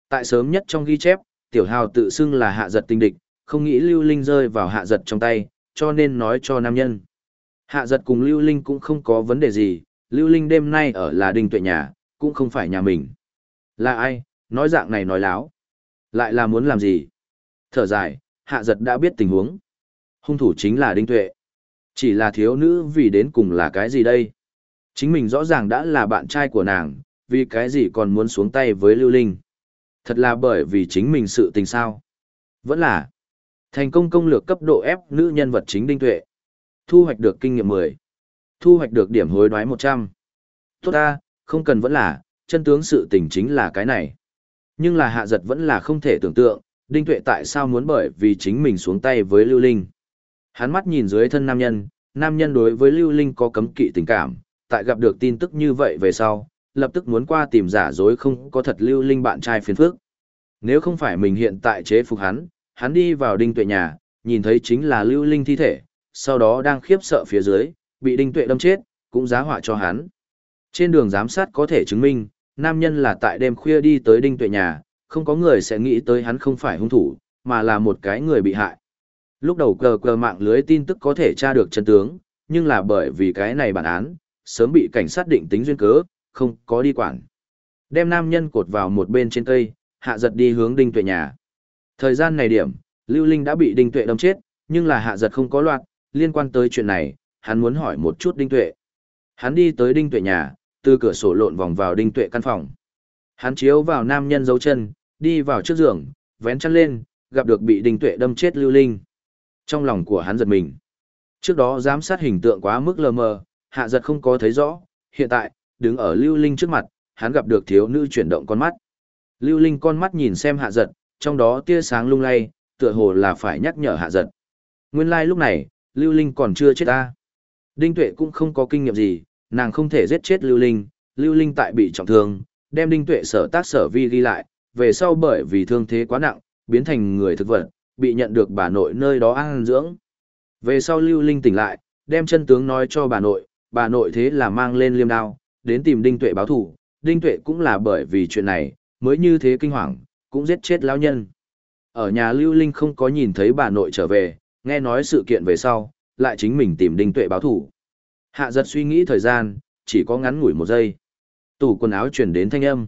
Tại sớm nhất trong ghi chép, tiểu hào tự xưng là hạ giật tinh địch, không nghĩ Lưu Linh rơi vào hạ giật trong tay, cho nên nói cho nam nhân. Hạ giật cùng Lưu Linh cũng không có vấn đề gì, Lưu Linh đêm nay ở là đình tuệ nhà, cũng không phải nhà mình. Là ai, nói dạng này nói láo. Lại là muốn làm gì? Thở dài, hạ giật đã biết tình huống. Hung thủ chính là Đinh Tuệ. Chỉ là thiếu nữ vì đến cùng là cái gì đây? Chính mình rõ ràng đã là bạn trai của nàng, vì cái gì còn muốn xuống tay với Lưu Linh? Thật là bởi vì chính mình sự tình sao? Vẫn là thành công công lược cấp độ ép nữ nhân vật chính Đinh Tuệ. Thu hoạch được kinh nghiệm 10. Thu hoạch được điểm hối đoái 100. Tốt ta, không cần vẫn là, chân tướng sự tình chính là cái này. Nhưng là hạ giật vẫn là không thể tưởng tượng, Đinh Tuệ tại sao muốn bởi vì chính mình xuống tay với Lưu Linh. Hắn mắt nhìn dưới thân nam nhân, nam nhân đối với Lưu Linh có cấm kỵ tình cảm, tại gặp được tin tức như vậy về sau, lập tức muốn qua tìm giả dối không có thật Lưu Linh bạn trai phiền phức. Nếu không phải mình hiện tại chế phục hắn, hắn đi vào Đinh Tuệ nhà, nhìn thấy chính là Lưu Linh thi thể, sau đó đang khiếp sợ phía dưới, bị Đinh Tuệ đâm chết, cũng giá họa cho hắn. Trên đường giám sát có thể chứng minh, nam nhân là tại đêm khuya đi tới Đinh Tuệ nhà, không có người sẽ nghĩ tới hắn không phải hung thủ, mà là một cái người bị hại. Lúc đầu cờ cờ mạng lưới tin tức có thể tra được chân tướng, nhưng là bởi vì cái này bản án, sớm bị cảnh sát định tính duyên cớ, không có đi quản. Đem nam nhân cột vào một bên trên cây, hạ giật đi hướng đinh tuệ nhà. Thời gian này điểm, Lưu Linh đã bị đinh tuệ đâm chết, nhưng là hạ giật không có loạt, liên quan tới chuyện này, hắn muốn hỏi một chút đinh tuệ. Hắn đi tới đinh tuệ nhà, từ cửa sổ lộn vòng vào đinh tuệ căn phòng. Hắn chiếu vào nam nhân dấu chân, đi vào trước giường, vén chăn lên, gặp được bị đinh tuệ đâm chết lưu linh. Trong lòng của hắn giật mình. Trước đó giám sát hình tượng quá mức lờ mờ, hạ giật không có thấy rõ, hiện tại, đứng ở lưu linh trước mặt, hắn gặp được thiếu nữ chuyển động con mắt. Lưu linh con mắt nhìn xem hạ giật, trong đó tia sáng lung lay, tựa hồ là phải nhắc nhở hạ giật. Nguyên lai like lúc này, lưu linh còn chưa chết ta. Đinh tuệ cũng không có kinh nghiệm gì, nàng không thể giết chết lưu linh, lưu linh tại bị trọng thương, đem đinh tuệ sở tác sở vi ghi lại, về sau bởi vì thương thế quá nặng, biến thành người thực vật, bị nhận được bà nội nơi đó ăn dưỡng. Về sau Lưu Linh tỉnh lại, đem chân tướng nói cho bà nội, bà nội thế là mang lên liêm đao, đến tìm Đinh Tuệ báo thủ, Đinh Tuệ cũng là bởi vì chuyện này, mới như thế kinh hoàng, cũng giết chết lão nhân. Ở nhà Lưu Linh không có nhìn thấy bà nội trở về, nghe nói sự kiện về sau, lại chính mình tìm Đinh Tuệ báo thủ. Hạ giật suy nghĩ thời gian, chỉ có ngắn ngủi một giây. Tủ quần áo chuyển đến thanh âm.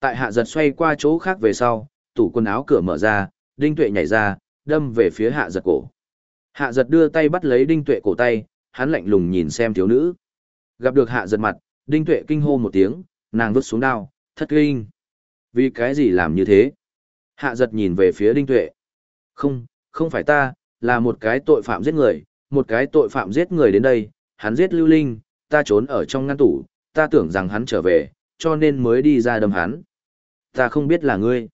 Tại hạ giật xoay qua chỗ khác về sau, tủ quần áo cửa mở ra, đinh tuệ nhảy ra, đâm về phía hạ giật cổ. Hạ giật đưa tay bắt lấy đinh tuệ cổ tay, hắn lạnh lùng nhìn xem thiếu nữ. Gặp được hạ giật mặt, đinh tuệ kinh hô một tiếng, nàng vứt xuống đao, thất kinh. Vì cái gì làm như thế? Hạ giật nhìn về phía đinh tuệ. Không, không phải ta, là một cái tội phạm giết người, một cái tội phạm giết người đến đây, hắn giết lưu linh, ta trốn ở trong ngăn tủ, ta tưởng rằng hắn trở về, cho nên mới đi ra đâm hắn. Ta không biết là ngươi.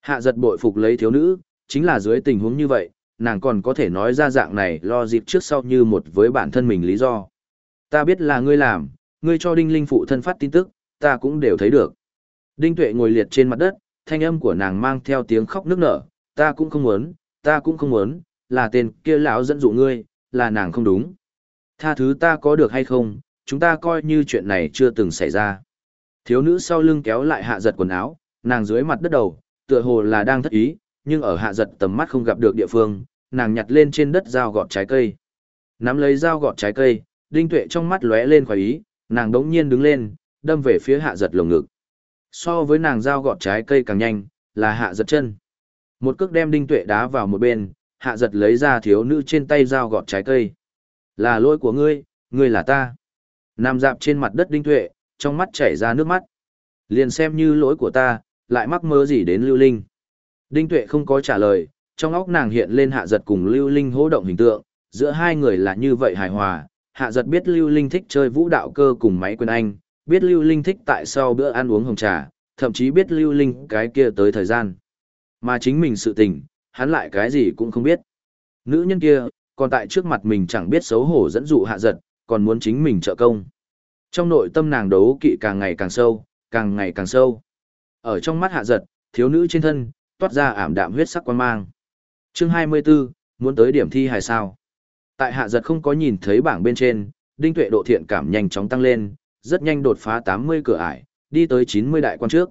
Hạ giật bội phục lấy thiếu nữ, chính là dưới tình huống như vậy, nàng còn có thể nói ra dạng này lo dịp trước sau như một với bản thân mình lý do. Ta biết là ngươi làm, ngươi cho Đinh Linh phụ thân phát tin tức, ta cũng đều thấy được. Đinh Tuệ ngồi liệt trên mặt đất, thanh âm của nàng mang theo tiếng khóc nức nở, ta cũng không muốn, ta cũng không muốn, là tên kia lão dẫn dụ ngươi, là nàng không đúng. Tha thứ ta có được hay không, chúng ta coi như chuyện này chưa từng xảy ra. Thiếu nữ sau lưng kéo lại hạ giật quần áo, nàng dưới mặt đất đầu, tựa hồ là đang thất ý, nhưng ở hạ giật tầm mắt không gặp được địa phương, nàng nhặt lên trên đất dao gọt trái cây. Nắm lấy dao gọt trái cây, đinh tuệ trong mắt lóe lên khỏi ý, nàng đống nhiên đứng lên, đâm về phía hạ giật lồng ngực. So với nàng dao gọt trái cây càng nhanh, là hạ giật chân. Một cước đem đinh tuệ đá vào một bên, hạ giật lấy ra thiếu nữ trên tay dao gọt trái cây. Là lỗi của ngươi, ngươi là ta. Nằm dạp trên mặt đất đinh tuệ, trong mắt chảy ra nước mắt. Liền xem như lỗi của ta, lại mắc mơ gì đến lưu linh. Đinh tuệ không có trả lời, trong óc nàng hiện lên hạ giật cùng lưu linh hỗ động hình tượng, giữa hai người là như vậy hài hòa. Hạ giật biết lưu linh thích chơi vũ đạo cơ cùng máy quyền anh, biết lưu linh thích tại sau bữa ăn uống hồng trà, thậm chí biết lưu linh cái kia tới thời gian. Mà chính mình sự tình, hắn lại cái gì cũng không biết. Nữ nhân kia, còn tại trước mặt mình chẳng biết xấu hổ dẫn dụ hạ giật, còn muốn chính mình trợ công. Trong nội tâm nàng đấu kỵ càng ngày càng sâu, càng ngày càng sâu. Ở trong mắt hạ giật, thiếu nữ trên thân, toát ra ảm đạm huyết sắc quan mang. chương 24, muốn tới điểm thi hài sao. Tại hạ giật không có nhìn thấy bảng bên trên, đinh tuệ độ thiện cảm nhanh chóng tăng lên, rất nhanh đột phá 80 cửa ải, đi tới 90 đại quan trước.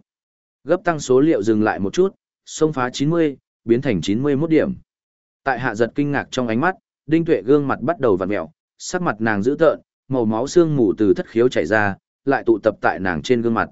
Gấp tăng số liệu dừng lại một chút, xông phá 90, biến thành 91 điểm. Tại hạ giật kinh ngạc trong ánh mắt, đinh tuệ gương mặt bắt đầu vặn mẹo, sắc mặt nàng dữ tợn, màu máu xương mù từ thất khiếu chảy ra, lại tụ tập tại nàng trên gương mặt.